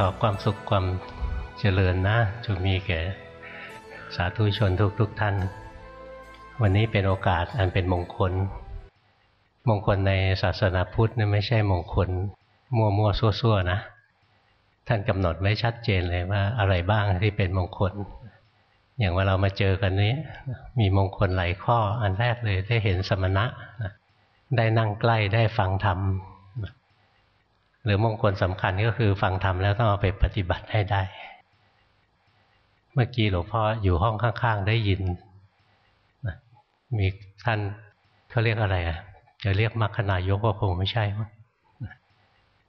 ขอความสุขความเจริญนะจะมีแก่สาธุชนทุกทุกท่าน วันนี้เป็นโอกาสอันเป็นมงคล มงคลในศาสนาพุทธนี่ไม่ใช่มงคล มั่วมั่วซั่วๆนะ ท่านกำหนดไว้ชัดเจนเลยว่าอะไรบ้างที่เป็นมงคล อย่างว่าเรามาเจอกันนี้ มีมงคลหลายข้ออันแรกเลยได้เห็นสมณะ ได้นั่งใกล้ได้ฟังธรรม หรือมงคลสำคัญก็คือฟังธรรมแล้วต้องเอาไปปฏิบัติให้ได้ เมื่อกี้หลวงพ่ออยู่ห้องข้าง ๆ ได้ยิน มีท่านเขาเรียกอะไรอะจะเรียกมรรคนายกก็คงไม่ใช่มั้ง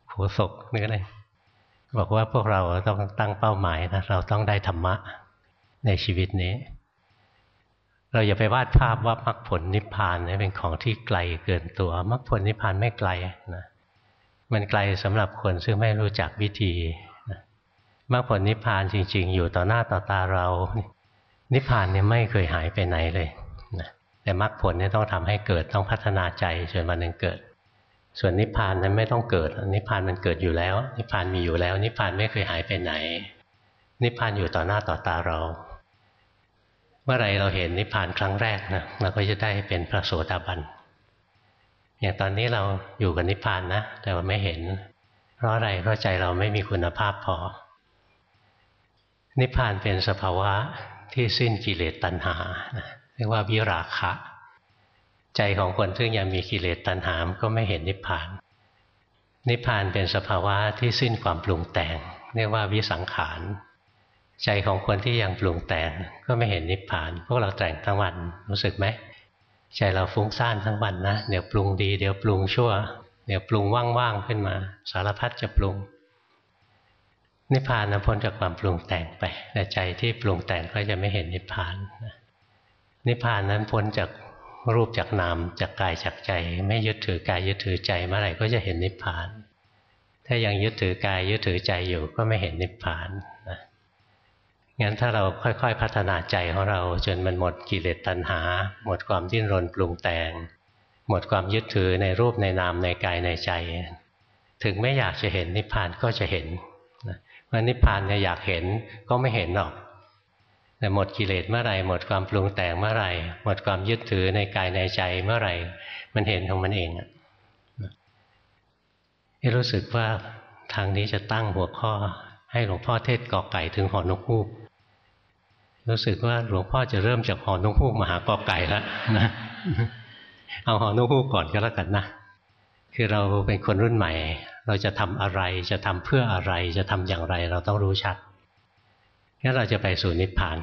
โฆษกนี่ก็เลยบอกว่าพวกเราต้องตั้งเป้าหมายนะเราต้องได้ธรรมะในชีวิตนี้ เราอย่าไปวาดภาพว่ามรรคผลนิพพานเป็นของที่ไกลเกินตัวมรรคผลนิพพานไม่ไกลนะ มันไกลสำหรับคนซึ่งไม่รู้จักวิธีมรรคผลนิพพานจริง ๆ อยู่ต่อหน้าต่อตาเรา นิพพานเนี่ยไม่เคยหายไปไหนเลยนะแต่มรรคผลเนี่ยต้องทำให้เกิดต้องพัฒนาใจจนวันหนึ่งเกิด ส่วนนิพพานนั้นไม่ต้องเกิด นิพพานมันเกิดอยู่แล้ว นิพพานมีอยู่แล้ว นิพพานไม่เคยหายไปไหน นิพพานอยู่ต่อหน้าต่อตาเรา เมื่อไรเราเห็นนิพพานครั้งแรกนะเราก็จะได้เป็นพระโสดาบัน อย่างตอนนี้เราอยู่กับนิพพานนะ แต่ว่าไม่เห็น เพราะอะไรเพราะใจเราไม่มีคุณภาพพอ นิพพานเป็นสภาวะที่สิ้นกิเลสตัณหาเรียกว่าวิราคะ ใจของคนซึ่งยังมีกิเลสตัณหาก็ไม่เห็นนิพพาน นิพพานเป็นสภาวะที่สิ้นความปรุงแต่ง เรียกว่าวิสังขารใจของคนที่ยังปรุงแต่งก็ไม่เห็นนิพพาน พวกเราแต่งทั้งวันรู้สึกไหม ใจเราฟุ้งซ่านทั้งวันนะเดี๋ยวปรุงดีเดี๋ยวปรุงชั่ว เดี๋ยวปรุงว่างๆขึ้นมา สารพัดจะปรุง นิพพานนะพ้นจากความปรุงแต่งไปแต่ใจที่ปรุงแต่งก็จะไม่เห็นนิพพานนิพพานนั้นพ้นจากรูปจากนามจากกายจากใจ ไม่ยึดถือกายยึดถือใจเมื่อไหร่ก็จะเห็นนิพพาน ถ้ายังยึดถือกายยึดถือใจอยู่ก็ไม่เห็นนิพพาน งั้นถ้าเราค่อยๆ พัฒนาใจของเรา จนมันหมดกิเลสตัณหา หมดความดิ้นรนปรุงแต่ง หมดความยึดถือในรูปในนามในกายในใจ ถึงไม่อยากจะเห็นนิพพานก็จะเห็นเมื่อนิพพานเนี่ยอยากเห็นก็ไม่เห็นหรอกแต่หมดกิเลสเมื่อไหร่หมดความปรุงแต่งเมื่อไหร่ หมดความยึดถือในกายในใจเมื่อไหร่ มันเห็นของมันเองอะรู้สึกว่าทางนี้จะตั้งหัวข้อให้หลวงพ่อเทศกอไก่ถึงหอนกฮูก รู้สึกว่าหลวงพ่อจะเริ่มจากหอนกฮูกมาหากอไก่แล้วนะเอาหอนกฮูกก่อนก็แล้วกันนะคือเราเป็นคนรุ่นใหม่ เราจะทำอะไรจะทำเพื่ออะไรจะทำอย่างไร เราต้องรู้ชัดงั้นเราจะไปสู่นิพพาน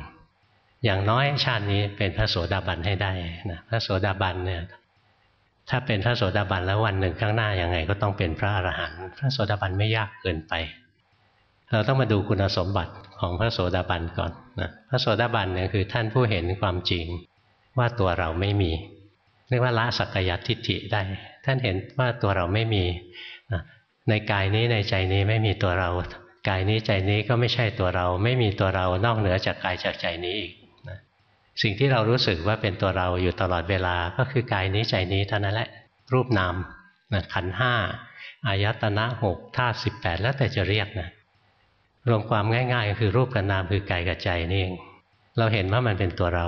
อย่างน้อยชาตินี้เป็นพระโสดาบันให้ได้นะพระโสดาบันเนี่ยถ้าเป็นพระโสดาบันแล้ววันหนึ่งข้างหน้ายังไง ก็ต้องเป็นพระอรหันต์พระโสดาบันไม่ยากเกินไป เราต้องมาดูคุณสมบัติของพระโสดาบันก่อนนะพระโสดาบันเนี่ยคือท่านผู้เห็นความจริงว่าตัวเราไม่มีเรียกว่าละสักยัทิฏฐิได้ ท่านเห็นว่าตัวเราไม่มีในกายนี้ในใจนี้ไม่มีตัวเรา กายนี้ใจนี้ก็ไม่ใช่ตัวเรา ไม่มีตัวเรานอกเหนือจากกายจากใจนี้อีกนะสิ่งที่เรารู้สึกว่าเป็นตัวเราอยู่ตลอดเวลาก็คือกายนี้ใจนี้เท่านั้นแหละ รูปนามนะขันห้าอายตนะหกธาตุสิบแปดแล้วแต่จะเรียกนะ รวมความง่ายๆก็คือรูปกับนามคือกายกับใจนี่เอง เราเห็นว่ามันเป็นตัวเรา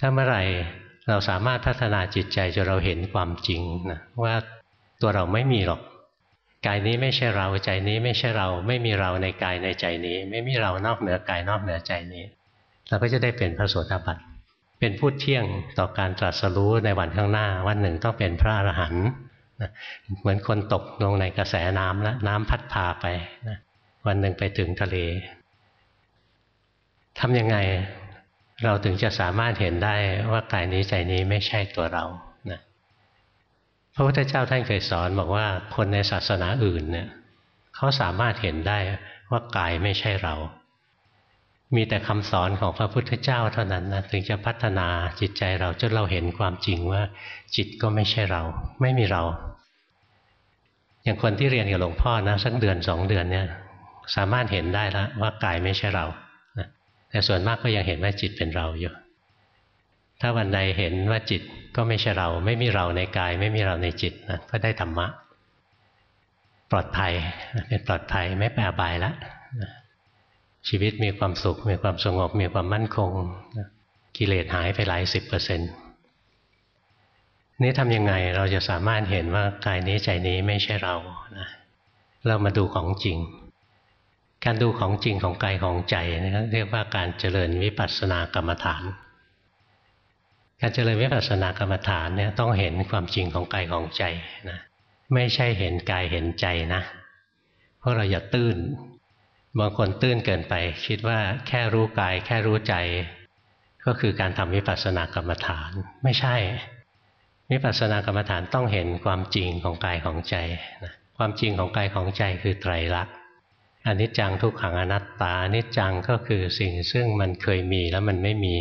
ถ้าเมื่อไหร่เราสามารถพัฒนาจิตใจจนเราเห็นความจริงนะว่าตัวเราไม่มีหรอกกายนี้ไม่ใช่เราใจนี้ไม่ใช่เราไม่มีเราในกายในใจนี้ ไม่มีเรานอกเหนือกายนอกเหนือใจนี้ เราก็จะได้เป็นพระโสดาบันเป็นผู้เที่ยงต่อการตรัสรู้ในวันข้างหน้า วันหนึ่งต้องเป็นพระอรหันต์เหมือนคนตกลงในกระแสน้ำแล้วน้ำพัดพาไปนะ วันหนึ่งไปถึงทะเลทำยังไงเราถึงจะสามารถเห็นได้ว่ากายนี้ใจนี้ไม่ใช่ตัวเรานะพระพุทธเจ้าท่านเคยสอนบอกว่าคนในศาสนาอื่นเนี่ยเขาสามารถเห็นได้ว่ากายไม่ใช่เรา มีแต่คำสอนของพระพุทธเจ้าเท่านั้นนะถึงจะพัฒนาจิตใจเราจนเราเห็นความจริงว่า จิตก็ไม่ใช่เรา ไม่มีเรา อย่างคนที่เรียนกับหลวงพ่อนะสักเดือนสองเดือนเนี่ย สามารถเห็นได้แล้วว่ากายไม่ใช่เราแต่ส่วนมากก็ยังเห็นว่าจิตเป็นเราอยู่ ถ้าวันใดเห็นว่าจิตก็ไม่ใช่เรา ไม่มีเราในกาย ไม่มีเราในจิตนะก็ได้ธรรมะ ปลอดภัยเป็นปลอดภัยไม่แปรบายแล้วชีวิตมีความสุข มีความสงบ มีความมั่นคง กิเลสหายไปหลายสิบเปอร์เซ็นต์นี่ทำยังไงเราจะสามารถเห็นว่ากายนี้ใจนี้ไม่ใช่เรานะเรามาดูของจริง การดูของจริงของกายของใจนี่เรียกว่าการเจริญวิปัสสนากรรมฐาน การเจริญวิปัสสนากรรมฐานเนี่ยต้องเห็นความจริงของกายของใจนะไม่ใช่เห็นกายเห็นใจนะเพราะเราอย่าตื้น บางคนตื้นเกินไป คิดว่าแค่รู้กาย แค่รู้ใจ ก็คือการทำวิปัสสนากรรมฐานไม่ใช่วิปัสสนากรรมฐานต้องเห็นความจริงของกายของใจนะความจริงของกายของใจคือไตรลักษณ อนิจจังทุกขังอนัตตาอนิจจังก็คือสิ่งซึ่งมันเคยมีแล้วมันไม่มี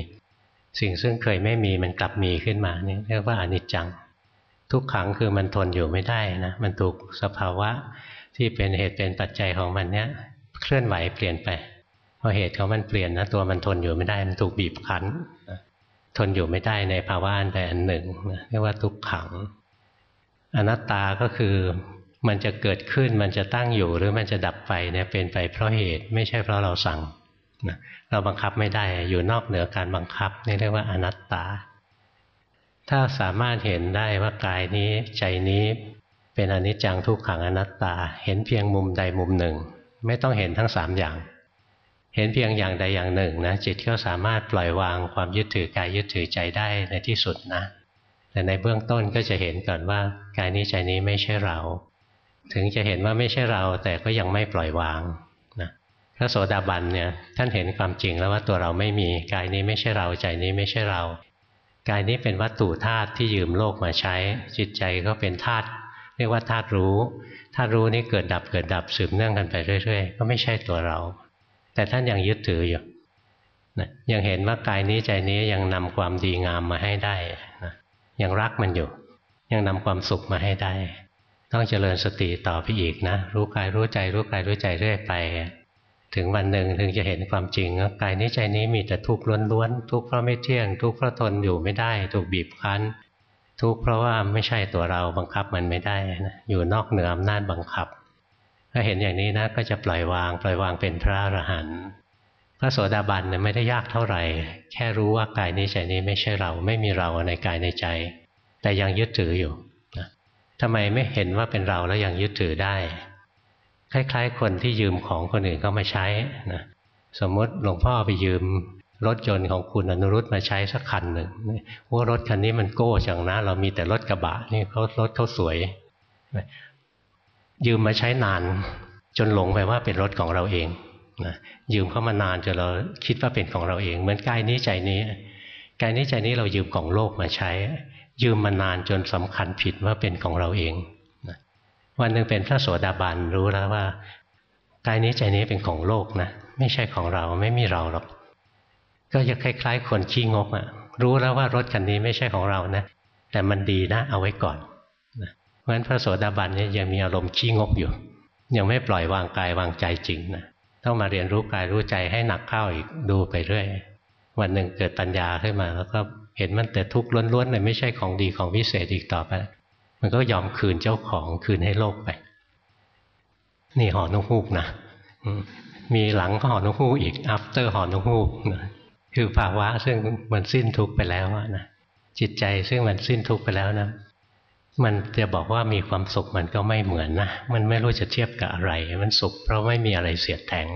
สิ่งซึ่งเคยไม่มีมันกลับมีขึ้นมานี่เรียกว่าอนิจจัง ทุกขังคือมันทนอยู่ไม่ได้นะมันถูกสภาวะที่เป็นเหตุเป็นปัจจัยของมันเนี้ยเคลื่อนไหวเปลี่ยนไปพอเหตุของมันเปลี่ยนนะตัวมันทนอยู่ไม่ได้มันถูกบีบคั้นทนอยู่ไม่ได้ในภาวะอันใดอันหนึ่งเรียกว่าทุกขัง อนัตตาก็คือ มันจะเกิดขึ้นมันจะตั้งอยู่หรือมันจะดับไปเนี่ยเป็นไปเพราะเหตุไม่ใช่เพราะเราสั่งเราบังคับไม่ได้อยู่นอกเหนือการบังคับนี่เรียกว่าอนัตตา ถ้าสามารถเห็นได้ว่ากายนี้ใจนี้เป็นอนิจจังทุกขังอนัตตา เห็นเพียงมุมใดมุมหนึ่ง ไม่ต้องเห็นทั้งสามอย่าง เห็นเพียงอย่างใดอย่างหนึ่งนะจิตก็สามารถปล่อยวางความยึดถือกายยึดถือใจได้ในที่สุดนะ แต่ในเบื้องต้นก็จะเห็นก่อนว่ากายนี้ใจนี้ไม่ใช่เรา ถึงจะเห็นว่าไม่ใช่เราแต่ก็ยังไม่ปล่อยวางนะพระโสดาบันเนี่ยท่านเห็นความจริงแล้วว่าตัวเราไม่มีกายนี้ไม่ใช่เราใจนี้ไม่ใช่เรา กายนี้เป็นวัตถุธาตุที่ยืมโลกมาใช้ จิตใจก็เป็นธาตุเรียกว่าธาตุรู้ธาตุรู้นี้เกิดดับเกิดดับสืบเนื่องกันไปเรื่อย ๆ ก็ไม่ใช่ตัวเรา แต่ท่านยังยึดถืออยู่นะยังเห็นว่ากายนี้ใจนี้ยังนำความดีงามมาให้ได้นะยังรักมันอยู่ ยังนำความสุขมาให้ได้ ต้องเจริญสติต่อไปอีกนะ รู้กายรู้ใจ รู้กายรู้ใจเรื่อยไป ถึงวันหนึ่งถึงจะเห็นความจริงว่ากายนี้ใจนี้มีแต่ทุกข์ล้วนๆทุกข์เพราะไม่เที่ยง ทุกข์เพราะทนอยู่ไม่ได้ ถูกบีบคั้น ทุกข์เพราะว่าไม่ใช่ตัวเราบังคับมันไม่ได้นะอยู่นอกเหนืออำนาจบังคับถ้าเห็นอย่างนี้นะก็จะปล่อยวาง ปล่อยวางเป็นพระอรหันต์พระโสดาบันเนี่ยไม่ได้ยากเท่าไหร่ แค่รู้ว่ากายนี้ใจนี้ไม่ใช่เราไม่มีเราในกายในใจ แต่ยังยึดถืออยู่ ทำไมไม่เห็นว่าเป็นเราแล้วยังยึดถือได้ คล้าย ๆ คนที่ยืมของคนอื่นเขามาใช้นะสมมติหลวงพ่อไปยืมรถยนต์ของคุณอนุรุตมาใช้สักคันหนึ่งว่ารถคันนี้มันโก้จังนะ เรามีแต่รถกระบะนี่เขารถเขาสวย ยืมมาใช้นาน จนหลงไปว่าเป็นรถของเราเองนะยืมเข้ามานานจนเราคิดว่าเป็นของเราเอง เหมือนกายนี้ใจนี้กายนี้ใจนี้เรายืมของโลกมาใช้ ยืมมานานจนสำคัญผิดว่าเป็นของเราเองวันหนึ่งเป็นพระโสดาบันรู้แล้วว่ากายนี้ใจนี้เป็นของโลกนะไม่ใช่ของเราไม่มีเราหรอก ก็จะคล้าย ๆ คนขี้งกอะ่ะรู้แล้วว่ารถคันนี้ไม่ใช่ของเรานะแต่มันดีนะ เอาไว้ก่อนนะเพราะฉะนั้นพระโสดาบันเนี่ยยังมีอารมณ์ขี้งกอยู่ ยังไม่ปล่อยวางกายวางใจจริงนะต้องมาเรียนรู้กายรู้ใจให้หนักเข้าอีกดูไปเรื่อยวันหนึ่งเกิดปัญญาขึ้นมาแล้วก็ เห็นมันแต่ทุกข์ล้วนๆเลยไม่ใช่ของดีของวิเศษอีกต่อไป มันก็ยอมคืนเจ้าของคืนให้โลกไป นี่หอนกฮูกนะมีหลังหอนกฮูกอีก after หอนกฮูกนะคือภาวะซึ่งมันสิ้นทุกข์ไปแล้วนะจิตใจซึ่งมันสิ้นทุกข์ไปแล้วนะมันจะบอกว่ามีความสุขมันก็ไม่เหมือนนะ มันไม่รู้จะเทียบกับอะไร มันสุขเพราะไม่มีอะไรเสียดแทง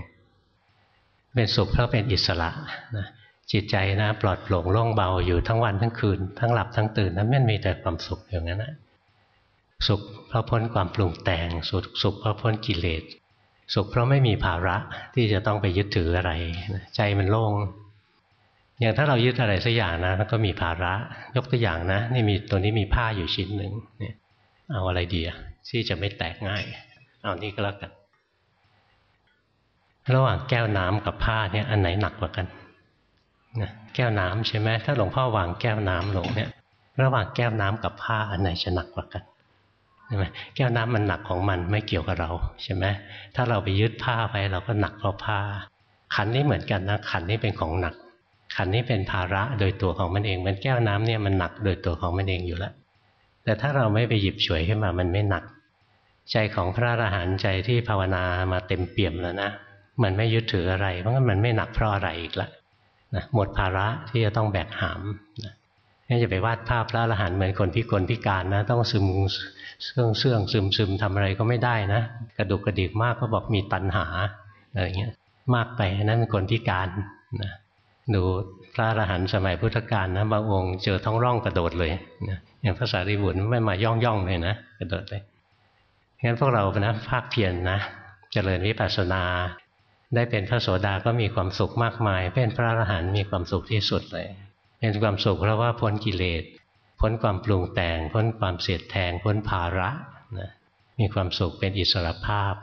เป็นสุขเพราะเป็นอิสระนะ จิตใจนะปลอดโปร่งโล่งเบาอยู่ทั้งวันทั้งคืน ทั้งหลับทั้งตื่นนะมันมีแต่ความสุขอย่างนั้นนะสุขเพราะพ้นความปรุงแต่งสุขสุขเพราะพ้นกิเลส สุขเพราะไม่มีภาระที่จะต้องไปยึดถืออะไร ใจมันโล่งอย่างถ้าเรายึดอะไรสักอย่างนะแล้วก็มีภาระยกตัวอย่างนะ นี่มีตัวนี้มีผ้าอยู่ชิ้นหนึ่งเนี่ยเอาอะไรดีอะที่จะไม่แตกง่าย เอานี่ก็แล้วกันระหว่างแก้วน้ำกับผ้าเนี่ยอันไหนหนักกว่ากัน นะแก้วน้ำใช่ไหมถ้าหลวงพ่อวางแก้วน้ำลงเนี่ย ระหว่างแก้วน้ำกับผ้าอันไหนจะหนักกว่ากันใช่ไหมแก้วน้ำมันหนักของมันไม่เกี่ยวกับเราใช่ไหมถ้าเราไปยึดผ้าไว้เราก็หนักเพราะผ้า ขันนี้เหมือนกันนะขันนี้เป็นของหนัก ขันนี้เป็นภาระโดยตัวของมันเองเหมือนแก้วน้ำเนี่ยมันหนักโดยตัวของมันเองอยู่แล้วแต่ถ้าเราไม่ไปหยิบฉวยขึ้นมามันไม่หนัก ใจของพระอรหันต์ใจที่ภาวนามาเต็มเปี่ยมแล้วนะมันไม่ยึดถืออะไรเพราะงั้นมันไม่หนักเพราะอะไรอีกละ นะหมดภาระที่จะต้องแบกหามนะนี่จะไปวาดภาพพระอรหันต์เหมือนคนพิกลพิการนะ ต้องซึมเสื่องเสื่องซึมซึมทำอะไรก็ไม่ได้นะ กระดุกกระดิกมากก็บอกมีตัณหาอะไรเงี้ยมากไปนั่นเป็นคนพิการนะดูพระอรหันต์สมัยพุทธกาลนะบางองค์เจอท้องร่องกระโดดเลยนะอย่างพระสารีบุตรไม่มาย่องย่องเลยนะกระโดดเลยงั้นพวกเรานะภาคเพียรนนะเจริญวิปัสสนา ได้เป็นพระโสดาก็มีความสุขมากมาย เป็นพระอรหันต์มีความสุขที่สุดเลย เป็นความสุขเพราะว่าพ้นกิเลส พ้นความปรุงแต่ง พ้นความเสียดแทง พ้นภาระนะมีความสุขเป็นอิสรภาพ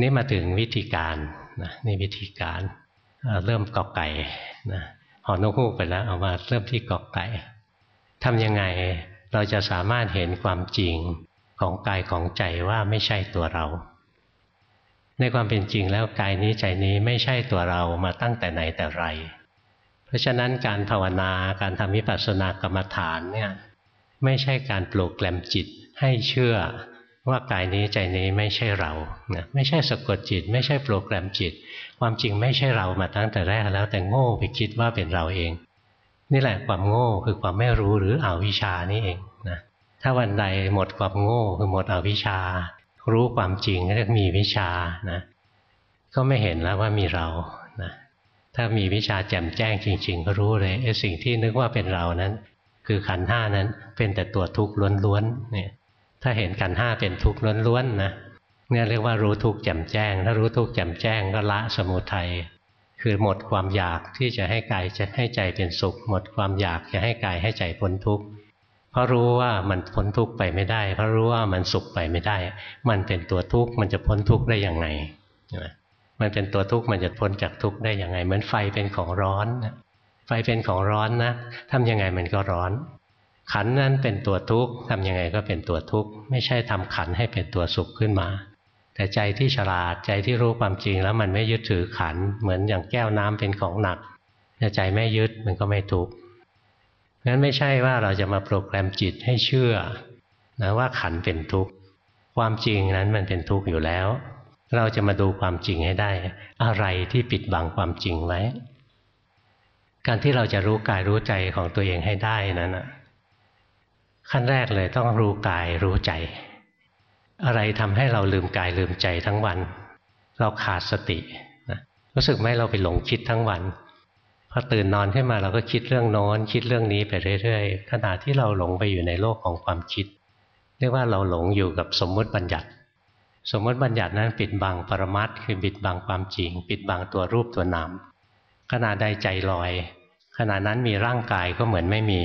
นี่มาถึงวิธีการนะนี่วิธีการเริ่มกอกไก่นะหอนกฮูกไปแล้วเอามาเริ่มที่กอกไก่ทำยังไงเราจะสามารถเห็นความจริงของกายของใจว่าไม่ใช่ตัวเรา ในความเป็นจริงแล้วกายนี้ใจนี้ไม่ใช่ตัวเรามาตั้งแต่ไหนแต่ไร เพราะฉะนั้นการภาวนาการทำวิปัสสนากรรมฐานเนี่ยไม่ใช่การปลูกแกลมจิตให้เชื่อว่ากายนี้ใจนี้ไม่ใช่เรานะไม่ใช่สะกดจิต ไม่ใช่โปรแกรมจิต ความจริงไม่ใช่เรามาตั้งแต่แรกแล้วแต่โง่ไปคิดว่าเป็นเราเอง นี่แหละความโง่คือความไม่รู้หรืออวิชานี่เองนะถ้าวันใดหมดความโง่คือหมดอวิชา รู้ความจริงเรียกมีวิชานะก็ไม่เห็นแล้วว่ามีเรานะถ้ามีวิชาแจ่มแจ้งจริง ๆ ก็รู้เลยไอ้สิ่งที่นึกว่าเป็นเรานั้น คือขันห้านั้นเป็นแต่ตัวทุกข์ล้วนๆเนี่ยถ้าเห็นขันห้าเป็นทุกข์ล้วนๆนะเนี่ยเรียกว่ารู้ทุกข์แจ่มแจ้ง ถ้ารู้ทุกข์แจ่มแจ้งก็ละสมุทัยคือหมดความอยากที่จะให้กายจะให้ใจเป็นสุข หมดความอยากจะให้กายให้ใจพ้นทุกข์ ราะรู้ว่ามันพ้นทุกข์ไปไม่ได้ เพราะรู้ว่ามันสุขไปไม่ได้ มันเป็นตัวทุกข์มันจะพ้นทุกข์ได้ยังไงมันเป็นตัวทุกข์มันจะพ้นจากทุกข์ได้ยังไงเหมือนไฟเป็นของร้อนไฟเป็นของร้อนนะทำยังไงมันก็ร้อน ขันนั้นเป็นตัวทุกข์ทำยังไงก็เป็นตัวทุกข์ไม่ใช่ทำขันให้เป็นตัวสุขขึ้นมา แต่ใจที่ฉลาดใจที่รู้ความจริงแล้วมันไม่ยึดถือขันเหมือนอย่างแก้วน้ำเป็นของหนักใจไม่ยึดมันก็ไม่ทุกข์ งั้นไม่ใช่ว่าเราจะมาโปรแกรมจิตให้เชื่อนะว่าขันเป็นทุกข์ ความจริงนั้นมันเป็นทุกข์อยู่แล้ว เราจะมาดูความจริงให้ได้ อะไรที่ปิดบังความจริงไว้ การที่เราจะรู้กายรู้ใจของตัวเองให้ได้นั้นขั้นแรกเลยต้องรู้กายรู้ใจ อะไรทำให้เราลืมกายลืมใจทั้งวัน เราขาดสตินะรู้สึกไหมเราไปหลงคิดทั้งวัน อตื่นนอนขึ้นมาเราก็คิดเรื่องโน้นคิดเรื่องนี้ไปเรื่อยๆขณะที่เราหลงไปอยู่ในโลกของความคิด เรียกว่าเราหลงอยู่กับสมมุติบัญญัติ สมมติบัญญัตินั้นปิดบังปรมัตคือปิดบังความจริง ปิดบังตัวรูปตัวนามขณะใดใจลอย ขณะนั้นมีร่างกายก็เหมือนไม่มี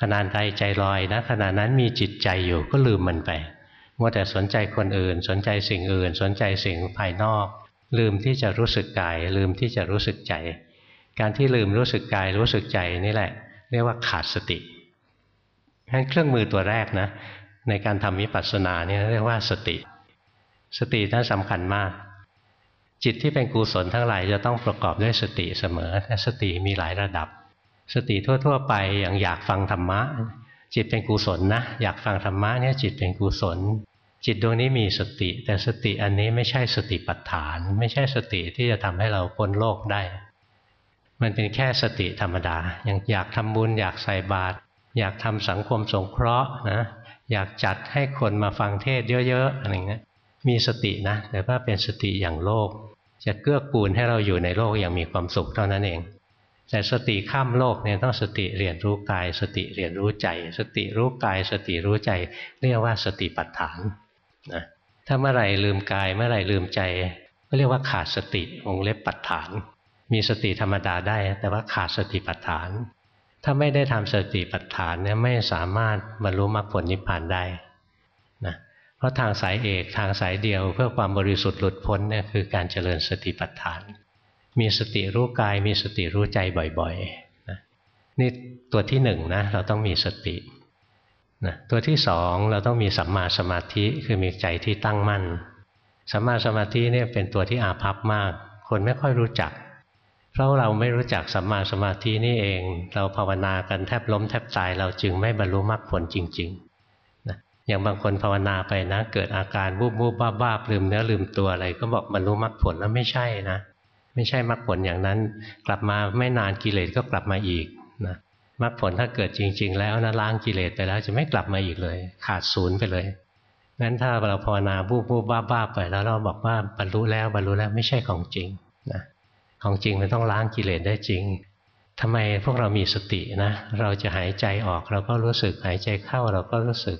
ขณะใดใจลอยนะขณะนั้นมีจิตใจอยู่ก็ลืมมันไปมัวแต่สนใจคนอื่น สนใจสิ่งอื่น สนใจสิ่งภายนอก ลืมที่จะรู้สึกกาย ลืมที่จะรู้สึกใจ การที่ลืมรู้สึกกายรู้สึกใจนี่แหละ เรียกว่าขาดสติงั้นเครื่องมือตัวแรกนะ ในการทำวิปัสสนาเนี่ยเรียกว่าสติ สตินั้นสำคัญมาก จิตที่เป็นกุศลทั้งหลายจะต้องประกอบด้วยสติเสมอแต่สติมีหลายระดับ สติทั่ว ๆ ไปอย่างอยากฟังธรรมะ จิตเป็นกุศลนะ อยากฟังธรรมะเนี่ยจิตเป็นกุศล จิตดวงนี้มีสติ แต่สติอันนี้ไม่ใช่สติปัฏฐาน ไม่ใช่สติที่จะทำให้เราพ้นโลกได้ มันเป็นแค่สติธรรมดา อย่างอยากทำบุญ อยากใส่บาตรอยากทำสังคมสงเคราะห์นะอยากจัดให้คนมาฟังเทศเยอะๆอะไรเงี้ยมีสตินะแต่ว่าเป็นสติอย่างโลก จะเกื้อกูลให้เราอยู่ในโลกอย่างมีความสุขเท่านั้นเอง แต่สติข้ามโลกเนี่ยต้องสติเรียนรู้กาย สติเรียนรู้ใจ สติรู้กาย สติรู้ใจ เรียกว่าสติปัฏฐานนะถ้าเมื่อไหร่ลืมกายเมื่อไหร่ลืมใจ ก็เรียกว่าขาดสติวงเล็บปัฏฐาน มีสติธรรมดาได้ แต่ว่าขาดสติปัฏฐาน ถ้าไม่ได้ทำสติปัฏฐานเนี่ยไม่สามารถบรรลุมรรคผลนิพพานได้นะเพราะทางสายเอกทางสายเดียวเพื่อความบริสุทธิ์หลุดพ้นเนี่ยคือการเจริญสติปัฏฐาน มีสติรู้กาย มีสติรู้ใจบ่อยๆนะนี่ตัวที่หนึ่งนะเราต้องมีสตินะตัวที่สองเราต้องมีสัมมาสมาธิคือมีใจที่ตั้งมั่นสัมมาสมาธิเนี่ยเป็นตัวที่อาภัพมาก คนไม่ค่อยรู้จัก เพราะเราไม่รู้จักสัมมาสมาธินี่เอง เราภาวนากันแทบล้มแทบตายเราจึงไม่บรรลุมรรคผลจริงๆนะอย่างบางคนภาวนาไปนะ เกิดอาการบูบบูบบ้าบ้าลืมเนื้อลืมตัวอะไร ก็บอกบรรลุมรรคผลแล้วไม่ใช่นะ ไม่ใช่มรรคผลอย่างนั้น กลับมาไม่นานกิเลสก็กลับมาอีกนะมรรคผลถ้าเกิดจริง ๆ แล้วนะล้างกิเลสไปแล้วจะไม่กลับมาอีกเลย ขาดศูนย์ไปเลยงั้นถ้าเราภาวนาบูบบูบบ้าบ้าไปแล้วเราบอกว่าบรรลุแล้วบรรลุแล้วไม่ใช่ของจริงนะ ของจริงมันต้องล้างกิเลสได้จริงทำไมพวกเรามีสตินะ เราจะหายใจออกเราก็รู้สึกหายใจเข้าเราก็รู้สึก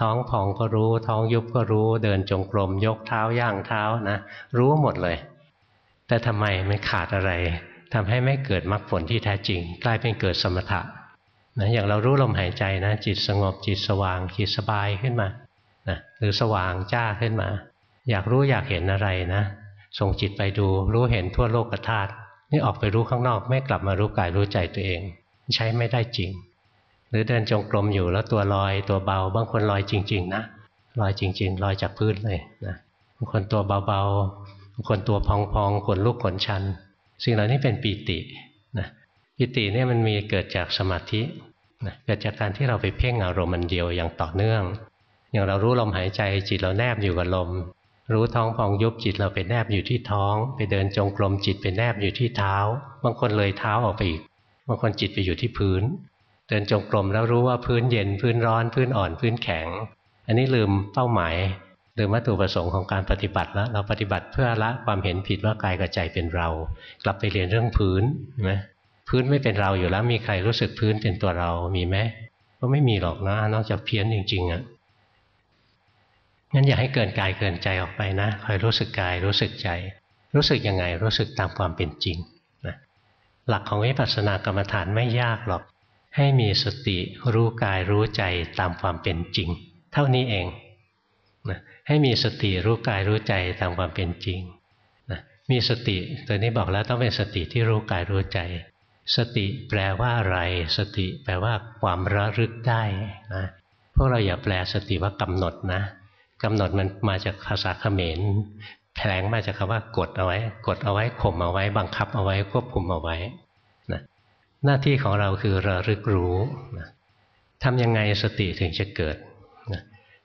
ท้องพองก็รู้ ท้องยุบก็รู้ เดินจงกรมยกเท้าย่างเท้านะ รู้หมดเลย แต่ทำไมมันขาดอะไรทำให้ไม่เกิดมรรคผลที่แท้จริง กลายเป็นเกิดสมถะนะอย่างเรารู้ลมหายใจนะ จิตสงบจิตสว่างจิตสบายขึ้นมานะหรือสว่างจ้าขึ้นมา อยากรู้อยากเห็นอะไรนะ ส่งจิตไปดูรู้เห็นทั่วโลกธาตุนี่ออกไปรู้ข้างนอกไม่กลับมารู้กายรู้ใจตัวเอง ใช้ไม่ได้จริง หรือเดินจงกรมอยู่แล้วตัวลอยตัวเบา บางคนลอยจริง ๆ นะลอยจริง ๆ ลอยจากพื้นเลยนะบางคนตัวเบาๆบางคนตัวพองๆขนลุกขนชัน สิ่งเหล่านี้เป็นปีตินะปีติเนี่ยมันมีเกิดจากสมาธินะเกิดจากการที่เราไปเพ่งอารมณ์มันเดียวอย่างต่อเนื่อง อย่างเรารู้ลมหายใจจิตเราแนบอยู่กับลม รู้ท้องพองยุบจิตเราไปแนบอยู่ที่ท้อง ไปเดินจงกรมจิตไปแนบอยู่ที่เท้า บางคนเลยเท้าออกไปอีกบางคนจิตไปอยู่ที่พื้น เดินจงกรมแล้วรู้ว่าพื้นเย็นพื้นร้อนพื้นอ่อนพื้นแข็ง อันนี้ลืมเป้าหมายลืมวัตถุประสงค์ของการปฏิบัติแล้วเราปฏิบัติเพื่อละความเห็นผิดว่ากายกับใจเป็นเรา กลับไปเรียนเรื่องพื้นใช่ไหมพื้นไม่เป็นเราอยู่แล้วมีใครรู้สึกพื้นเป็นตัวเรามีไหมก็ไม่มีหรอกนะนอกจากเพี้ยนจริงๆอะ่ะ งั้นอย่าให้เกินกายเกินใจออกไปนะคอยรู้สึกกายรู้สึกใจ รู้สึกยังไงรู้สึกตามความเป็นจริงนะหลักของวิปัสสนากรรมฐานไม่ยากหรอก ให้มีสติรู้กายรู้ใจตามความเป็นจริง เท่านี้เองนะให้มีสติรู้กายรู้ใจตามความเป็นจริงนะมีสติตัวนี้บอกแล้วต้องเป็นสติที่รู้กายรู้ใจ สติแปลว่าอะไร สติแปลว่าความระลึกได้นะพวกเราอย่าแปลสติว่ากำหนดนะ กำหนดมันมาจากภาษาเขมรแผลงมาจากคำว่ากดเอาไว้ กดเอาไว้ข่มเอาไว้ บังคับเอาไว้ควบคุมเอาไว้นะหน้าที่ของเราคือระลึกรู้นะทำยังไงสติถึงจะเกิดนะ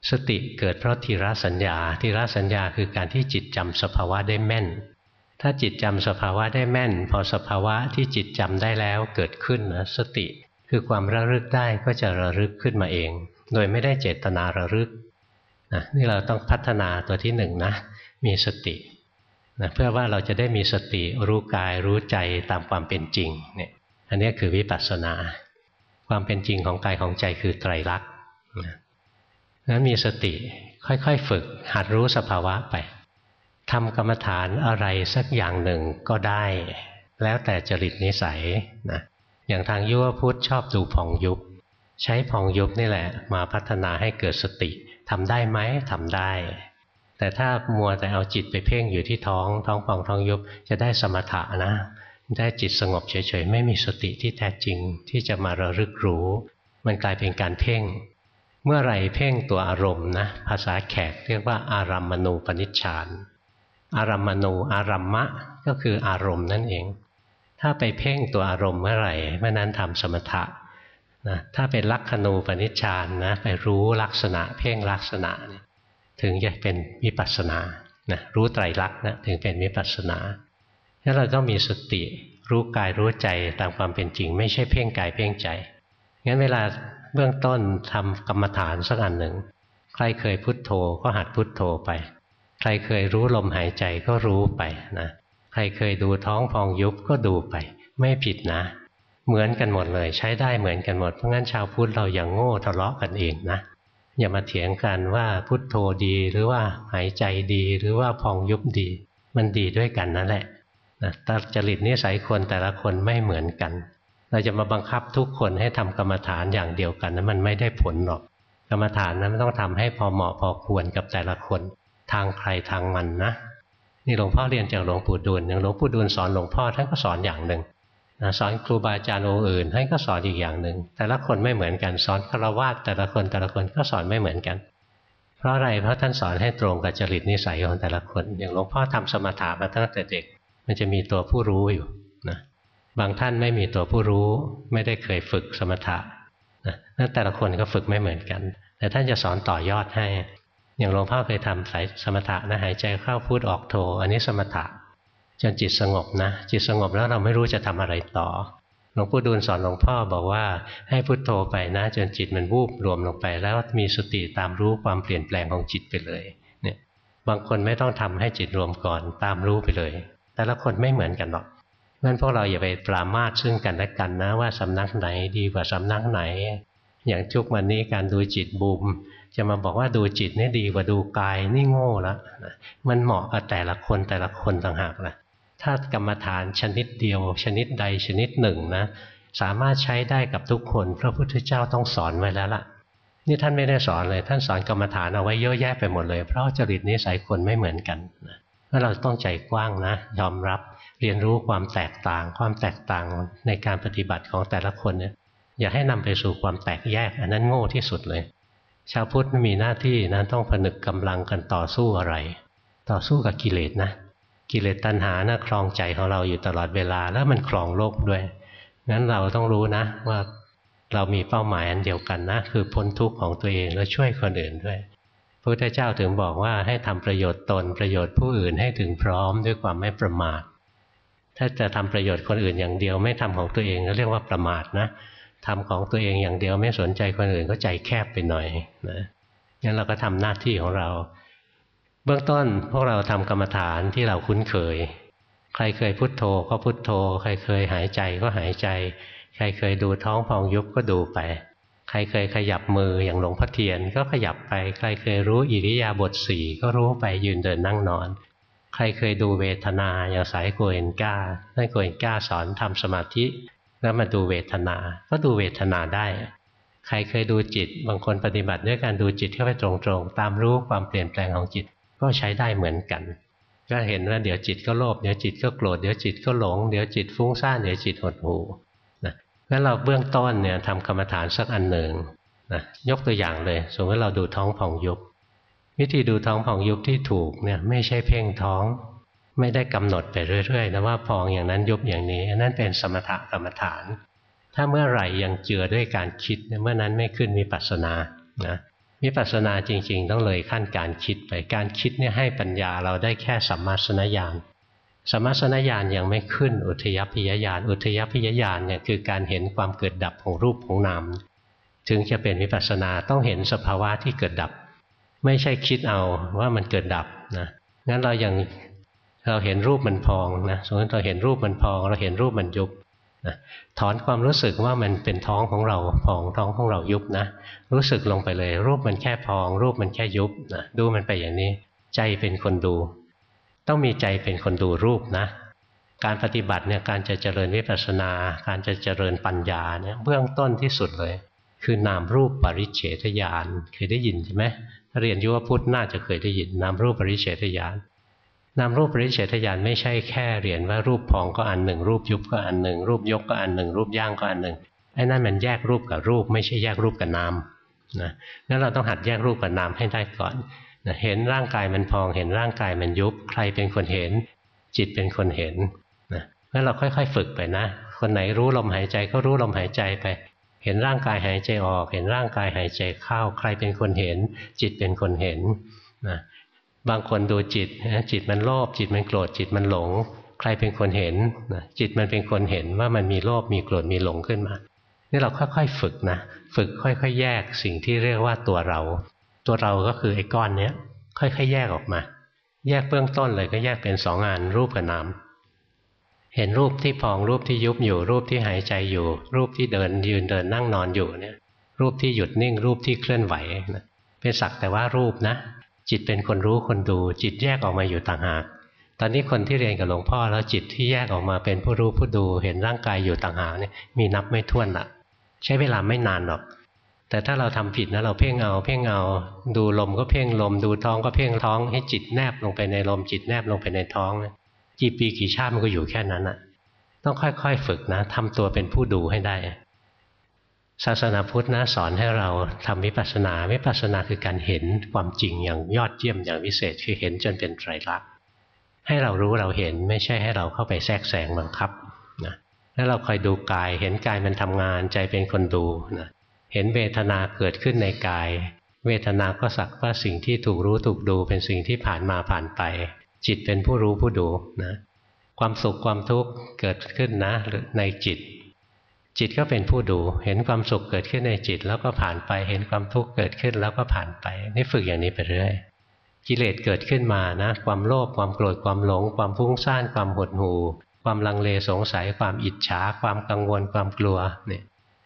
สติเกิดเพราะทีระสัญญาทีระสัญญาคือการที่จิตจำสภาวะได้แม่น ถ้าจิตจำสภาวะได้แม่น พอสภาวะที่จิตจำได้แล้วเกิดขึ้นนะสติคือความระลึกได้ก็จะระลึกขึ้นมาเอง โดยไม่ได้เจตนาระลึก นะนี่เราต้องพัฒนาตัวที่หนึ่งนะมีสตินะเพื่อว่าเราจะได้มีสติรู้กายรู้ใจตามความเป็นจริงเนี่ยอันนี้คือวิปัสสนา ความเป็นจริงของกายของใจคือไตรลักษณ์นะนั้นมีสติค่อยๆฝึกหัดรู้สภาวะไปทำกรรมฐานอะไรสักอย่างหนึ่งก็ได้ แล้วแต่จริตนิสัยนะอย่างทางยุวพุทธชอบดูผ่องยุบ ใช้ผ่องยุบนี่แหละ มาพัฒนาให้เกิดสติ ทำได้ไหมทำได้ แต่ถ้ามัวแต่เอาจิตไปเพ่งอยู่ที่ท้อง ท้องป่องท้องยุบจะได้สมถะนะ ได้จิตสงบเฉยๆ ไม่มีสติที่แท้จริงที่จะมาระลึกรู้ มันกลายเป็นการเพ่ง เมื่อไรเพ่งตัวอารมณ์นะ ภาษาแขกเรียกว่าอารัมมณูปนิชฌานอารัมมณูอารัมมะก็คืออารมณ์นั่นเอง ถ้าไปเพ่งตัวอารมณ์เมื่อไหร่เมื่อนั้นทำสมถะ นะถ้าเป็นลักขณูปนิชฌานนะไปรู้ลักษณะ เพ่งลักษณะ ถึงจะเป็นวิปัสสนานะรู้ไตรลักษณ์นะถึงเป็นวิปัสสนาถ้าเราต้องมีสติรู้กายรู้ใจตามความเป็นจริง ไม่ใช่เพ่งกายเพ่งใจงั้นเวลาเบื้องต้นทำกรรมฐานสักอันหนึ่ง ใครเคยพุทโธก็หัดพุทโธไป ใครเคยรู้ลมหายใจก็รู้ไปนะใครเคยดูท้องพองยุบก็ดูไป ไม่ผิดนะ เหมือนกันหมดเลย ใช้ได้เหมือนกันหมด เพราะงั้นชาวพุทธเราอย่างโง่ทะเลาะกันเองนะอย่ามาเถียงกันว่าพุทโธดีหรือว่าหายใจดีหรือว่าพองยุบดี มันดีด้วยกันนั่นแหละนะต่จริตนิสัยคนแต่ละคนไม่เหมือนกัน เราจะมาบังคับทุกคนให้ทำกรรมฐานอย่างเดียวกันนั้นมันไม่ได้ผลหรอก กรรมฐานนั้นต้องทำให้พอเหมาะพอควรกับแต่ละคน ทางใครทางมันนะนี่หลวงพ่อเรียนจากหลวงปู่ดูลอย่างหลวงปู่ดูลสอนหลวงพ่อท่านก็สอนอย่างหนึ่ง สอนครูบาอาจารย์องค์อื่นท่านก็สอนอีกอย่างหนึ่งแต่ละคนไม่เหมือนกันสอนฆราวาสแต่ละคนแต่ละคนก็สอนไม่เหมือนกัน เพราะอะไรเพราะท่านสอนให้ตรงกับจริตนิสัยของแต่ละคน อย่างหลวงพ่อทำสมถะมาตั้งแต่เด็ก มันจะมีตัวผู้รู้อยู่นะบางท่านไม่มีตัวผู้รู้ ไม่ได้เคยฝึกสมถะนะนั่นแต่ละคนก็ฝึกไม่เหมือนกัน แต่ท่านจะสอนต่อยอดให้ อย่างหลวงพ่อเคยทำสายสมถะนะหายใจเข้าพูดออกโทอันนี้สมถะ จนจิตสงบนะ จิตสงบแล้วเราไม่รู้จะทำอะไรต่อหลวงปู่ดูลสอนหลวงพ่อบอกว่าให้พุโทโธไปนะ จนจิตมันวูบรวมลงไป แล้วมีสติตามรู้ความเปลี่ยนแปลงของจิตไปเลยเนี่ยบางคนไม่ต้องทำให้จิตรวมก่อนตามรู้ไปเลย แต่ละคนไม่เหมือนกันหรอกงั้นพวกเราอย่าไปปรามาสซึ่งกันและกันนะ ว่าสำนักไหนดีกว่าสำนักไหน อย่างทุกวันนี้การดูจิตบูมจะมาบอกว่าดูจิตนี่ดีกว่าดูกายนี่โง่ละมันเหมาะกับแต่ละคนแต่ละคนต่างหากละ ถ้ากรรมฐานชนิดเดียว ชนิดใดชนิดหนึ่งนะสามารถใช้ได้กับทุกคน พระพุทธเจ้าต้องสอนไว้แล้วล่ะ นี่ท่านไม่ได้สอนเลย ท่านสอนกรรมฐานเอาไว้เยอะแยะไปหมดเลย เพราะจริตนิสัยคนไม่เหมือนกันนะเราต้องใจกว้างนะ ยอมรับเรียนรู้ความแตกต่าง ความแตกต่างในการปฏิบัติของแต่ละคนเนี่ยอย่าให้นำไปสู่ความแตกแยก อันนั้นโง่ที่สุดเลย ชาวพุทธไม่มีหน้าที่นะต้องผนึกกำลังกันต่อสู้อะไร ต่อสู้กับกิเลสนะ กิเลสตัณหานะ่ะครองใจของเราอยู่ตลอดเวลา แล้วมันครองโลกด้วยงั้นเราต้องรู้นะ ว่าเรามีเป้าหมายอันเดียวกันนะ คือพ้นทุกข์ของตัวเองแล้วช่วยคนอื่นด้วยพระพุทธเจ้าถึงบอกว่าให้ทำประโยชน์ตนประโยชน์ผู้อื่นให้ถึงพร้อมด้วยความไม่ประมาท ถ้าจะทำประโยชน์คนอื่นอย่างเดียว ไม่ทำของตัวเองก็เรียกว่าประมาทนะทำของตัวเองอย่างเดียวไม่สนใจคนอื่นก็ใจแคบไปหน่อยนะงั้นเราก็ทำหน้าที่ของเรา เบื้องต้นพวกเราทำกรรมฐานที่เราคุ้นเคย ใครเคยพุโทโธก็พุโทโธ ใครเคยหายใจก็หายใจ ใครเคยดูท้องพองยุบก็ดูไป ใครเคยขยับมืออย่างหลวงพ่อเทียนก็ขยับไป ใครเคยรู้อิริยาบถสี่ก็รู้ไปยืนเดินนั่งนอน ใครเคยดูเวทนาอย่างสายโกเอนก้าท่านโกเอนก้าสอนทำสมาธิ แล้วมาดูเวทนา ก็ดูเวทนาได้ใครเคยดูจิต บางคนปฏิบัติด้วยการดูจิตเข้าไปตรงๆ ตามรู้ความเปลี่ยนแปลงของจิต ก็ใช้ได้เหมือนกัน ก็เห็นว่าเดี๋ยวจิตก็โลภเดี๋ยวจิตก็โกรธเดี๋ยวจิตก็หลงเดี๋ยวจิตฟุ้งซ่านเดี๋ยวจิตหดหูนะงั้นเราเบื้องต้นเนี่ยทำกรรมฐานสักอันหนึ่งนะยกตัวอย่างเลย สมมติเราดูท้องผ่องยุบวิธีดูท้องผ่องยุบที่ถูกเนี่ยไม่ใช่เพ่งท้อง ไม่ได้กำหนดไปเรื่อยๆนะว่าพองอย่างนั้นยุบอย่างนี้นั่นเป็นสมถกรรมฐาน ถ้าเมื่อไหร่ยังเจือด้วยการคิดเมื่อนั้นไม่ขึ้นมีปัสนานะ วิปัสสนาจริง ๆ ต้องเลยขั้นการคิดไปการคิดเนี่ยให้ปัญญาเราได้แค่สัมมาสนญาณสัมมาสนญาณยังไม่ขึ้นอุทยพยญาณอุทยพยญาณเนี่ยคือการเห็นความเกิดดับของรูปของนามถึงจะเป็นวิปัสสนาต้องเห็นสภาวะที่เกิดดับ ไม่ใช่คิดเอาว่ามันเกิดดับนะงั้นเรายังเราเห็นรูปมันพองนะสมมติเราเห็นรูปมันพอง เราเห็นรูปมันยุบ นะถอนความรู้สึกว่ามันเป็นท้องของเราพองท้องของเรายุบนะ รู้สึกลงไปเลย รูปมันแค่พอง รูปมันแค่ยุบนะดูมันไปอย่างนี้ ใจเป็นคนดู ต้องมีใจเป็นคนดูรูปนะการปฏิบัติเนี่ยการจะเจริญวิปัสสนา การจะเจริญปัญญาเนี่ยเบื้องต้นที่สุดเลย คือนามรูปปริเฉทญาณเคยได้ยินใช่ไหมเรียนยุวพุทธน่าจะเคยได้ยินนามรูปปริเฉทญาณ นามรูปปริเฉทญาณไม่ใช่แค่เรียนว่ารูปพองก็อันหนึ่ง รูปยุบก็อันหนึ่ง รูปยกก็อันหนึ่ง รูปย่างก็อันหนึ่งไอ้นั่นมันแยกรูปกับรูป ไม่ใช่แยกรูปกับนามนะงั้นเราต้องหัดแยกรูปกับนามให้ได้ก่อนนะเห็นร่างกายมันพองเห็นร่างกายมันยุบ ใครเป็นคนเห็น จิตเป็นคนเห็นนะงั้นเราค่อย ๆ ฝึกไปนะ คนไหนรู้ลมหายใจก็รู้ลมหายใจไป เห็นร่างกายหายใจออก เห็นร่างกายหายใจเข้า ใครเป็นคนเห็น จิตเป็นคนเห็นนะ บางคนดูจิตจิตมันโลภจิตมันโกรธจิตมันหลง ใครเป็นคนเห็นจิตมันเป็นคนเห็นว่ามันมีโลภมีโกรธมีหลงขึ้นมานี่เราค่อยๆฝึกนะฝึกค่อยๆ แยกสิ่งที่เรียกว่าตัวเรา ตัวเราก็คือไอ้ก้อนเนี้ยค่อยๆ แยกออกมา แยกเบื้องต้นเลยก็แยกเป็นสองงานรูปกับนามเห็นรูปที่พองรูปที่ยุบอยู่รูปที่หายใจอยู่ รูปที่เดินยืนเดินนั่งนอนอยู่เนี่ยรูปที่หยุดนิ่งรูปที่เคลื่อนไหวนะเป็นสักแต่ว่ารูปนะ จิตเป็นคนรู้คนดู จิตแยกออกมาอยู่ต่างหาก ตอนนี้คนที่เรียนกับหลวงพ่อแล้วจิตที่แยกออกมาเป็นผู้รู้ผู้ดูเห็นร่างกายอยู่ต่างหากเนี่ยมีนับไม่ถ้วนละใช้เวลาไม่นานหรอก แต่ถ้าเราทำผิดนะเราเพ่งเอา เพ่งเอา ดูลมก็เพ่งลม ดูท้องก็เพ่งท้อง ให้จิตแนบลงไปในลมจิตแนบลงไปในท้องกี่ปีกี่ชาติมันก็อยู่แค่นั้นอะต้องค่อยๆ ฝึกนะทำตัวเป็นผู้ดูให้ได้ ศาสนาพุทธนะสอนให้เราทำวิปัสสนาวิปัสสนาคือการเห็นความจริงอย่างยอดเยี่ยมอย่างวิเศษคือเห็นจนเป็นไตรลักษณ์ให้เรารู้เราเห็นไม่ใช่ให้เราเข้าไปแทรกแซงบังคับนะแล้วเราคอยดูกายเห็นกายมันทำงานใจเป็นคนดูนะเห็นเวทนาเกิดขึ้นในกาย เวทนาก็สักว่าสิ่งที่ถูกรู้ถูกดูเป็นสิ่งที่ผ่านมาผ่านไป จิตเป็นผู้รู้ผู้ดูนะความสุขความทุกข์เกิดขึ้นนะในจิต จิตก็เป็นผู้ดู เห็นความสุขเกิดขึ้นในจิต แล้วก็ผ่านไป เห็นความทุกข์เกิดขึ้นแล้วก็ผ่านไป นี่ฝึกอย่างนี้ไปเรื่อย กิเลสเกิดขึ้นมานะ ความโลภ ความโกรธ ความหลง ความฟุ้งซ่าน ความหดหู่ ความลังเลสงสัย ความอิจฉา ความกังวล ความกลัว เนี่ย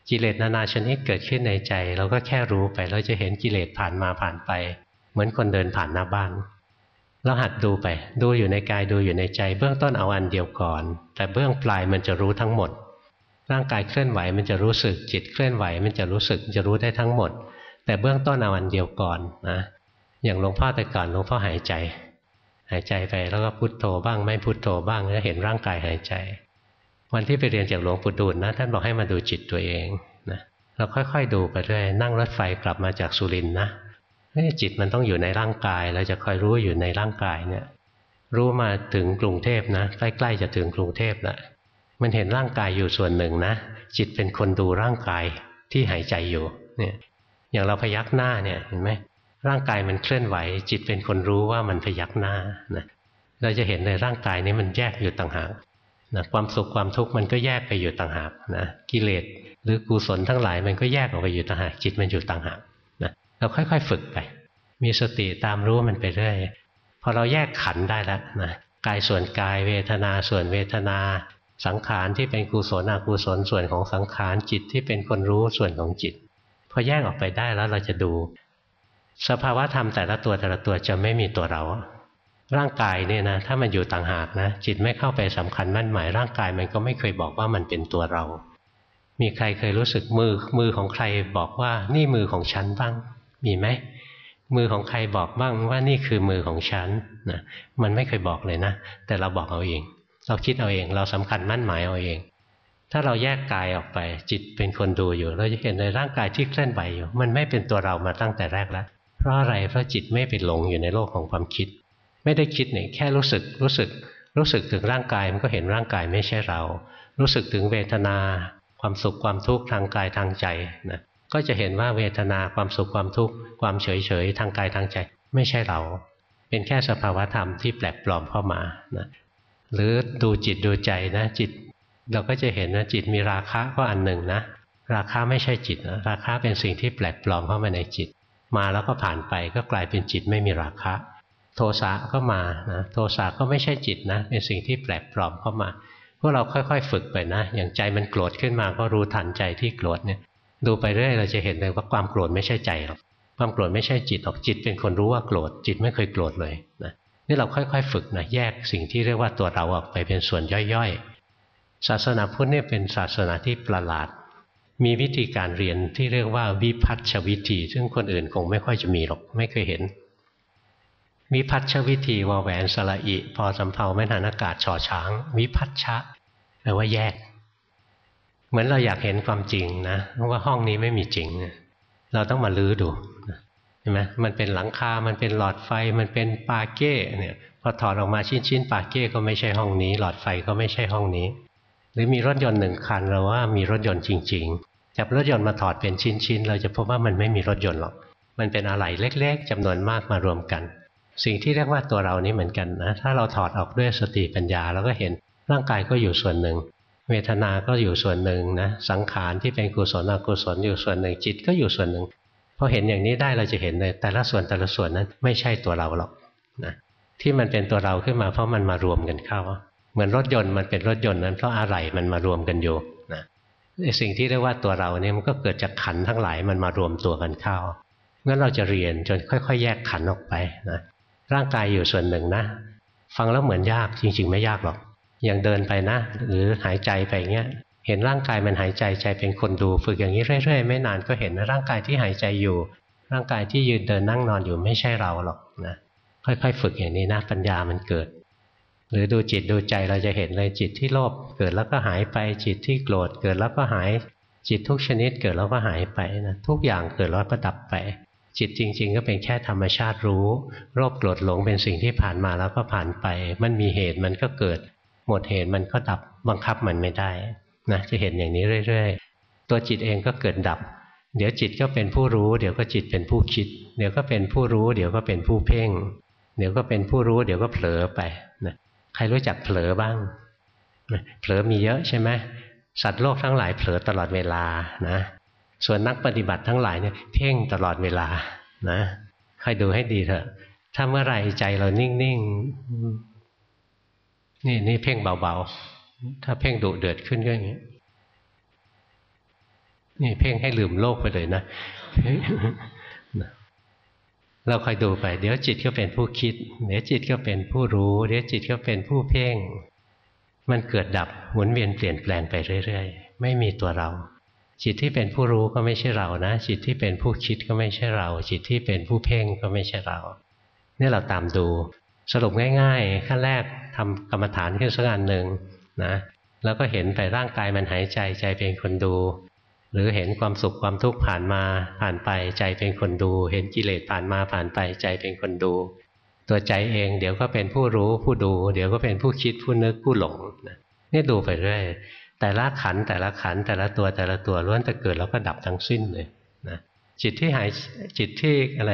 กิเลสนานาชนิดเกิดขึ้นในใจ เราก็แค่รู้ไป เราจะเห็นกิเลสผ่านมาผ่านไป เหมือนคนเดินผ่านหน้าบ้านเราหัดดูไป ดูอยู่ในกายดูอยู่ในใจ เบื้องต้นเอาอันเดียวก่อน แต่เบื้องปลายมันจะรู้ทั้งหมด ร่างกายเคลื่อนไหวมันจะรู้สึกจิตเคลื่อนไหวมันจะรู้สึกจะรู้ได้ทั้งหมด แต่เบื้องต้นเอาอันเดียวก่อนนะอย่างหลวงพ่อแต่ก่อนหลวงพ่อหายใจ หายใจไปแล้วก็พุโทโธบ้างไม่พุโทโธบ้างแล้วเห็นร่างกายหายใจ วันที่ไปเรียนจากหลวงปู่ดูลนะท่านบอกให้มาดูจิตตัวเองนะเราค่อยๆดูไปเรื่อยนั่งรถไฟกลับมาจากสุรินนะจิตมันต้องอยู่ในร่างกายเราจะคอยรู้อยู่ในร่างกายเนี่ยรู้มาถึงกรุงเทพนะใกล้ๆจะถึงกรุงเทพแล้ว มันเห็นร่างกายอยู่ส่วนหนึ่งนะ จิตเป็นคนดูร่างกายที่หายใจอยู่เนี่ยอย่างเราพยักหน้าเนี่ยเห็นไหมร่างกายมันเคลื่อนไหว จิตเป็นคนรู้ว่ามันพยักหน้านะเราจะเห็นในร่างกายนี้มันแยกอยู่ต่างหากนะความสุขความทุกข์มันก็แยกไปอยู่ต่างหากนะกิเลสหรือกุศลทั้งหลายมันก็แยกออกไปอยู่ต่างหากจิตมันอยู่ต่างหากนะเราค่อยๆฝึกไป มีสติตามรู้มันไปเรื่อยพอเราแยกขันได้แล้วนะกายส่วนกายเวทนาส่วนเวทนา สังขารที่เป็นกุศลอกุศลส่วนของสังขารจิตที่เป็นคนรู้ส่วนของจิต พอแยกออกไปได้แล้วเราจะดู สภาวะธรรมแต่ละตัวแต่ละตัวจะไม่มีตัวเรา ร่างกายเนี่ยนะถ้ามันอยู่ต่างหากนะจิตไม่เข้าไปสำคัญมั่นหมายร่างกายมันก็ไม่เคยบอกว่ามันเป็นตัวเรา มีใครเคยรู้สึกมือมือของใครบอกว่านี่มือของฉันบ้าง มีไหมมือของใครบอกบ้างว่านี่คือมือของฉันนะมันไม่เคยบอกเลยนะ แต่เราบอกเอาเอง เราคิดเอาเอง เราสำคัญมั่นหมายเอาเอง ถ้าเราแยกกายออกไป จิตเป็นคนดูอยู่ เราจะเห็นในร่างกายที่เคลื่อนไหวอยู่ มันไม่เป็นตัวเรามาตั้งแต่แรกแล้ว เพราะอะไร เพราะจิตไม่ไปหลงอยู่ในโลกของความคิด ไม่ได้คิดเนี่ยแค่รู้สึก รู้สึก รู้สึกถึงร่างกายมันก็เห็นร่างกายไม่ใช่เรา รู้สึกถึงเวทนา ความสุขความทุกข์ทางกายทางใจนะ ก็จะเห็นว่าเวทนาความสุขความทุกข์ความเฉยเฉยทางกายทางใจ ไม่ใช่เรา เป็นแค่สภาวธรรมที่แปลกปลอมเข้ามานะ หรือดูจิตดูใจนะจิต เราก็จะเห็นนะจิตมีราคะก็อันหนึ่งนะ ราคะไม่ใช่จิตนะราคะเป็นสิ่งที่แปลกปลอมเข้ามาในจิต มาแล้วก็ผ่านไปก็กลายเป็นจิตไม่มีราคะ โทสะก็มานะโทสะก็ไม่ใช่จิตนะ เป็นสิ่งที่แปลกปลอมเข้ามาพวกเราค่อยๆ ฝึกไปนะ อย่างใจมันโกรธขึ้นมาก็รู้ทันใจที่โกรธเนี่ยดูไปเรื่อยเราจะเห็นเลยว่าความโกรธไม่ใช่ใจหรอกความโกรธไม่ใช่จิตหรอกจิตเป็นคนรู้ว่าโกรธจิตไม่เคยโกรธเลยนะ นี่เราค่อยๆ ฝึกนะแยกสิ่งที่เรียกว่าตัวเราออกไปเป็นส่วนย่อยๆ ศาสนาพุทธเนี่ยเป็นศาสนาที่ประหลาด มีวิธีการเรียนที่เรียกว่าวิพัฒชวิธี ซึ่งคนอื่นคงไม่ค่อยจะมีหรอกไม่เคยเห็นวิพัฒชวิธีวอแหวนสละอิ พอสำเพาแม่นานากาศช่อช้าง วิพัฒชะแปลว่าแยก เหมือนเราอยากเห็นความจริงนะว่าห้องนี้ไม่มีจริง เราต้องมาลื้อดู ห็นไหมมันเป็นหลังคา มันเป็นหลอดไฟ มันเป็นปาเก้เนี่ยพอถอดออกมาชิ้นชิ้นปาเก้ก็ไม่ใช่ห้องนี้ หลอดไฟก็ไม่ใช่ห้องนี้ หรือมีรถยนต์หนึ่งคันเราว่ามีรถยนต์จริง ๆ จับรถยนต์มาถอดเป็นชิ้นชิ้นเราจะพบว่ามันไม่มีรถยนต์หรอก มันเป็นอะไหล่เล็ก ๆจำนวนมากมารวมกัน สิ่งที่เรียกว่าตัวเรานี้เหมือนกันนะถ้าเราถอดออกด้วยสติปัญญาเราก็เห็นร่างกายก็อยู่ส่วนหนึ่ง เวทนา ก็อยู่ส่วนหนึ่งนะสังขารที่เป็นกุศลอกุศลอยู่ส่วนหนึ่งจิตก็อยู่ส่วนหนึ่ง พอเห็นอย่างนี้ได้เราจะเห็นเลยแต่ละส่วนแต่ละส่วนนั้นไม่ใช่ตัวเราหรอกนะที่มันเป็นตัวเราขึ้นมาเพราะมันมารวมกันเข้า เหมือนรถยนต์มันเป็นรถยนต์นั้นเพราะอะไรมันมารวมกันอยู่นะสิ่งที่เรียกว่าตัวเราเนี่ยมันก็เกิดจากขันทั้งหลายมันมารวมตัวกันเข้างั้นเราจะเรียนจนค่อย ๆ แยกขันออกไปนะร่างกายอยู่ส่วนหนึ่งนะ ฟังแล้วเหมือนยากจริง ๆ ไม่ยากหรอกอย่างเดินไปนะ หรือหายใจไปเงี้ย เห็นร่างกายมันหายใจใจเป็นคนดู ฝึกอย่างนี้เรื่อยๆ ไม่นานก็เห็นนะร่างกายที่หายใจอยู่ ร่างกายที่ยืนเดินนั่งนอนอยู่ไม่ใช่เราหรอกนะค่อยๆ ฝึกอย่างนี้นะปัญญามันเกิด หรือดูจิตดูใจเราจะเห็นเลยจิตที่โลภเกิดแล้วก็หายไปจิตที่โกรธเกิดแล้วก็หายจิตทุกชนิดเกิดแล้วก็หายไปนะทุกอย่างเกิดแล้วก็ดับไป จิตจริง ๆ ก็เป็นแค่ธรรมชาติรู้โรคโกรธหลงเป็นสิ่งที่ผ่านมาแล้วก็ผ่านไป มันมีเหตุมันก็เกิด หมดเหตุมันก็ดับบังคับมันไม่ได้ นะจะเห็นอย่างนี้เรื่อย ๆ ตัวจิตเองก็เกิดดับ เดี๋ยวจิตก็เป็นผู้รู้ เดี๋ยวก็จิตเป็นผู้คิด เดี๋ยวก็เป็นผู้รู้ เดี๋ยวก็เป็นผู้เพ่ง เดี๋ยวก็เป็นผู้รู้ เดี๋ยวก็เผลอไปนะใครรู้จักเผลอบ้างเผลอมีเยอะใช่ไหมสัตว์โลกทั้งหลายเผลอตลอดเวลานะส่วนนักปฏิบัติทั้งหลายเนี่ยเพ่งตลอดเวลานะคอยดูให้ดีเถอะ ถ้าเมื่อไรใจเรานิ่งๆ นี่นี่เพ่งเบาๆ ถ้าเพ่งดุเดือดขึ้นก็อย่างนี้นี่เพ่งให้ลืมโลกไปเลยนะ เราคอยดูไป เดี๋ยวจิตก็เป็นผู้คิด เดี๋ยวจิตก็เป็นผู้รู้ เดี๋ยวจิตก็เป็นผู้เพ่ง มันเกิดดับหมุนเวียนเปลี่ยนแปลงไปเรื่อยๆ ไม่มีตัวเรา จิตที่เป็นผู้รู้ก็ไม่ใช่เรานะ จิตที่เป็นผู้คิดก็ไม่ใช่เรา จิตที่เป็นผู้เพ่งก็ไม่ใช่เรานี่เราตามดู สรุปง่าย ๆ ขั้นแรกทำกรรมฐานขึ้นสักอันหนึ่ง นะแล้วก็เห็นไปร่างกายมันหายใจใจเป็นคนดู หรือเห็นความสุขความทุกข์ผ่านมาผ่านไปใจเป็นคนดู เห็นกิเลสผ่านมาผ่านไปใจเป็นคนดู ตัวใจเองเดี๋ยวก็เป็นผู้รู้ผู้ดู เดี๋ยวก็เป็นผู้คิดผู้นึกผู้หลงนี่ดูไปเรื่อยแต่ละขันแต่ละขันแต่ละตัวแต่ละตัวล้วนแต่เกิดแล้วก็ดับทั้งสิ้นเลยนะจิตที่หายจิตที่อะไร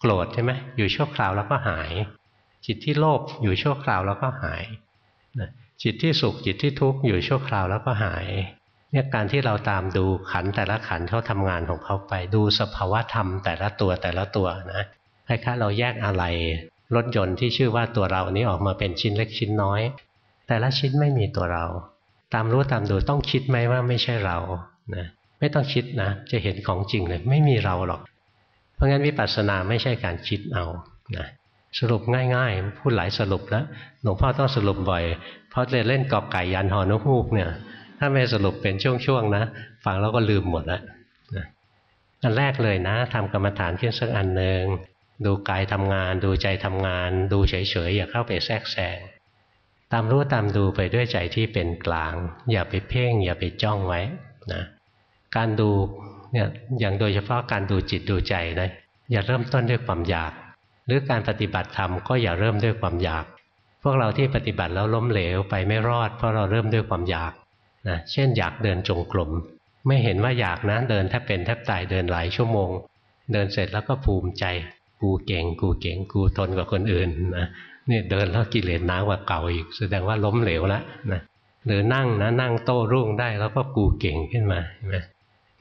โกรธใช่ไหมอยู่ชั่วคราวแล้วก็หาย จิตที่โลภอยู่ชั่วคราวแล้วก็หาย จิตที่สุขจิตที่ทุกข์อยู่ชั่วคราวแล้วก็หายเนี่ยการที่เราตามดูขันแต่ละขันเขาทำงานของเขาไปดูสภาวะธรรมแต่ละตัวแต่ละตัวนะคล้ายๆเราแยกอะไรรถยนต์ที่ชื่อว่าตัวเรานี้ออกมาเป็นชิ้นเล็กชิ้นน้อย แต่ละชิ้นไม่มีตัวเรา ตามรู้ตามดูต้องคิดไหมว่าไม่ใช่เรานะไม่ต้องคิดนะ จะเห็นของจริงเลยไม่มีเราหรอก เพราะงั้นวิปัสสนาไม่ใช่การคิดเอานะ สรุปง่ายๆ พูดหลายสรุปแล้วหลวงพ่อต้องสรุปบ่อย เพราะจะเล่นกอบไก่ยันหอนกฮูกเนี่ย ถ้าไม่สรุปเป็นช่วงๆนะฟังแล้วก็ลืมหมดแล้วอันแรกเลยนะทำกรรมฐานขึ้นสักอันหนึ่งดูกายทำงาน ดูใจทำงาน ดูเฉยๆอย่าเข้าไปแทรกแซงตามรู้ตามดูไปด้วยใจที่เป็นกลาง อย่าไปเพ่ง อย่าไปจ้องไว้นะการดูเนี่ยอย่างโดยเฉพาะการดูจิตดูใจนะอย่าเริ่มต้นด้วยความอยาก หรือการปฏิบัติธรรมก็อย่าเริ่มด้วยความอยาก พวกเราที่ปฏิบัติแล้วล้มเหลวไปไม่รอดเพราะเราเริ่มด้วยความอยากนะเช่นอยากเดินจงกรมไม่เห็นว่าอยากนะเดินแทบเป็นแทบตายเดินหลายชั่วโมง เดินเสร็จแล้วก็ภูมิใจกูเก่ง กูเก่งกูทนกว่าคนอื่นนะนี่เดินแล้วกิเลสหนากว่าเก่าอีก แสดงว่าล้มเหลวแล้วนะหรือนั่งนะนั่งโต้รุ่งได้แล้วก็กูเก่งขึ้นมาใช่ไหม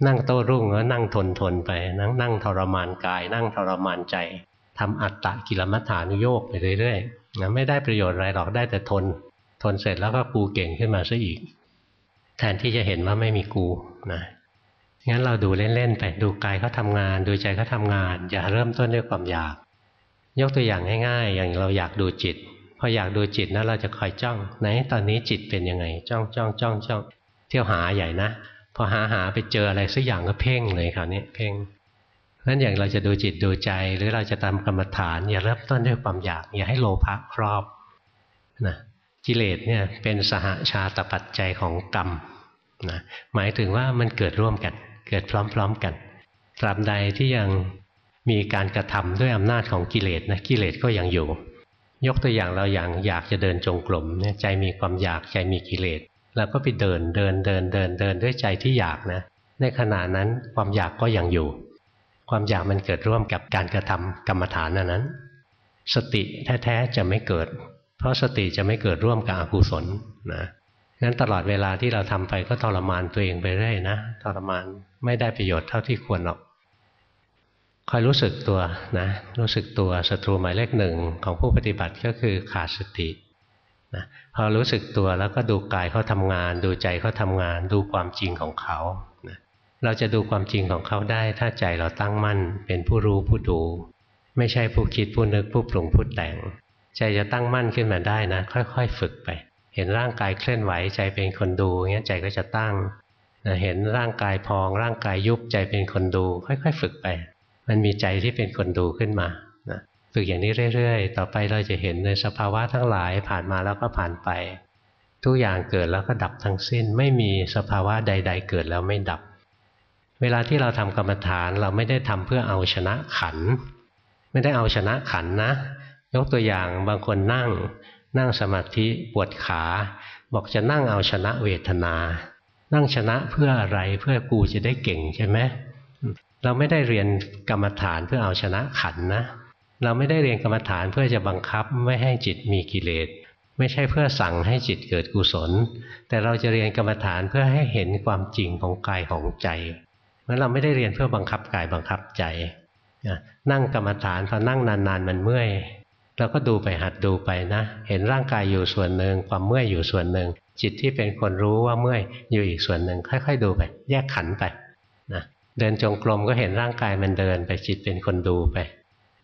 นั่งโต้รุ่งแล้วนั่งทนทนไปนั่งนั่งทรมานกาย นั่งทรมานใจ ทำอัตตะกิลมัฏฐานุโยกไปเรื่อยๆนะไม่ได้ประโยชน์อะไรหรอกได้แต่ทน ทนเสร็จแล้วก็กูเก่งขึ้นมาซะอีก แทนที่จะเห็นว่าไม่มีกูนะงั้นเราดูเล่นๆไปดูกายเขาทางาน ดูใจเขาทางาน อย่าเริ่มต้นด้วยความอยาก ยกตัวอย่างง่ายๆ อย่างเราอยากดูจิตพออยากดูจิตนะเราจะคอยจ้องไหนตอนนี้จิตเป็นยังไง จ้องจ้องจ้องจ้องเที่ยวหาใหญ่นะพอหาหาไปเจออะไรสักอย่างก็เพ่งเลยคราวนี้เพ่ง นั้นอย่างเราจะดูจิตดูใจ หรือเราจะทำกรรมฐาน อย่าเริ่มต้นด้วยความอยาก อย่าให้โลภะครอบนะกิเลสเนี่ยเป็นสหาชาตปัจจัยของกรรมนะหมายถึงว่ามันเกิดร่วมกัน เกิดพร้อมๆกันตราบใดที่ยังมีการกระทำด้วยอำนาจของกิเลสนะกิเลสก็ยังอยู่ ยกตัวอย่างเราอย่างอยากจะเดินจงกรมเนี่ยใจมีความอยากใจมีกิเลสเราก็ไปเดินเดินเดินเดินเดินด้วยใจที่อยากนะ ในขณะนั้นความอยากก็ยังอยู่ ความอยากมันเกิดร่วมกับการกระทำกรรมฐานนั้น สติแท้ๆจะไม่เกิด เพราะสติจะไม่เกิดร่วมกับอกุศลนะงั้นตลอดเวลาที่เราทำไปก็ทรมานตัวเองไปเรื่อยนะทรมานไม่ได้ประโยชน์เท่าที่ควรหรอกคอยรู้สึกตัวนะรู้สึกตัวศัตรูหมายเลขหนึ่งของผู้ปฏิบัติก็คือขาดสตินะพอรู้สึกตัวแล้วก็ดูกายเขาทำงาน ดูใจเขาทำงาน ดูความจริงของเขา เราจะดูความจริงของเขาได้ ถ้าใจเราตั้งมั่น เป็นผู้รู้ผู้ดู ไม่ใช่ผู้คิดผู้นึกผู้ปรุงผู้แต่ง ใจจะตั้งมั่นขึ้นมาได้นะ ค่อย ๆ ฝึกไป เห็นร่างกายเคลื่อนไหวใจเป็นคนดูเงี้ยใจก็จะตั้งเห็นร่างกายพอง ร่างกายยุบใจเป็นคนดู ค่อย ๆ ฝึกไป มันมีใจที่เป็นคนดูขึ้นมานะฝึกอย่างนี้เรื่อย ๆ ต่อไปเราจะเห็นในสภาวะทั้งหลายผ่านมาแล้วก็ผ่านไป ทุกอย่างเกิดแล้วก็ดับทั้งสิ้น ไม่มีสภาวะใด ๆ เกิดแล้วไม่ดับ เวลาที่เราทำกรรมฐานเราไม่ได้ทำเพื่อเอาชนะขัน ไม่ได้เอาชนะขันนะ ยกตัวอย่างบางคนนั่ง นั่งสมาธิปวดขา บอกจะนั่งเอาชนะเวทนา นั่งชนะเพื่ออะไรเพื่อกูจะได้เก่งใช่ไหมเราไม่ได้เรียนกรรมฐานเพื่อเอาชนะขันนะ เราไม่ได้เรียนกรรมฐานเพื่อจะบังคับไม่ให้จิตมีกิเลสไม่ใช่เพื่อสั่งให้จิตเกิดกุศล แต่เราจะเรียนกรรมฐานเพื่อให้เห็นความจริงของกายของใจ เพราะเราไม่ได้เรียนเพื่อบังคับกายบังคับใจนั่งกรรมฐานพอนั่งนานๆมันเมื่อยเราก็ดูไปหัดดูไปนะ เห็นร่างกายอยู่ส่วนหนึ่งความเมื่อยอยู่ส่วนหนึ่ง จิตที่เป็นคนรู้ว่าเมื่อยอยู่อีกส่วนหนึ่งค่อย ๆ ดูไป แยกขันไปนะเดินจงกรมก็เห็นร่างกายมันเดินไปจิตเป็นคนดูไป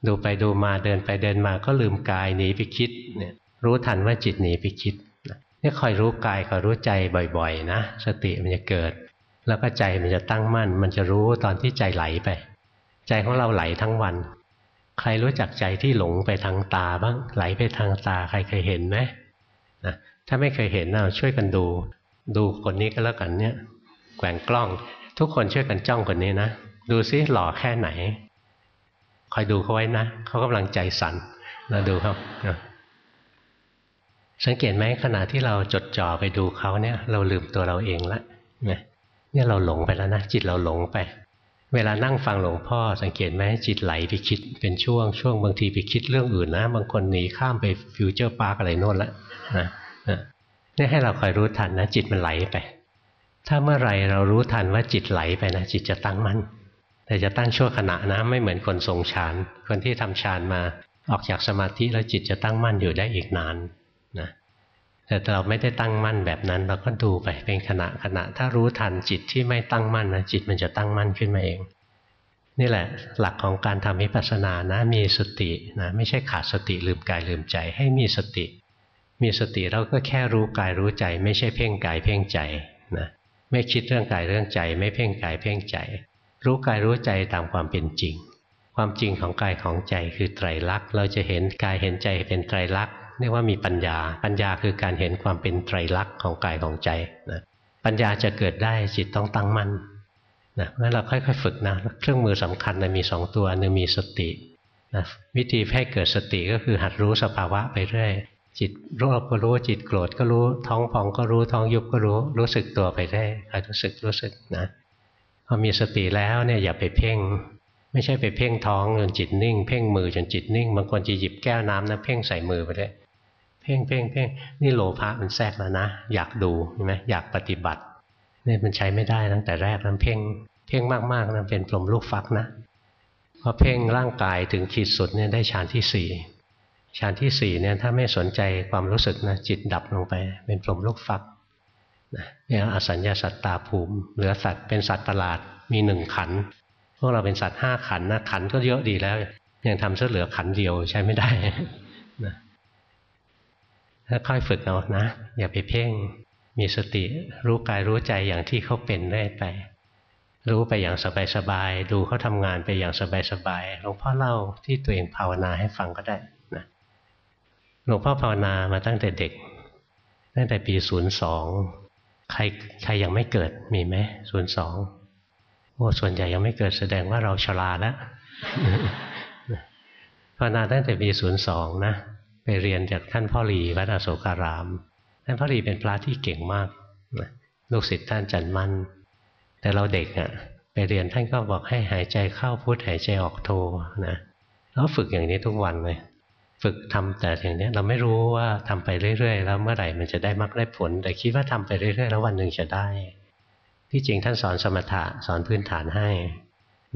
ดูไปดูมาเดินไปเดินมาก็ลืมกายหนีไปคิดเนี่ยรู้ทันว่าจิตหนีไปคิดนี่คอยรู้กายคอยรู้ใจบ่อย ๆ นะ สติมันจะเกิด แล้วก็ใจมันจะตั้งมั่น มันจะรู้ตอนที่ใจไหลไป ใจของเราไหลทั้งวัน ใครรู้จักใจที่หลงไปทางตาบ้างไหลไปทางตาใครเคยเห็นไหมนะถ้าไม่เคยเห็นเราช่วยกันดู ดูคนนี้ก็แล้วกันเนี่ยแกว่งกล้อง ทุกคนช่วยกันจ้องคนนี้นะดูซิหล่อแค่ไหนคอยดูเขาไว้นะเขากำลังใจสั่นเราดูครับสังเกตไหมขณะที่เราจดจ่อไปดูเขาเนี่ย เราลืมตัวเราเองละ เนี่ยเราหลงไปแล้วนะจิตเราหลงไป เวลานั่งฟังหลวงพ่อสังเกตไหมจิตไหลไปคิดเป็นช่วงช่วงบางทีไปคิดเรื่องอื่นนะ บางคนหนีข้ามไป Future Park อะไรโน่นละนะนี่ให้เราคอยรู้ทันนะ จิตมันไหลไป ถ้าเมื่อไรเรารู้ทันว่าจิตไหลไปนะจิตจะตั้งมั่นแต่จะตั้งชั่วขณะนะไม่เหมือนคนทรงฌานคนที่ทำฌานมาออกจากสมาธิแล้วจิตจะตั้งมั่นอยู่ได้อีกนานนะ แต่เราไม่ได้ตั้งมั่นแบบนั้น เราก็ดูไปเป็นขณะขณะ ถ้ารู้ทันจิตที่ไม่ตั้งมั่นนะจิตมันจะตั้งมั่นขึ้นมาเอง นี่แหละหลักของการทำวิปัสสนานะมีสตินะไม่ใช่ขาดสติลืมกายลืมใจ ให้มีสติ มีสติเราก็แค่รู้กายรู้ใจ ไม่ใช่เพ่งกายเพ่งใจนะไม่คิดเรื่องกายเรื่องใจ ไม่เพ่งกายเพ่งใจ รู้กายรู้ใจตามความเป็นจริง ความจริงของกายของใจคือไตรลักษณ์เราจะเห็นกายเห็นใจเป็นไตรลักษณ์ เรียกว่ามีปัญญา ปัญญาคือการเห็นความเป็นไตรลักษณ์ของกายของใจนะปัญญาจะเกิดได้จิตต้องตั้งมั่นนะงั้นเราค่อยๆฝึกนะเครื่องมือสำคัญนะมีสองตัวหนึ่งมีสตินะวิธีให้เกิดสติก็คือหัดรู้สภาวะไปเรื่อยจิตโลภก็รู้จิตโกรธก็รู้ท้องพองก็รู้ท้องยุบก็รู้รู้สึกตัวไปได้คอยรู้สึกรู้สึกนะพอมีสติแล้วเนี่ยอย่าไปเพ่ง ไม่ใช่ไปเพ่งท้องจนจิตนิ่ง เพ่งมือจนจิตนิ่ง บางคนจะหยิบแก้วน้ำนะเพ่งใส่มือไปได้ เพ่งเพ่งเพ่งนี่โลภะมันแทรกแล้วนะ อยากดูใช่ไหมอยากปฏิบัติเนี่ยมันใช้ไม่ได้ตั้งแต่แรกนั้นเพ่งเพ่งมากๆนะเป็นปลมลูกฟักนะพอเพ่งร่างกายถึงขีดสุดเนี่ยได้ฌานที่สี่ฌานที่สี่เนี่ยถ้าไม่สนใจความรู้สึกนะจิตดับลงไป เป็นพรหมลูกฟักนะเนี่ยอสัญญาสัตตาภูมิเหลือสัตว์เป็นสัตว์ประหลาดมีหนึ่งขันพวกเราเป็นสัตว์ห้าขันนะขันก็เยอะดีแล้ว ยังทำเสเหลือขันเดียวใช้ไม่ได้ ถ้าค่อยฝึกเอานะ อย่าไปเพ่ง มีสติรู้กายรู้ใจอย่างที่เขาเป็นได้ไป รู้ไปอย่างสบายๆ ดูเขาทำงานไปอย่างสบายๆ หลวงพ่อเล่าที่ตัวเองภาวนาให้ฟังก็ได้นะหลวงพ่อภาวนามาตั้งแต่เด็ก ตั้งแต่ปีศูนย์สองใครใครยังไม่เกิดมีไหมศูนย์สองโอ้ส่วนใหญ่ยังไม่เกิดแสดงว่าเราชราแล้วภาวนาตั้งแต่ปีศูนย์สองนะ ไปเรียนจากท่านพ่อหลีวัดอโศการาม ท่านพ่อหลีเป็นพระที่เก่งมากลูกศิษย์ท่านจันมั่นแต่เราเด็กอะ่ะไปเรียนท่านก็บอกให้หายใจเข้าพุทหายใจออกโทนะแล้วฝึกอย่างนี้ทุกวันเลยฝึกทำแต่อย่างนี้เราไม่รู้ว่าทำไปเรื่อยๆ แล้วเมื่อไหร่มันจะได้มรรคได้ผล แต่คิดว่าทำไปเรื่อยๆ แล้ววันหนึ่งจะได้ ที่จริงท่านสอนสมถะสอนพื้นฐานให้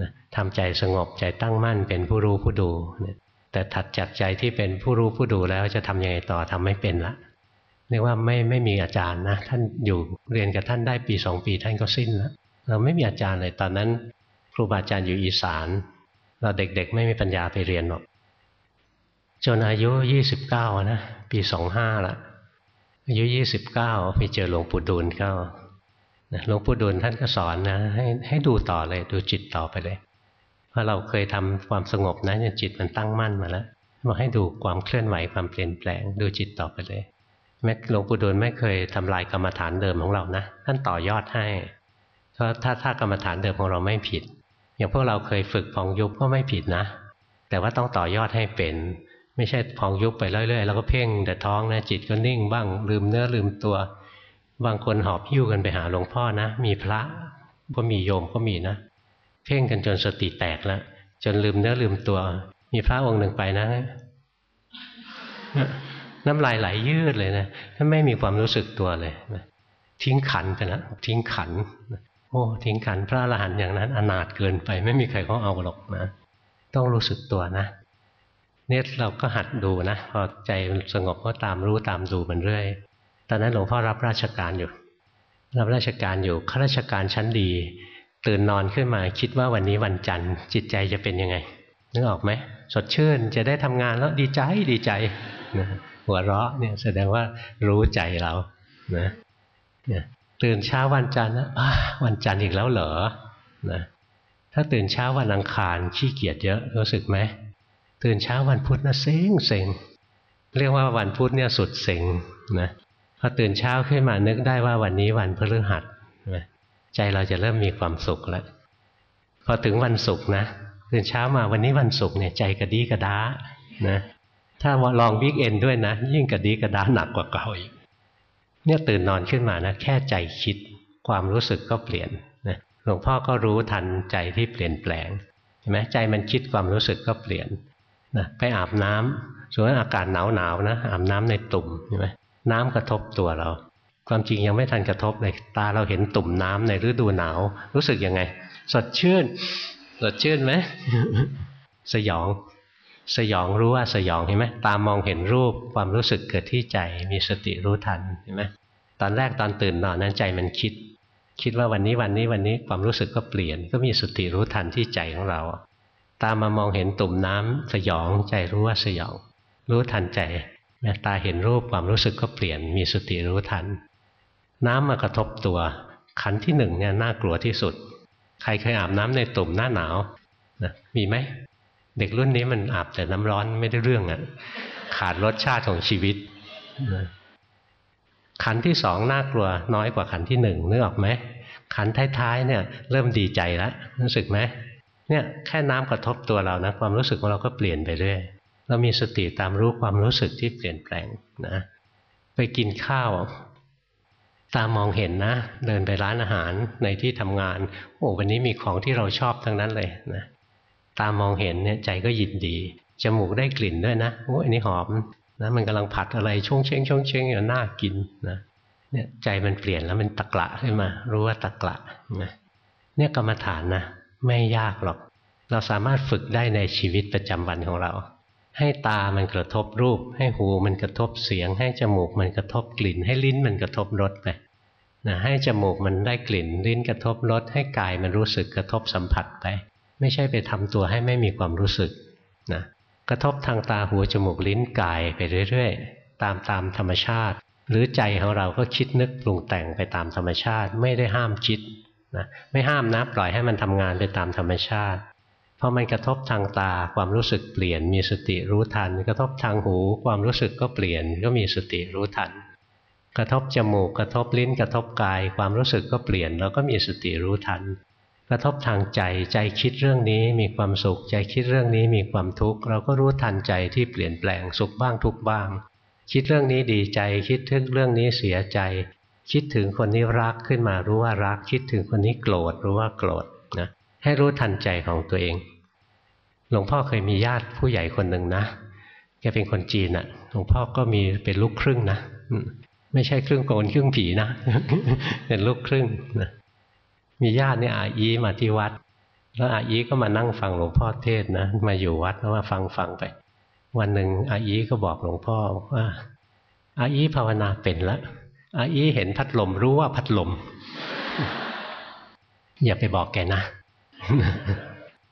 นะทำใจสงบใจตั้งมั่นเป็นผู้รู้ผู้ดูนะ แต่ถัดจากใจที่เป็นผู้รู้ผู้ดูแล้วจะทำยังไงต่อทำไม่เป็นละเรียกว่าไม่ไม่มีอาจารย์นะท่านอยู่เรียนกับท่านได้ปีสองปีท่านก็สิ้นแล้วเราไม่มีอาจารย์เลยตอนนั้น ครูบาอาจารย์อยู่อีสาน เราเด็กๆ ไม่มีปัญญาไปเรียนหรอกจนอายุยี่สิบเก้านะปีสองห้าละอายุยี่สิบเก้าไปเจอหลวงปู่ดูลเข้าหลวงปู่ดูลท่านก็สอนนะให้ให้ดูต่อเลยดูจิตต่อไปเลย พราะเราเคยทำความสงบนะจิตมันตั้งมั่นมาแล้วบอกให้ดูความเคลื่อนไหวความเปลี่ยนแปลง ดูจิตต่อไปเลยแม้หลวงปู่ดูลไม่เคยทำลายกรรมฐานเดิมของเรานะท่านต่อยอดให้เพราะถ้าถ้ากรรมฐานเดิมของเราไม่ผิด อย่างพวกเราเคยฝึกพองยุบก็ไม่ผิดนะ แต่ว่าต้องต่อยอดให้เป็น ไม่ใช่พองยุบไปเรื่อยๆแล้วก็เพ่งแต่ท้องนะจิตก็นิ่งบ้างลืมเนื้อลืมตัว บางคนหอบหิ้วกันไปหาหลวงพ่อนะ มีพระก็มีโยมก็มีนะ เพ่งกันจนสติแตกแล้ว จนลืมเนื้อลืมตัว มีพระองค์หนึ่งไปนะน้ำลายไหลยืดเลยนะถ้าไม่มีความรู้สึกตัวเลยทิ้งขันไปแล้วทิ้งขันโอ้ทิ้งขันพระอรหันต์อย่างนั้น อนาถเกินไป ไม่มีใครเขาเอาหรอกนะ ต้องรู้สึกตัวนะเนี่ยเราก็หัดดูนะพอใจสงบก็ตามรู้ตามดูมันเรื่อยตอนนั้นหลวงพ่อรับราชการอยู่ รับราชการอยู่ข้าราชการชั้นดี ตื่นนอนขึ้นมาคิดว่าวันนี้วันจันทร์ จิตใจจะเป็นยังไงนึกออกไหมสดชื่นจะได้ทำงานแล้วดีใจดีใจนะหัวเราะเนี่ยแสดงว่ารู้ใจเรานะเนี่ยตื่นเช้าวันจันทร์นะวันจันทร์อีกแล้วเหรอนะถ้าตื่นเช้าวันอังคารขี้เกียจเยอะรู้สึกไหมตื่นเช้าวันพุธนะเซ็งเซ็งเรียกว่าวันพุธเนี่ยสุดเซ็งนะพอตื่นเช้าขึ้นมานึกได้ว่าวันนี้วันพฤหัส ใจเราจะเริ่มมีความสุขแล้วพอถึงวันศุกร์นะตื่นเช้ามาวันนี้วันศุกร์เนี่ยใจกระดีกระดานะถ้าลองวิกเอนด้วยนะ ยิ่งกระดีกระดาหนักกว่าเก่าอีกเนี่ยตื่นนอนขึ้นมานะแค่ใจคิดความรู้สึกก็เปลี่ยนนะหลวงพ่อก็รู้ทันใจที่เปลี่ยนแปลงเห็นไหมใจมันคิดความรู้สึกก็เปลี่ยนนะไปอาบน้ำส่วนอากาศหนาวหนาวนะอาบน้ำในตุ่มเห็นไหมน้ำกระทบตัวเรา ความจริงยังไม่ทันกระทบเลยตาเราเห็นตุ่มน้ำในฤดูหนาว รู้สึกยังไง สดชื่น สดชื่นไหมสยอง สยองรู้ว่าสยองเห็นไหมตามมองเห็นรูปความรู้สึกเกิดที่ใจมีสติรู้ทันเห็นไหมตอนแรกตอนตื่นนอนนั้นใจมันคิด คิดว่าวันนี้วันนี้วันนี้ความรู้สึกก็เปลี่ยน ก็มีสติรู้ทันที่ใจของเรา ตามมามองเห็นตุ่มน้ำสยองใจรู้ว่าสยอง รู้ทันใจแม้ตาเห็นรูปความรู้สึกก็เปลี่ยน มีสติรู้ทัน น้ำมากระทบตัว ขันที่หนึ่งเนี่ยน่ากลัวที่สุด ใครเคยอาบน้ำในตุ่มหน้าหนาวนะมีไหมเด็กรุ่นนี้มันอาบแต่น้ำร้อนไม่ได้เรื่องอะ่ะขาดรสชาติของชีวิตขันที่สองน่ากลัวน้อยกว่าขันที่หนึ่งนึกออกไหมขันท้ายๆเนี่ย เริ่มดีใจแล้วรู้สึกไหมเนี่ยแค่น้ำกระทบตัวเรานะความรู้สึกของเราก็เปลี่ยนไปเรื่อยเรามีสติตามรู้ความรู้สึกที่เปลี่ยนแปลงนะ ไปกินข้าว ตามองเห็นนะ เดินไปร้านอาหารในที่ทำงาน โอ้วันนี้มีของที่เราชอบทั้งนั้นเลยนะตามองเห็นเนี่ยใจก็ยินดี จมูกได้กลิ่นด้วยนะโอ้อันนี้หอมนะมันกำลังผัดอะไรช่วงเชงช่วงเชงอยู่น่ากินนะเนี่ยใจมันเปลี่ยนแล้วมันตะกละขึ้นมา รู้ว่าตะกละนะเนี่ยกรรมฐานนะไม่ยากหรอก เราสามารถฝึกได้ในชีวิตประจำวันของเรา ให้ตามันกระทบรูป ให้หูมันกระทบเสียง ให้จมูกมันกระทบกลิ่น ให้ลิ้นมันกระทบรสไป นะให้จมูกมันได้กลิ่นลิ้นกระทบรสให้กายมันรู้สึกกระทบสัมผัสไป ไม่ใช่ไปทำตัวให้ไม่มีความรู้สึกนะกระทบทางตาหูจมูกลิ้นกายไปเรื่อยๆ ตามตามธรรมชาติ หรือใจของเราก็คิดนึกปรุงแต่งไปตามธรรมชาติ ไม่ได้ห้ามคิดนะไม่ห้ามนะปล่อยให้มันทำงานไปตามธรรมชาติพอมันกระทบทางตาความรู้สึกเปลี่ยนมีสติรู้ทัน กระทบทางหูความรู้สึกก็เปลี่ยนก็มีสติรู้ทัน กระทบจมูกกระทบลิ้นกระทบกาย ความรู้สึกก็เปลี่ยนแล้วก็มีสติรู้ทัน กระทบทางใจใจคิดเรื่องนี้มีความสุขใจคิดเรื่องนี้มีความทุกข์เราก็รู้ทันใจที่เปลี่ยนแปลงสุขบ้างทุกบ้าง คิดเรื่องนี้ดีใจคิดถึงเรื่องนี้เสียใจ คิดถึงคนนี้รักขึ้นมารู้ว่ารัก คิดถึงคนนี้โกรธรู้ว่าโกรธนะให้รู้ทันใจของตัวเอง หลวงพ่อเคยมีญาติผู้ใหญ่คนหนึ่งนะแกเป็นคนจีนอะ่ะหลวงพ่อก็มีเป็นลูกครึ่งนะ ไม่ใช่ครึ่งโกนครึ่งผีนะเป็นลูกครึ่งนะมีญาติเนี่ยอาอีมาที่วัด แล้วอาอีก็มานั่งฟังหลวงพ่อเทศนะมาอยู่วัดแล้วมาฟังฟังไป วันหนึ่งอาอีก็บอกหลวงพ่อว่าอาอีภาวนาเป็นแล้วอาอีเห็นพัดลมรู้ว่าพัดลม อย่าไปบอกแกนะ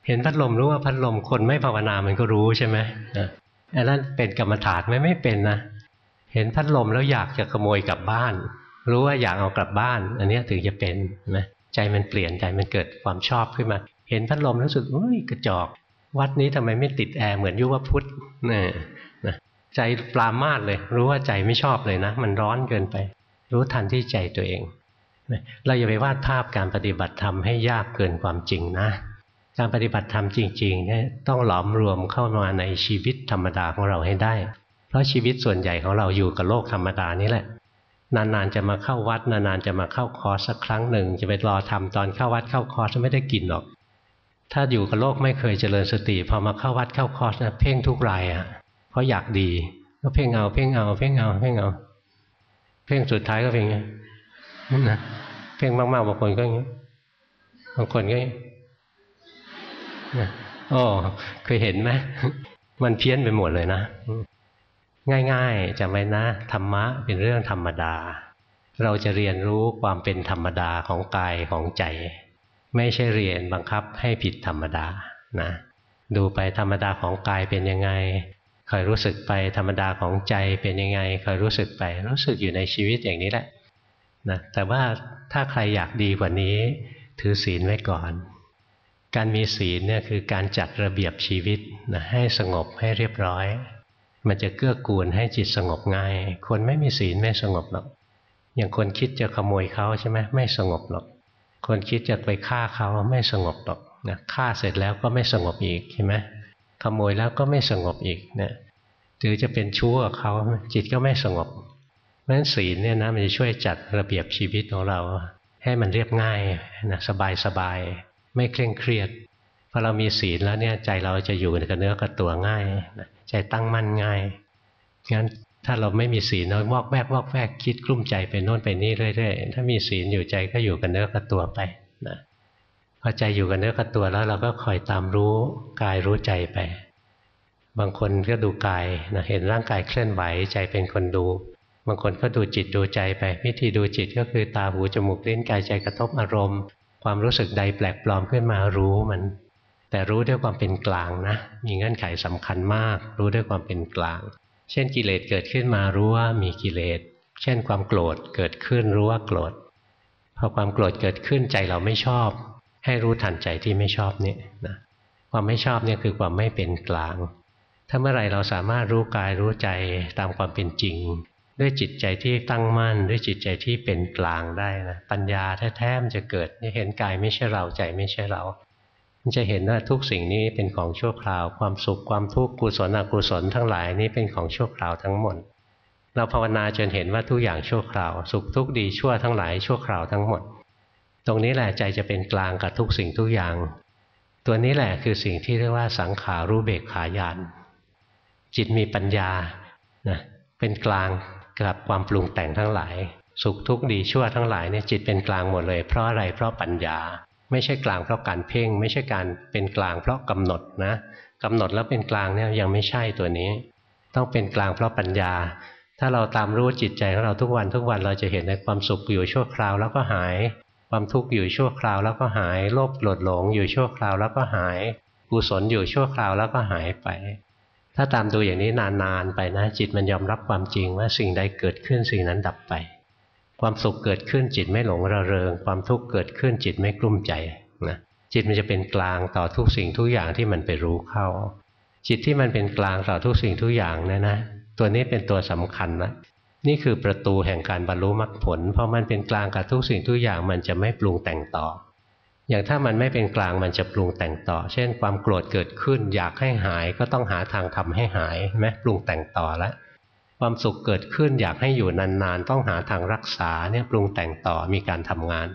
เห็นพัดลมรู้ว่าพัดลมคนไม่ภาวนามันก็รู้ใช่ไหมอันนั้นเป็นกรรมฐานไหมไม่เป็นนะ เห็นพัดลมแล้วอยากจะขโมยกลับบ้าน รู้ว่าอยากเอากลับบ้าน อันนี้ถึงจะเป็นนะใจมันเปลี่ยนใจมันเกิดความชอบขึ้นมา เห็นพัดลมรู้สึกเฮ้ยกระจอก วัดนี้ทำไมไม่ติดแอร์เหมือนยุวพุทธเนี่นะใจปลามาดเลย รู้ว่าใจไม่ชอบเลยนะ มันร้อนเกินไป รู้ทันที่ใจตัวเองเราอย่าไปวาดภาพการปฏิบัติธรรมให้ยากเกินความจริงนะ การปฏิบัติธรรมจริงๆเนี่ยต้องหลอมรวมเข้ามาในชีวิตธรรมดาของเราให้ได้ ราะชีวิตส่วนใหญ่ของเราอยู่กับโลกธรรมดานี้แหละ นานๆจะมาเข้าวัด นานๆจะมาเข้าคอร์สสักครั้งหนึ่ง จะไปรอทำตอนเข้าวัดเข้าคอร์สไม่ได้กินหรอก ถ้าอยู่กับโลกไม่เคยเจริญสติพอมาเข้าวัดเข้าคอร์สนะเพ่งทุกรายอะ่ะเพราะอยากดีก็เพ่งเอาเพ่งเอาเพ่งเอาเพ่งเอา เพ่งสุดท้ายก็เป็นไงนะเพ่งมากๆบางคนก็อย่างนี้บางคนก็โอ้เคยเห็นไหมมันเพี้ยนไปหมดเลยนะ ง่ายๆจำไว้นะธรรมะเป็นเรื่องธรรมดา เราจะเรียนรู้ความเป็นธรรมดาของกายของใจ ไม่ใช่เรียนบังคับให้ผิดธรรมดานะดูไปธรรมดาของกายเป็นยังไงคอยรู้สึกไปธรรมดาของใจเป็นยังไงคอยรู้สึกไปรู้สึกอยู่ในชีวิตอย่างนี้แหละนะแต่ว่าถ้าใครอยากดีกว่านี้ ถือศีลไว้ก่อน การมีศีลเนี่ยคือการจัดระเบียบชีวิตนะให้สงบให้เรียบร้อย มันจะเกื้อกูลให้จิตสงบง่าย คนไม่มีศีลไม่สงบหรอก อย่างคนคิดจะขโมยเขาใช่ไหมไม่สงบหรอก คนคิดจะไปฆ่าเขาไม่สงบหรอกนะฆ่าเสร็จแล้วก็ไม่สงบอีกใช่ไหมขโมยแล้วก็ไม่สงบอีกเนะหรือจะเป็นชั่วเขาจิตก็ไม่สงบเพราะฉะนั้นศีลเนี่ยนะมันจะช่วยจัดระเบียบชีวิตของเรา ให้มันเรียบง่ายนะสบายสบายไม่เคร่งเครียดพอเรามีศีลแล้วเนี่ยใจเราจะอยู่กับเนื้อกับตัวง่ายนะ ใจตั้งมั่นง่ายงั้นถ้าเราไม่มีศีลเราวอกแวกวอกแวกคิดกลุ้มใจไปโน่นไปนี่เรื่อยๆถ้ามีศีลอยู่ใจก็อยู่กับเนื้อกับตัวไปนะพอใจอยู่กับเนื้อกับตัวแล้วเราก็คอยตามรู้กายรู้ใจไป บางคนก็ดูกายนะเห็นร่างกายเคลื่อนไหวใจเป็นคนดู บางคนก็ดูจิตดูใจไป วิธีดูจิตก็คือตาหูจมูกลิ้นกายใจกระทบอารมณ์ ความรู้สึกใดแปลกปลอมขึ้นมารู้มัน แต่รู้ด้วยความเป็นกลางนะ มีเงื่อนไขสำคัญมาก รู้ด้วยความเป็นกลาง เช่นกิเลสเกิดขึ้นมารู้ว่ามีกิเลส เช่นความโกรธเกิดขึ้นรู้ว่าโกรธ พอความโกรธเกิดขึ้นใจเราไม่ชอบ ให้รู้ทันใจที่ไม่ชอบนี่นะความไม่ชอบเนี่ยคือความไม่เป็นกลาง ถ้าเมื่อไรเราสามารถรู้กายรู้ใจตามความเป็นจริง ด้วยจิตใจที่ตั้งมั่น ด้วยจิตใจที่เป็นกลางได้นะปัญญาแท้ๆมันจะเกิดเห็นกายไม่ใช่เราใจไม่ใช่เราันจะเห็นว่าทุกสิ่งนี้เป็นของชั่วคราว ความสุขความทุกข์กุศลอกุศลทั้งหลายนี้เป็นของชั่วคราวทั้งหมด เราภาวนาจนเห็นว่าทุกอย่างชั่วคราว สุขทุกข์ดีชั่วทั้งหลายชั่วคราวทั้งหมด ตรงนี้แหละใจจะเป็นกลางกับทุกสิ่งทุกอย่าง ตัวนี้แหละคือสิ่งที่เรียกว่าสังขารู้เบกขายานจิตมีปัญญานะเป็นกลางกับความปรุงแต่งทั้งหลาย สุขทุกข์ดีชั่วทั้งหลายเนี่ยจิตเป็นกลางหมดเลย เพราะอะไรเพราะปัญญา ไม่ใช่กลางเพราะการเพ่ง ไม่ใช่การเป็นกลางเพราะกำหนดนะกำหนดแล้วเป็นกลางเนี่ยยังไม่ใช่ตัวนี้ ต้องเป็นกลางเพราะปัญญา ถ้าเราตามรู้จิตใจของเราทุกวันทุกวันเราจะเห็นในความสุขอยู่ชั่วคราวแล้วก็หาย ความทุกข์อยู่ชั่วคราวแล้วก็หายโลภโกรธหลงอยู่ชั่วคราวแล้วก็หายกุศลอยู่ชั่วคราวแล้วก็หายไป ถ้าตามดูอย่างนี้นานๆไปนะ จิตมันยอมรับความจริงว่าสิ่งใดเกิดขึ้นสิ่งนั้นดับไป ความสุขเกิดขึ้นจิตไม่หลงระเริง ความทุกข์เกิดขึ้นจิตไม่กลุ้มใจนะจิตมันจะเป็นกลางต่อทุกสิ่งทุกอย่างที่มันไปรู้เข้า จิตที่มันเป็นกลางต่อทุกสิ่งทุกอย่างเนี่ยนะ ตัวนี้เป็นตัวสำคัญนะนี่คือประตูแห่งการบรรลุมรรคผล เพราะมันเป็นกลางกับทุกสิ่งทุกอย่างมันจะไม่ปรุงแต่งต่อ อย่างถ้ามันไม่เป็นกลางมันจะปรุงแต่งต่อ เช่น ความโกรธเกิดขึ้น อยากให้หายก็ต้องหาทางทำให้หายไหมปรุงแต่งต่อแล้ว ความสุขเกิดขึ้นอยากให้อยู่นานๆ ต้องหาทางรักษาเนี่ยปรุงแต่งต่อมีการทำงาน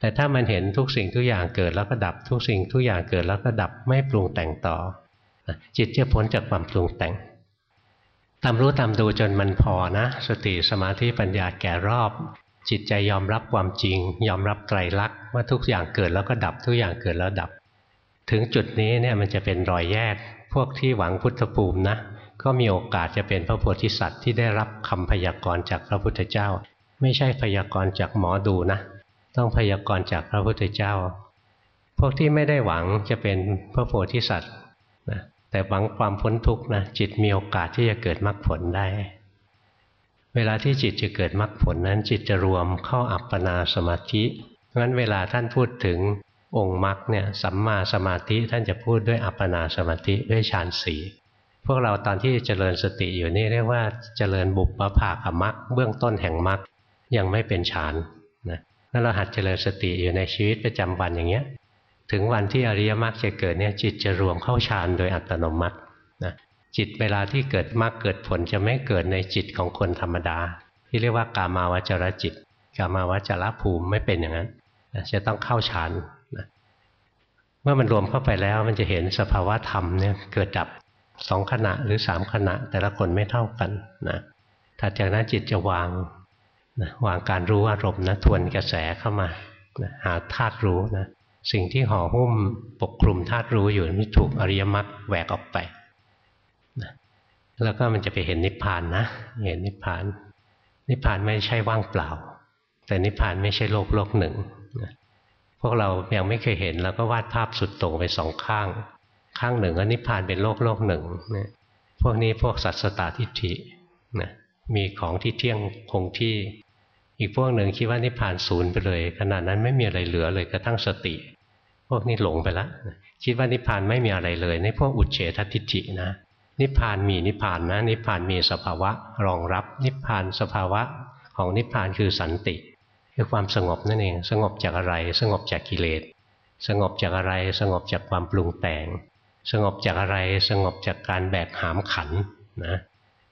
แต่ถ้ามันเห็นทุกสิ่งทุกอย่างเกิดแล้วก็ดับ ทุกสิ่งทุกอย่างเกิดแล้วก็ดับไม่ปรุงแต่งต่อ จิตจะพ้นจากความปรุงแต่งตามรู้ตามดูจนมันพอนะ สติสมาธิปัญญาแก่รอบ จิตใจยอมรับความจริง ยอมรับไตรลักษณ์ว่าทุกอย่างเกิดแล้วก็ดับทุกอย่างเกิดแล้วดับ ถึงจุดนี้เนี่ยมันจะเป็นรอยแยกพวกที่หวังพุทธภูมินะ ก็มีโอกาสจะเป็นพระโพธิสัตว์ที่ได้รับคำพยากรณ์จากพระพุทธเจ้า ไม่ใช่พยากรณ์จากหมอดูนะ ต้องพยากรณ์จากพระพุทธเจ้า พวกที่ไม่ได้หวังจะเป็นพระโพธิสัตว์นะแต่หวังความพ้นทุกข์นะจิตมีโอกาสที่จะเกิดมรรคผลได้ เวลาที่จิตจะเกิดมรรคผลนั้น จิตจะรวมเข้าอัปปนาสมาธิงั้นเวลาท่านพูดถึงองค์มรรคเนี่ยสัมมาสมาธิท่านจะพูดด้วยอัปปนาสมาธิด้วยฌานสี่ พวกเราตอนที่เจริญสติอยู่นี่เรียกว่าเจริญบุปผาขมักเบื้องต้นแห่งมักยังไม่เป็นฌานนะนั่นเราหัดเจริญสติอยู่ในชีวิตประจำวันอย่างเงี้ย ถึงวันที่อริยมรรคจะเกิดเนี่ยจิตจะรวมเข้าฌานโดยอัตโนมัตินะจิตเวลาที่เกิดมรรคเกิดผลจะไม่เกิดในจิตของคนธรรมดา ที่เรียกว่ากามาวจรจิต กามาวจรภูมิไม่เป็นอย่างนั้นจะต้องเข้าฌานเมื่อมันรวมเข้าไปแล้วมันจะเห็นสภาวะธรรมเนี่ยเกิดดับ สองขณะหรือสามขณะ แต่ละคนไม่เท่ากันนะถัดจากนั้นจิตจะวางนะวางการรู้อารมณ์นะทวนกระแสเข้ามานะหาธาตุรู้นะสิ่งที่ห่อหุ้มปกคลุมธาตุรู้อยู่นี่ถูกอริยมรรคแหวกออกไปนะแล้วก็มันจะไปเห็นนิพพานนะเห็นนิพพาน นิพพานไม่ใช่ว่างเปล่า แต่นิพพานไม่ใช่โลกโลกหนึ่งนะพวกเรายังไม่เคยเห็นแล้วก็วาดภาพสุดโต่งไปสองข้าง ข้างหนึ่งก็นิพพานเป็นโลกโลกหนึ่งนะพวกนี้พวกสัตสตาทิฏฐินะมีของที่เที่ยงคงที่ อีกพวกหนึ่งคิดว่านิพพานศูนย์ไปเลย ขนาดนั้นไม่มีอะไรเหลือเลยกระทั่งสติ พวกนี้หลงไปแล้วคิดว่านิพพานไม่มีอะไรเลย ในพวกอุเฉททิฏฐินะนิพพานมีนิพพานนะ นิพพานมีสภาวะรองรับ นิพพานสภาวะของนิพพานคือสันติคือความสงบนั่นเอง สงบจากอะไร สงบจากกิเลส สงบจากอะไร สงบจากความปรุงแต่ง สงบจากอะไรสงบจากการแบกหามขันนะ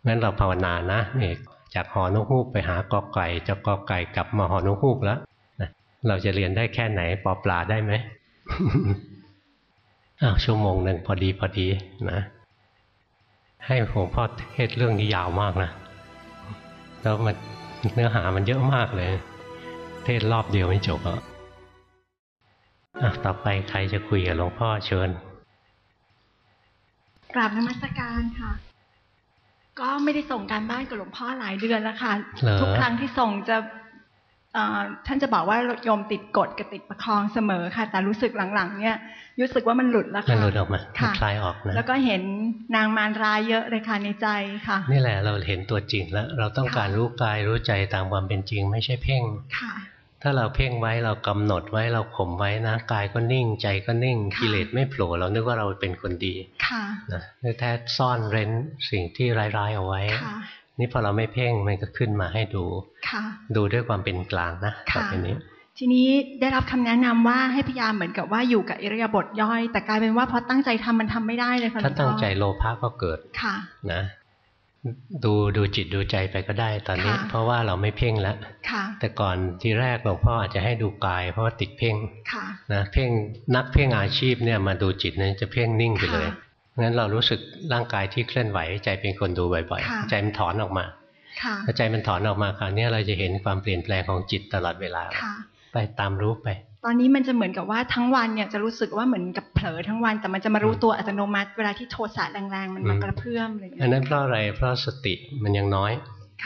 งั้นเราภาวนานะนี่จากหอนกฮูกไปหากอไก่จากกอไก่กลับมาหอนกฮูกแล้วนะเราจะเรียนได้แค่ไหนปอปลาได้ไหมอ้าวชั่วโมงหนึ่งพอดีพอดีนะ ให้หลวงพ่อเทศเรื่องนี้ยาวมากนะแล้วมันเนื้อหามันเยอะมากเลย เทศรอบเดียวไม่จบอะอะต่อไปใครจะคุยกับหลวงพ่อเชิญ กราบนมัสการค่ะ ก็ไม่ได้ส่งการบ้านกับหลวงพ่อหลายเดือนแล้วค่ะเหรอทุกครั้งที่ส่งจะเอ่อท่านจะบอกว่าโยมติดกฎกับติดประคองเสมอค่ะ แต่รู้สึกหลังๆ เนี่ยรู้สึกว่ามันหลุดแล้วมันค่ะหลุดออกมาค่ะคลายออกนะแล้วก็เห็นนางมารรายเยอะเลยค่ะในใจค่ะ นี่แหละเราเห็นตัวจริงแล้ว เราต้องค่ะการรู้กายรู้ใจตามความเป็นจริง ไม่ใช่เพ่งค่ะ ถ้าเราเพ่งไว้เรากำหนดไว้เราข่มไว้นะกายก็นิ่งใจก็นิ่งค่ะกิเลสไม่โผล่เรานึกว่าเราเป็นคนดีค่ะนะแท้ๆซ่อนเร้นสิ่งที่ร้ายๆเอาไว้ค่ะนี่พอเราไม่เพ่งมันก็ขึ้นมาให้ดูค่ะดูด้วยความเป็นกลางนะค่ะต่อไปนี้ทีนี้ได้รับคำแนะนำว่าให้พยายามเหมือนกับว่าอยู่กับอิริยาบถย่อย แต่กลายเป็นว่าพอตั้งใจทำมันทำไม่ได้เลยค่ะหลถ้าวงพ่อตั้งใจโลภะก็เกิดค่ะนะ ดูดูจิตดูใจไปก็ได้ตอนนี้ค่ะเพราะว่าเราไม่เพ่งแล้วค่ะแต่ก่อนทีแรกหลวงพ่ออาจจะให้ดูกาย เพราะว่าติดเพ่งค่ะนะเพ่งนักเพ่งอาชีพเนี่ยมาดูจิตเนี่ยจะเพ่งนิ่งไปเลยค่ะงั้นเรารู้สึกร่างกายที่เคลื่อนไหวใจเป็นคนดูบ่อยค่ะๆใจมันถอนออกมาค่ะถ้าใจมันถอนออกมาคราวนี้เราจะเห็นความเปลี่ยนแปลงของจิตตลอดเวลาค่ะไปตามรู้ไป ตอนนี้มันจะเหมือนกับว่าทั้งวันเนี่ยจะรู้สึกว่าเหมือนกับเผลอทั้งวันแต่มันจะมารู้ตัวอัตโนมัติ เวลาที่โทสะแรงๆมันมาอืมกระเพื่อมอะไรอย่างอันเงี้ยนั้นเพราะอะไรเพราะสติมันยังน้อย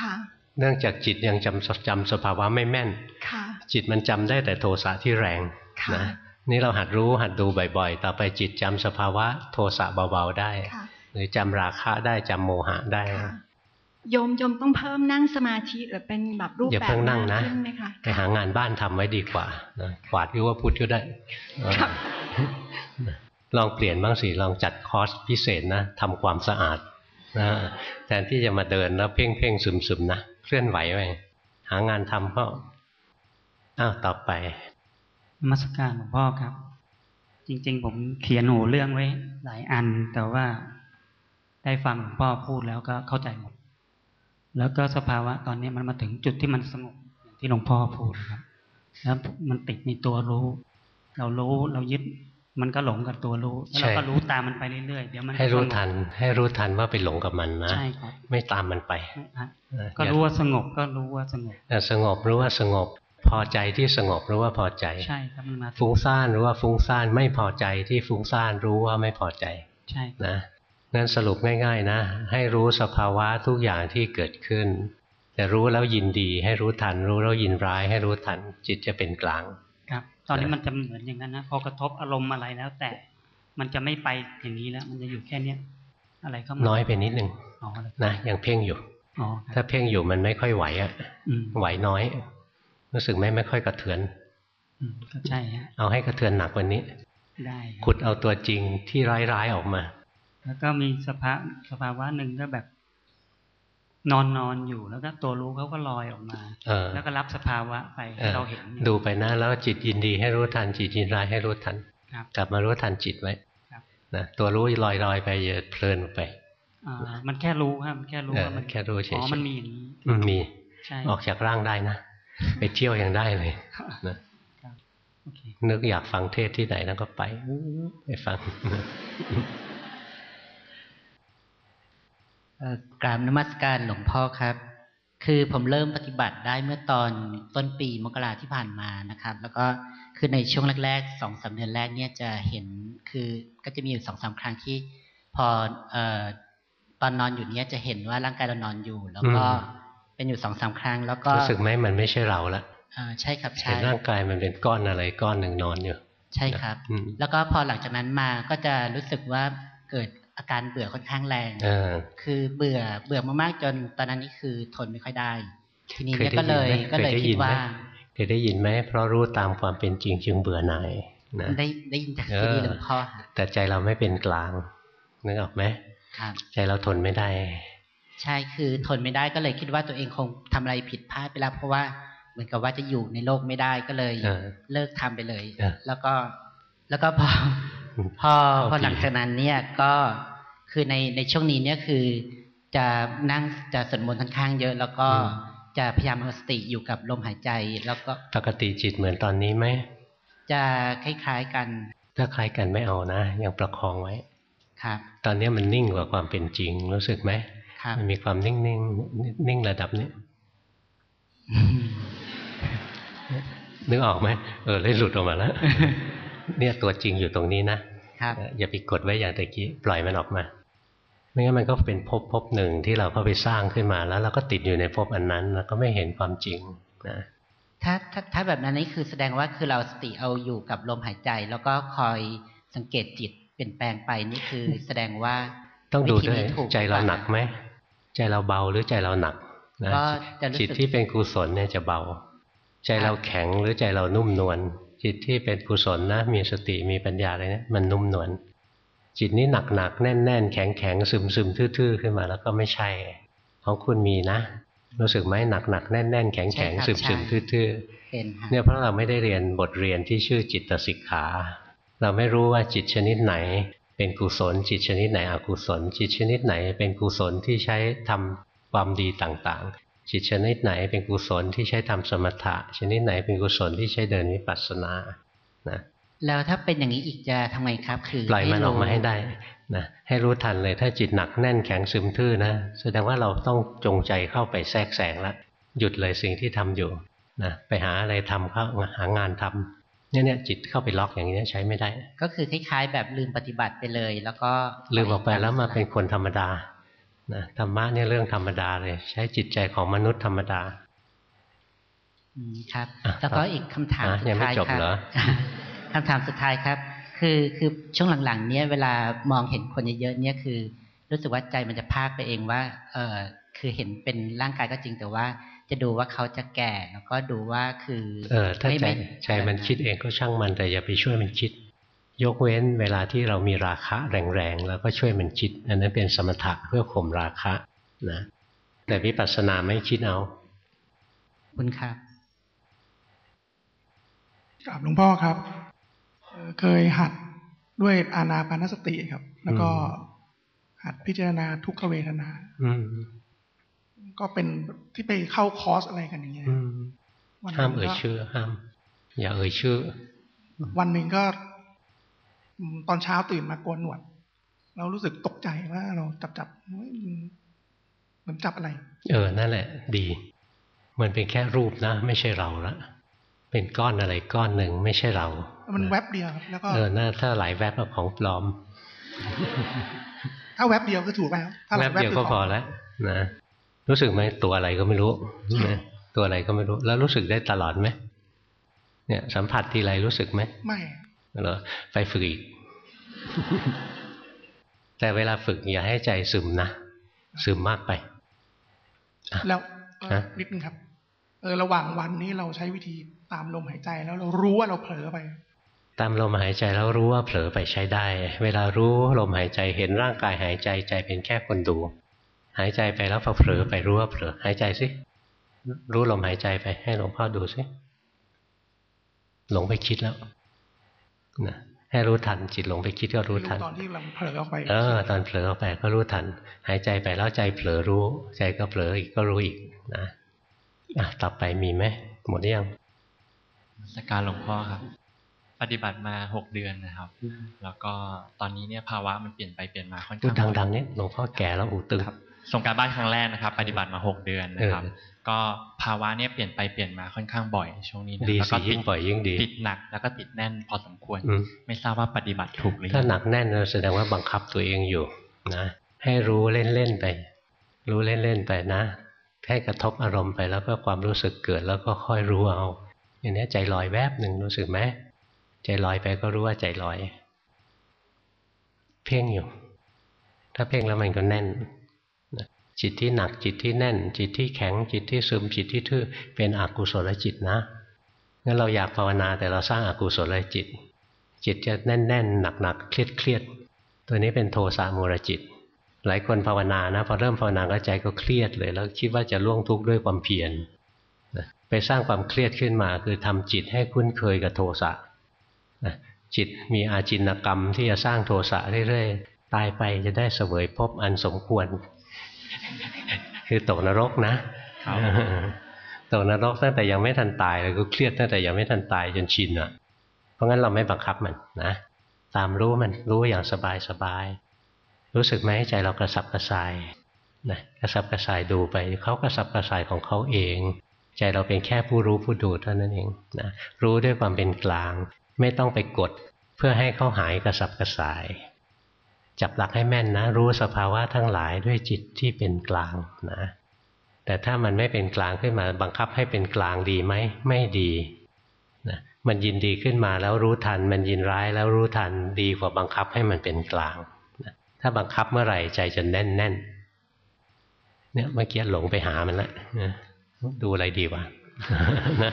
ค่ะ เนื่องจากจิตยังจำจำสภาวะไม่แม่นค่ะ จิตมันจำได้แต่โทสะที่แรงค่ะนะนี่เราหัดรู้หัดดูบ่อยๆ ต่อไปจิตจำสภาวะโทสะเบาๆได้ค่ะหรือจำราคะได้จำโมหะได้ค่ะ โยมโยมต้องเพิ่มนั่งสมาธิหรือเป็นแบบรูปอย่าแบบเพิ่งนั่งนะมากขึ้นไหมคะไปหางานบ้านทำไว้ดีกว่านะกวาดหรือว่าพุทธก็ได้เออครับลองเปลี่ยนบ้างสิลองจัดคอร์สพิเศษนะทำความสะอาดนะแทนที่จะมาเดินแล้วเพ่งเพ่งซึมซึมๆนะเคลื่อนไหวไปหางานทำก็อ้าวต่อไปนมัสการหลวงพ่อครับ จริง ๆ ผมเขียนหัวเรื่องไว้ หลายอัน แต่ว่าได้ฟังหลวงพ่อพูดแล้วก็เข้าใจหมด แล้วก็สภาวะตอนนี้มันมาถึงจุดที่มันสงบอย่างที่หลวงพ่อพูดครับ แล้วมันติดในตัวรู้ เรารู้เรายึดมันก็หลงกับตัวรู้แล้วเราก็ใช่รู้ตามมันไปเรื่อยๆเดี๋ยวมันให้รู้สงบทัน ให้รู้ทันว่าไปหลงกับมันนะใช่ครับไม่ตามมันไปไม่ฮะเออก็รู้ว่าสงบก็รู้ว่าสงบอย่าสงบรู้ว่าสงบ พอใจที่สงบรู้ว่าพอใจใช่ครับมันมาฟุ้งซ่านรู้ว่าฟุ้งซ่านไม่พอใจที่ฟุ้งซ่านรู้ว่าไม่พอใจ ใช่ครับนะ งั้นสรุปง่าย ๆ นะ ให้รู้สภาวะทุกอย่างที่เกิดขึ้น แต่รู้แล้วยินดี ให้รู้ทัน รู้แล้วยินร้าย ให้รู้ทัน จิตจะเป็นกลาง ครับ ตอนนี้นะมันจะเหมือนอย่างนั้นนะพอกระทบอารมณ์อะไรแล้ว แต่มันจะไม่ไปอย่างนี้แล้ว มันจะอยู่แค่เนี้ยอะไรเข้ามาน้อยไปนิดนึงอ๋อเลยนะยังเพ่งอยู่อ๋อคถ้ารับเพ่งอยู่มันไม่ค่อยไหวอะอืมไหวน้อย รู้สึกไม่ไม่ค่อยกระเทือนอืมก็ใช่ฮะเอาให้กระเทือนหนักกว่านี้ ได้ครับขุดเอาตัวจริงที่ร้ายๆออกมา แล้วก็มีสภาสภาวะหนึ่งก็แบบ นอนนอนอยู่แล้วก็ตัวรู้เขาก็ลอยออกมาเออแล้วก็รับสภาวะไปเออเราเห็นอยู่ดูไปนะแล้วจิตยินดีให้รู้ทันจิตยินร้ายให้รู้ทันครับกลับมารู้ทันจิตไว้ครับนะตัวรู้ลอยๆไปอย่าเพลินไปอ่ามันแค่รู้ครับมันแค่รู้เออว่ามันแค่รู้เฉยๆอ๋อมันมีอย่างนี้อืมมีใช่ออกจากร่างได้นะไปเที่ยวยังได้เลยนะโอเคนึกอยากฟังเทศที่ไหนแล้วก็ไปไปฟังเอ่อ กราบนมัสการหลวงพ่อครับ คือผมเริ่มปฏิบัติได้เมื่อตอนต้นปีมกราที่ผ่านมานะครับ แล้วก็คือในช่วงแรกๆสองสามเดือนแรกเนี่ยจะเห็นคือก็จะมีอยู่สองสามครั้งที่พอเอ่อตอนนอนอยู่เนี่ยจะเห็นว่าร่างกายเรานอนอยู่ แล้วก็อืมเป็นอยู่สองสามครั้ง แล้วก็รู้สึกไหมมันไม่ใช่เราละอ่าใช่ครับใช่เห็นร่างกายมันเป็นก้อนอะไรก้อนหนึ่งนอนอยู่ ใช่ครับอืมแล้วก็พอหลังจากนั้นมาก็จะรู้สึกว่าเกิด อาการเบื่อค่อนข้างแรงเออคือเบื่อเบื่อมากๆจนตอนนั้นนี่คือทนไม่ค่อยได้ ทีนี้เคยเนี่ยได้ก็เลยยินไหมก็เลยเคยได้คิยิดนไหมว่าเคยได้ยินไหมเพราะรู้ตามความเป็นจริงจึงเบื่อหน่ายนะได้ได้ยินจากเออซีดีหลวงพ่อค่ะแต่ใจเราไม่เป็นกลางนึกออกไหมครับใจเราทนไม่ได้ ใช่คือทนไม่ได้ก็เลยคิดว่าตัวเองคงทำอะไรผิดพลาดไปแล้วเพราะว่าเหมือนกับว่าจะอยู่ในโลกไม่ได้ก็เลยเออเลิกทำไปเลยเออแล้วก็แล้วก็พอ พอเข้าพอทีหลังจากนั้นเนี่ยก็คือในในช่วงนี้เนี่ยคือจะนั่งจะสวดมนต์ค่อนข้างเยอะ แล้วก็จะพยายามเอาสติอยู่กับลมหายใจ แล้วก็ปกติจิตเหมือนตอนนี้ไหมจะคล้ายๆกัน ถ้าคล้ายกันไม่เอานะยังประคองไว้ครับ ตอนนี้มันนิ่งกว่าความเป็นจริงรู้สึกไหมครับมันมีความนิ่งนิ่งนิ่งระดับนี้นึกออกไหมเออเลยหลุดออกมาแล้ว เนี่ยตัวจริงอยู่ตรงนี้นะครับเอออย่าไปกดไว้อย่างตะกี้ปล่อยมันออกมาไม่งั้นมันก็เป็นภพภพหนึ่งที่เราเข้าไปสร้างขึ้นมา แล้วเราก็ติดอยู่ในภพอันนั้นแล้วก็ไม่เห็นความจริงนะถ้าถ้าถ้าแบบนั้นนี่คือแสดงว่าคือเราสติเอาอยู่กับลมหายใจ แล้วก็คอยสังเกตจิตเปลี่ยนแปลงไปนี่คือแสดงว่าต้องดูด้วยวิธีนี้ถูกใจเรากว่าหนักไหมใจเราเบาหรือใจเราหนักนะก็จะรู้สึกจิตที่เป็นกุศลเนี่ยจะเบา ใจเราแข็งหรือใจเรานุ่มนวล จิตที่เป็นกุศลนะ มีสติมีปัญญาอะไรเนี่ยมันนุ่มนวลจิตนี้หนักหนักๆแน่นแน่นๆแข็งแข็งซึมซึมๆทื่อๆขึ้นมาแล้วก็ไม่ใช่ ของคุณมีนะ รู้สึกไหมหนักหนักๆแน่นแน่นๆแข็งแข็งซึมซึมๆทื่อๆเป็นค่ะเนี่ยเพราะเราไม่ได้เรียนบทเรียนที่ชื่อจิตสิกขา เราไม่รู้ว่าจิตชนิดไหน เป็นกุศล จิตชนิดไหนอกุศล จิตชนิดไหน เป็นกุศลที่ใช้ทำความดีต่างๆ จิตชนิดไหนเป็นกุศลที่ใช้ทำสมถะ ชนิดไหนเป็นกุศลที่ใช้เดินวิปัสสนานะแล้วถ้าเป็นอย่างนี้อีกจะทำไงครับ คือปล่อยมันออกมาให้ได้นะให้รู้ทันเลย ถ้าจิตหนักแน่นแข็งซึมทื่อนะแสดงว่าเราต้องจงใจเข้าไปแทรกแซงละหยุดเลยสิ่งที่ทำอยู่นะไปหาอะไรทำเข้าหางานทำเนี่ยเนี่ยจิตเข้าไปล็อกอย่างนี้ใช้ไม่ได้ ก็คือคล้ายๆ แบบลืมปฏิบัติไปเลย แล้วก็ลืมออกไปแล้วมาเป็นคนธรรมดา นะธรรมะเนี่ยเรื่องธรรมดาเลย ใช้จิตใจของมนุษย์ธรรมดาอืมครับอะแล้วก็อีกคำถามอะสุดยังไม่ท้ายจบครับเหรอคำถามสุดท้ายครับ คือคือช่วงหลังๆ เนี้ยเวลามองเห็นคนเยอะๆเนี่ยคือ รู้สึกว่าใจมันจะพากไปเองว่า เออคือเห็นเป็นร่างกายก็จริงแต่ว่า จะดูว่าเขาจะแก่แล้วก็ดูว่าคือ เออถ้าไม่ใจไม่ใจมันคิดเองก็ช่างมันแต่อย่าไปช่วยมันคิด ยกเว้นเวลาที่เรามีราคะแรงๆแล้วก็ช่วยมันคิด อันนั้นเป็นสมถะเพื่อข่มราคะนะแต่วิปัสสนาไม่คิดเอาขอบคุณครับกราบหลวงพ่อครับเอ่อเคยหัดด้วยอานาปานสติครับ แล้วก็อืมหัดพิจารณาทุกขเวทนา อืมก็เป็นที่ไปเข้าคอร์สอะไรกันอย่างเงี้ยอืมวันหห้ามนึ่งเอ่ยก็ชื่อห้าม อย่าเอ่ยชื่อ วันหนึ่งก็อืม ตอนเช้าตื่นมาโกนหนวด เรารู้สึกตกใจว่าเราจับจับเฮ้ยมันเหมือนจับอะไร เออ นั่นแหละ ดี มันเป็นแค่รูปนะ ไม่ใช่เราละเป็นก้อนอะไรก้อนหนึ่งไม่ใช่เรา มันนะแวบเดียวครับแล้วก็เออน่าถ้าหลายแวบก็ของปลอม ถ้าแวบเดียวก็ถูกแล้วถ้าหแวลายบเดียวก็พอแล้วนะรู้สึกไหมตัวอะไรก็ไม่รู้นะตัวอะไรก็ไม่รู้ แล้วรู้สึกได้ตลอดไหมเนี่ย สัมผัสทีไรรู้สึกไหมไม่ เหรอไปฝึกอีก แต่เวลาฝึกอย่าให้ใจซึมนะซึมมากไป แล้วเอ่อฮะนิดนึงครับ เออระหว่างวันนี้เราใช้วิธีตามลมหายใจแล้วเรารู้ว่าเราเผลอไป ตามลมหายใจแล้วรู้ว่าเผลอไปใช้ได้ เวลารู้ลมหายใจเห็นร่างกายหายใจใจเป็นแค่คนดู หายใจไปแล้วพอเผลอไปรู้ว่าเผลอหายใจสิรู้ลมหายใจไปให้หลวงพ่อดูสิหลงไปคิดแล้ว นะให้รู้ทันจิตหลงไปคิดก็รู้ทันตอนที่เราเผลอออกไปเออตอนเผลอออกไปก็รู้ทัน หายใจไปแล้วใจเผลอรู้ ใจก็เผลออีกก็รู้อีกนะอะต่อไปมีไหมหมดหรือยังสกการหลวงพ่อครับ ปฏิบัติมาหกเดือนนะครับ แล้วก็ตอนนี้เนี่ยภาวะมันเปลี่ยนไปเปลี่ยนมาค่อนพูข้าดงดังๆนิดหลวงพ่อแก่แล้วหูตึงครับส่งการบ้านครั้งแรกนะครับ ปฏิบัติมาหกเดือนนะครับเออ ก็ภาวะเนี่ยเปลี่ยนไปเปลี่ยนมาค่อนข้างบ่อยช่วงนี้นะดีแล้วสิก็ยิ่งบ่อยยิ่งดีติดหนักแล้วก็ติดแน่นพอสมควรอืมไม่ทราบว่าปฏิบัติถูกหรือถ้ายังหนักแน่นแสดงว่าบังคับตัวเองอยู่นะให้รู้เล่นๆไป รู้เล่นๆไปนะให้กระทบอารมณ์ไปแล้วก็ความรู้สึกเกิดแล้วก็ค่อยรู้เอาอย่างนี้ใจลอยแวบหนึ่งรู้สึกไหมใจลอยไปก็รู้ว่าใจลอย เพ่งอยู่ ถ้าเพ่งแล้วมันก็แน่นนะ จิตที่หนักจิตที่แน่น จิตที่แข็งจิตที่ซึมจิตที่ทื่อเป็นอกุศลจิตนะงั้นเราอยากภาวนาแต่เราสร้างอากุศลจิต จิตจะแน่นแน่นหนักหนักเครียดเครียดตัวนี้เป็นโทสะมูลจิต หลายคนภาวนานะพอเริ่มภาวนาก็ใจก็เครียดเลย แล้วคิดว่าจะล่วงทุกข์ด้วยความเพียรไปสร้างความเครียดขึ้นมา คือทำจิตให้คุ้นเคยกับโทสะจิตมีอาจินกรรมที่จะสร้างโทสะเรื่อยๆตายไปจะได้เสวยภพอันสมควร คือตกนรกนะตกนรกตั้งแต่ยังไม่ทันตายเลยก็เครียดตั้งแต่ยังไม่ทันตายจนชินอะ เพราะงั้นเราไม่บังคับมันนะตามรู้มันรู้อย่างสบายสบายๆรู้สึกไหมใจเรากระสับกระส่ายนะกระสับกระส่ายดูไปเขากระสับกระส่ายของเขาเอง ใจเราเป็นแค่ผู้รู้ผู้ดูเท่านั้นเองนะรู้ด้วยความเป็นกลาง ไม่ต้องไปกด เพื่อให้เขาหายกระสับกระส่าย จับหลักให้แม่นนะ รู้สภาวะทั้งหลายด้วยจิตที่เป็นกลางนะ แต่ถ้ามันไม่เป็นกลางขึ้นมาบังคับให้เป็นกลางดีไหมไม่ดีนะมันยินดีขึ้นมาแล้วรู้ทัน มันยินร้ายแล้วรู้ทันดีกว่าบังคับให้มันเป็นกลางนะถ้าบังคับเมื่อไหร่ใจจะแน่นแน่นเนี่ยเมื่อกี้หลงไปหามันแล้วนะดูอะไรดีวะนะ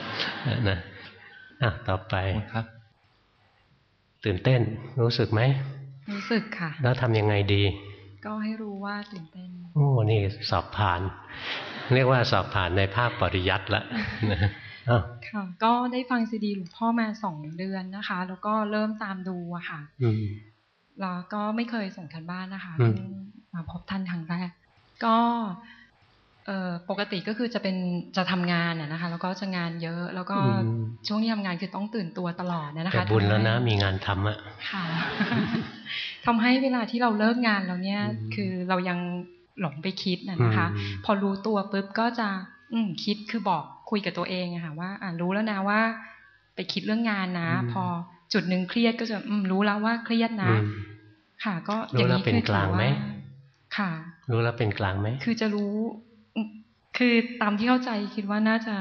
นะอะต่อไปครับ ตื่นเต้นรู้สึกไหม รู้สึกค่ะ แล้วทำยังไงดี ก็ให้รู้ว่าตื่นเต้นโอ้นี่สอบผ่าน เรียกว่าสอบผ่านในภาคปริยัติละนะอ้าวค่ะก็ได้ฟังซีดีหลวงพ่อมาสองเดือนนะคะ แล้วก็เริ่มตามดูอะค่ะอืมแล้วก็ไม่เคยส่งกันบ้านนะคะอืมเพิ่งมาพบท่านครั้งแรกก็เอ่อ ปกติก็คือจะเป็นจะทำงานอะนะคะ แล้วก็จะงานเยอะ แล้วก็ช่วงที่ทำงานคือต้องตื่นตัวตลอดนะคะแต่บุญแล้วนะทำให้มีงานทำอะค่ะทำให้เวลาที่เราเลิกงานแล้วเนี่ยอืมคือเรายังหลงไปคิดนะนะคะอืมพอรู้ตัวปุ๊บก็จะ อืมคิดคือบอกคุยกับตัวเองอะค่ะว่า อ่ารู้แล้วนะว่า ไปคิดเรื่องงานนะ พอจุดหนึ่งเครียดก็จะอืมรู้แล้วว่าเครียดนะอืมค่ะ ก็รู้แล้วเป็นกลางไหมค่ะ รู้แล้วเป็นกลางไหมคือจะรู้อืม คือตามที่เข้าใจคิดว่าน่าจะ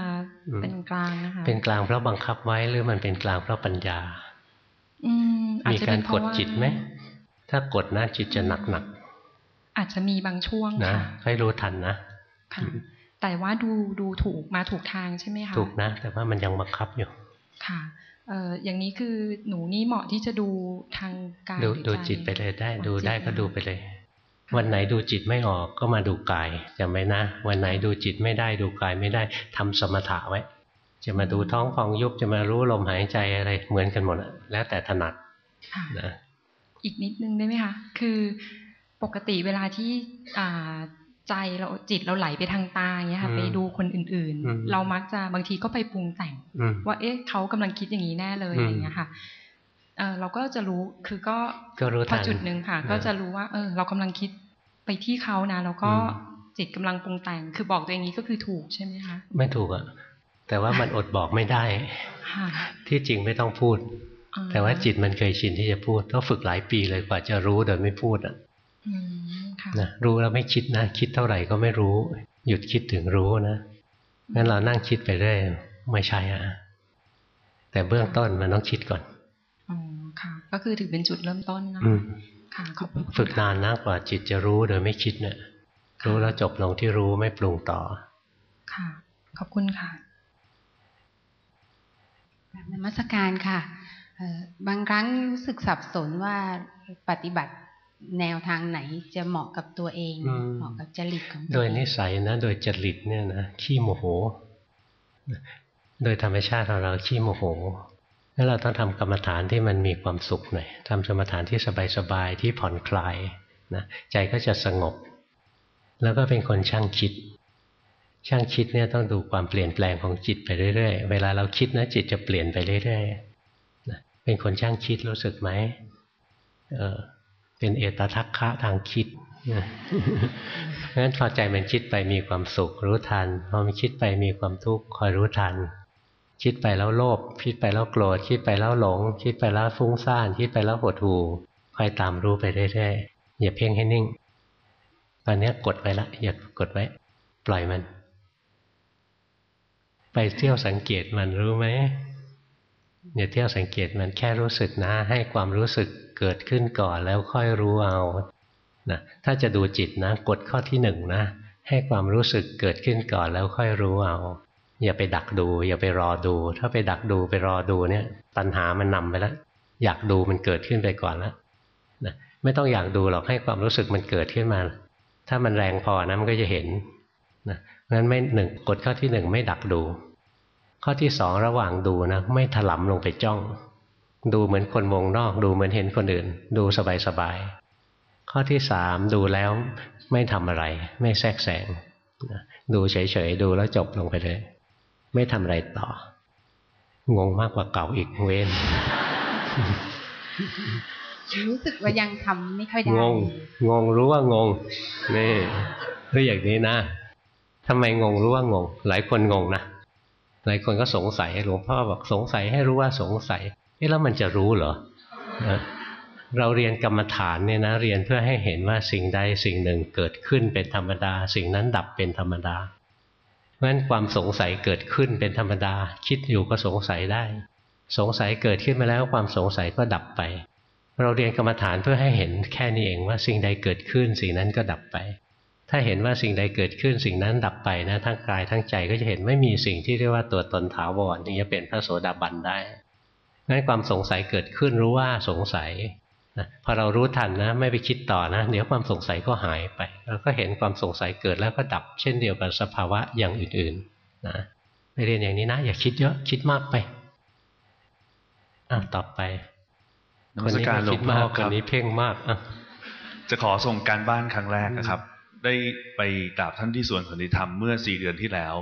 อืมเป็นกลางนะคะเป็นกลางเพราะบังคับไว้หรือมันเป็นกลางเพราะปัญญา อืมอาจมีจะกาเป็รนเพกราะดว่าจิตไหมถ้ากดนะจิตจะหนักหนักอาจจะมีบางช่วงๆนะค่ะให้รู้ทันนะค่ะแต่ว่าดูดูถูกมาถูกทางใช่ไหมคะถูกนะ แต่ว่ามันยังบังคับอยู่ ค่ะเอ่ออย่างนี้คือหนูนี่เหมาะที่จะดูทางกายดูหรือดูใจจิตไปเลยได้อ๋อดูจิตได้ก็นะดูไปเลย วันไหนดูจิตไม่ออกก็มาดูกายจำไว้นะ วันไหนดูจิตไม่ได้ดูกายไม่ได้ทำสมถะไว้ จะมาดูท้องพองยุบจะมารู้ลมหายใจอะไรเหมือนกันหมดอะแล้วแต่ถนัดค่ะนะอีกนิดนึงได้ไหมคะคือปกติเวลาที่อ่าใจเราจิตเราไหลไปทางตาอย่างเงี้ยค่ะไปดูคนอื่นๆ เรามักจะบางทีก็ไปปรุงแต่งอืมว่าเอ๊ะเขากำลังคิดอย่างนี้แน่เลยอืมอะไรอย่างเงี้ยค่ะเออเราก็จะรู้คือก็ก็รู้พอทันจุดหนึ่งค่ะเออก็จะรู้ว่า เออ เรากำลังคิด ไปที่เขานะแล้วก็อืมจิตกำลังปรุงแต่ง คือบอกตัวเองนี้ก็คือถูกใช่ไหมคะไม่ถูกอะแต่ว่ามันอดบอกไม่ได้ค่ะที่จริงไม่ต้องพูดอ่แต่ว่าจิตมันเคยชินที่จะพูดต้องฝึกหลายปีเลยกว่าจะรู้โดยไม่พูดอะอืมค่ะนะรู้แล้วไม่คิดนะคิดเท่าไหร่ก็ไม่รู้ หยุดคิดถึงรู้นะงั้นเรานั่งคิดไปเรื่อยไม่ใช่อะแต่เบื้องต้นมันต้องคิดก่อนอ๋อค่ะ ก็คือถือเป็นจุดเริ่มต้นนะอืม ค่ะขอบคุณฝึกนานนะกว่าจิตจะรู้โดยไม่คิดเนี่ยรู้แล้วจบลงที่รู้ไม่ปรุงต่อ ค่ะ ขอบคุณค่ะกราบนมัสการค่ะเอ่อบางครั้งรู้สึกสับสนว่าปฏิบัติแนวทางไหนจะเหมาะกับตัวเองอืมเหมาะกับจริตของตัวโดยเองนิสัยนะ โดยจริตเนี่ยนะขี้โมโห โดยธรรมชาติของเราขี้โมโห แล้วเราต้องทำกรรมฐานที่มันมีความสุขหน่อยทำสมถานที่สบายๆที่ผ่อนคลายนะใจก็จะสงบ แล้วก็เป็นคนช่างคิด ช่างคิดเนี่ยต้องดูความเปลี่ยนแปลงของจิตไปเรื่อยๆ เวลาเราคิดนะจิตจะเปลี่ยนไปเรื่อยๆนะเป็นคนช่างคิดรู้สึกไหมเออเป็นเอตทัคคะทางคิดเพราะฉะนั้นพอใจมันคิดไปมีความสุขรู้ทัน พอมันคิดไปมีความทุกข์คอยรู้ทัน คิดไปแล้วโลภคิดไปแล้วโกรธคิดไปแล้วหลง คิดไปแล้วฟุ้งซ่าน คิดไปแล้วหดหู่คอยตามรู้ไปเรื่อยๆอย่าเพ่งให้นิ่ง ตอนนี้กดไว้ละอย่ากดไว้ ปล่อยมัน ไปเที่ยวสังเกตมันรู้ไหมอย่าเที่ยวสังเกตมันแค่รู้สึกนะ ให้ความรู้สึกเกิดขึ้นก่อนแล้วค่อยรู้เอานะถ้าจะดูจิตนะ กดข้อที่หนึ่งนะ ให้ความรู้สึกเกิดขึ้นก่อนแล้วค่อยรู้เอา อย่าไปดักดู อย่าไปรอดู ถ้าไปดักดูไปรอดูเนี่ย ตัณหามันนำไปแล้วอยากดูมันเกิดขึ้นไปก่อนแล้วนะไม่ต้องอยากดูหรอกให้ความรู้สึกมันเกิดขึ้นมา ถ้ามันแรงพอนะมันก็จะเห็นนะงั้นไม่หนึ่งกดข้อที่หนึ่งไม่ดักดู ข้อที่สองระหว่างดูนะไม่ถลำลงไปจ้อง ดูเหมือนคนวงนอก ดูเหมือนเห็นคนอื่น ดูสบายๆข้อที่สามดูแล้วไม่ทำอะไร ไม่แทรกแซงดูเฉยๆดูแล้วจบลงไปเลย ไม่ทำอะไรต่อ งงมากกว่าเก่าอีกเว้นรู้สึกว่ายังทำไม่ค่อยได้ งง งงรู้ว่างง นี่คืออย่างนี้นะทำไมงงรู้ว่างง หลายคนงงนะ หลายคนก็สงสัยหลวงพ่อบอกสงสัยให้รู้ว่าสงสัยเอ๊ะแล้วมันจะรู้เหรอนะเราเรียนกรรมฐานเนี่ยนะ เรียนเพื่อให้เห็นว่าสิ่งใดสิ่งหนึ่งเกิดขึ้นเป็นธรรมดา สิ่งนั้นดับเป็นธรรมดาเพ ราะฉะนั้นความสงสัยเกิดขึ้นเป็นธรรมดา คิดอยู่ก็สงสัยได้ สงสัยเกิดขึ้นมาแล้วความสงสัยก็ดับไป เราเรียนกรรมฐานเพื่อให้เห็นแค่นี้เองว่าสิ่งใดเกิดขึ้นสิ่งนั้นก็ดับไป ถ้าเห็นว่าสิ่งใดเกิดขึ้นสิ่งนั้นดับไปนะทั้งกายทั้งใจก็จะเห็นไม่มีสิ่งที่เรียกว่าตัวตนถาวรถึงจะเป็นพระโสดาบันได้งั้นความสงสัยเกิดขึ้นรู้ว่าสงสัย นะพอเรารู้ทันนะไม่ไปคิดต่อนะเดี๋ยวความสงสัยก็หายไปเราก็เห็นความสงสัยเกิดแล้วก็ดับ เช่นเดียวกับสภาวะอย่างอื่นๆนะไปเรียนอย่างนี้นะ อย่าคิดเยอะคิดมากไปอะต่อไปนมัสการหลวงพ่อคคนรับนี้เพ่งมากอะจะขอส่งการบ้านครั้งแรกนะครับ ได้ไปกราบท่านที่สวนสันติธรรมเมื่อสี่เดือนที่แล้ว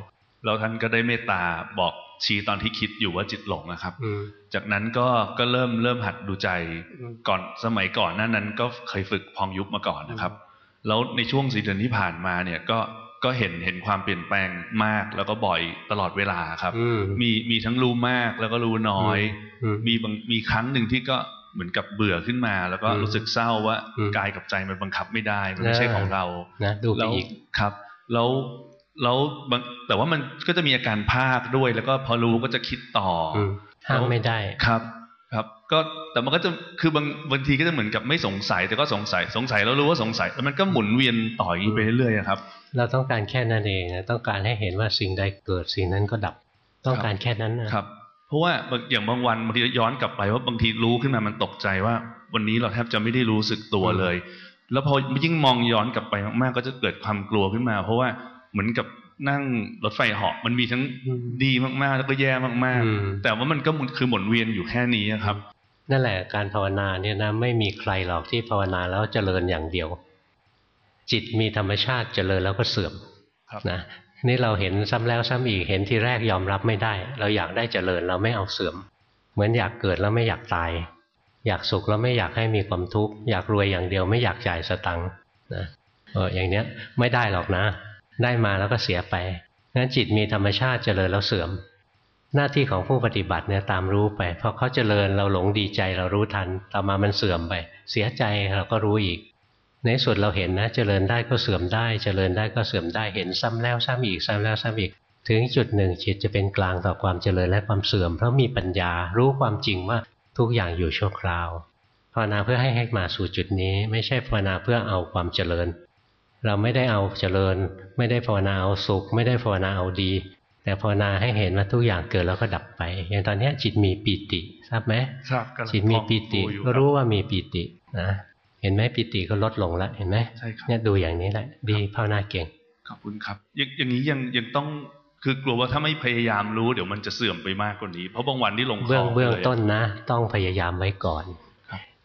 แล้วท่านก็ได้เมตตาบอก ชี้ตอนที่คิดอยู่ว่าจิตหลงนะครับอืมจากนั้นก็ก็เริ่มเริ่มหัดดูใจอืมก่อนสมัยก่อนหนั้นนั้นก็เคยฝึกพองยุบมาก่อนนะครับ แล้วในช่วงสี่เดือนที่ผ่านมาเนี่ยก็ก็เห็นเห็นความเปลี่ยนแปลงมากแล้วก็บ่อยตลอดเวลาครับอืมมีมีทั้งรู้มากแล้วก็รู้น้อยอืมมีบางมีครั้งหนึ่งที่ก็เหมือนกับเบื่อขึ้นมา แล้วก็อืมรู้สึกเศร้าว่าอืมกายกับใจมันบังคับไม่ได้ มันไม่ใช่ของเรานะดูไปแล้วอีกครับ แล้ว แล้วบางแต่ว่ามันก็จะมีอาการภาคด้วย แล้วก็พอรู้ก็จะคิดต่อออืมห้ามไม่ได้ครับครับ ก็แต่มันก็จะคือบางบางทีก็จะเหมือนกับไม่สงสัย แต่ก็สงสัยสงสัยแล้วรู้ว่าสงสัยแล้วมันก็หมุนเวียนต่ออย่างนี้ไปเรื่อยๆอะครับ เราต้องการแค่นั้นเองนะต้องการให้เห็นว่าสิ่งใดเกิดสิ่งนั้นก็ดับต้องการแค่นั้นนะครับ เพราะว่าบางอย่างบางวันบางทีย้อนกลับไปว่าบางทีรู้ขึ้นมามันตกใจว่า วันนี้เราแทบจะไม่ได้รู้สึกตัวเลย แล้วพอยิ่งมองย้อนกลับไปมากๆก็จะเกิดความกลัวขึ้นมา เพราะว่า เหมือนกับนั่งรถไฟเหาะมันมีทั้งอืมดีมากๆ แล้วก็แย่มากอืมๆแต่ว่ามันก็คือหมุนเวียนอยู่แค่นี้อะครับ นั่นแหละการภาวนาเนี่ยนะไม่มีใครหรอกที่ภาวนาแล้วเจริญอย่างเดียว จิตมีธรรมชาติเจริญแล้วก็เสื่อมครับนะนี่เราเห็นซ้ำแล้วซ้ำอีกเห็นทีแรกยอมรับไม่ได้ เราอยากได้เจริญเราไม่เอาเสื่อม เหมือนอยากเกิดแล้วไม่อยากตาย อยากสุขแล้วไม่อยากให้มีความทุกข์อยากรวยอย่างเดียวไม่อยากจ่ายสตังค์นะเอออย่างเนี้ยไม่ได้หรอกนะ ได้มาแล้วก็เสียไปงั้นจิตมีธรรมชาติเจริญแล้วเสื่อม หน้าที่ของผู้ปฏิบัติเนี่ยตามรู้ไปพอเขาเจริญเราหลงดีใจเรารู้ทัน ต่อมามันเสื่อมไป เสียใจเราก็รู้อีก ในสุดเราเห็นนะ เจริญได้ก็เสื่อมได้ เจริญได้ก็เสื่อมได้เห็นซ้ำแล้วซ้ำอีกซ้ำแล้วซ้ำอีก ถึงจุดหนึ่งจิตจะเป็นกลางต่อความเจริญและความเสื่อม เพราะมีปัญญารู้ความจริงว่าทุกอย่างอยู่ชั่วคราวภาวนาเพื่อให้ให้มาสู่จุดนี้ ไม่ใช่ภาวนาเพื่อเอาความเจริญ เราไม่ได้เอาเจริญ ไม่ได้ภาวนาเอาสุข ไม่ได้ภาวนาเอาดี แต่ภาวนาให้เห็นว่าทุกอย่างเกิดแล้วก็ดับไปอย่างตอนเนี้ยจิตมีปีติทราบไหมครับกำลังจิตมีปีติพองฟูอยู่ก็รู้ว่ามีปีตินะเห็นไหมปีติก็ลดลงแล้วเห็นไหมใช่ครับเนี่ยดูอย่างนี้แหละ ดีภาวนาเก่งขอบคุณครับอย่างอย่างนี้ยังยังต้องคือกลัวว่าถ้าไม่พยายามรู้เดี๋ยวมันจะเสื่อมไปมากกว่านี้ เพราะบางวันที่ลงคเบื้องลเบื้องลยต้นนะ ต้องพยายามไว้ก่อนครับ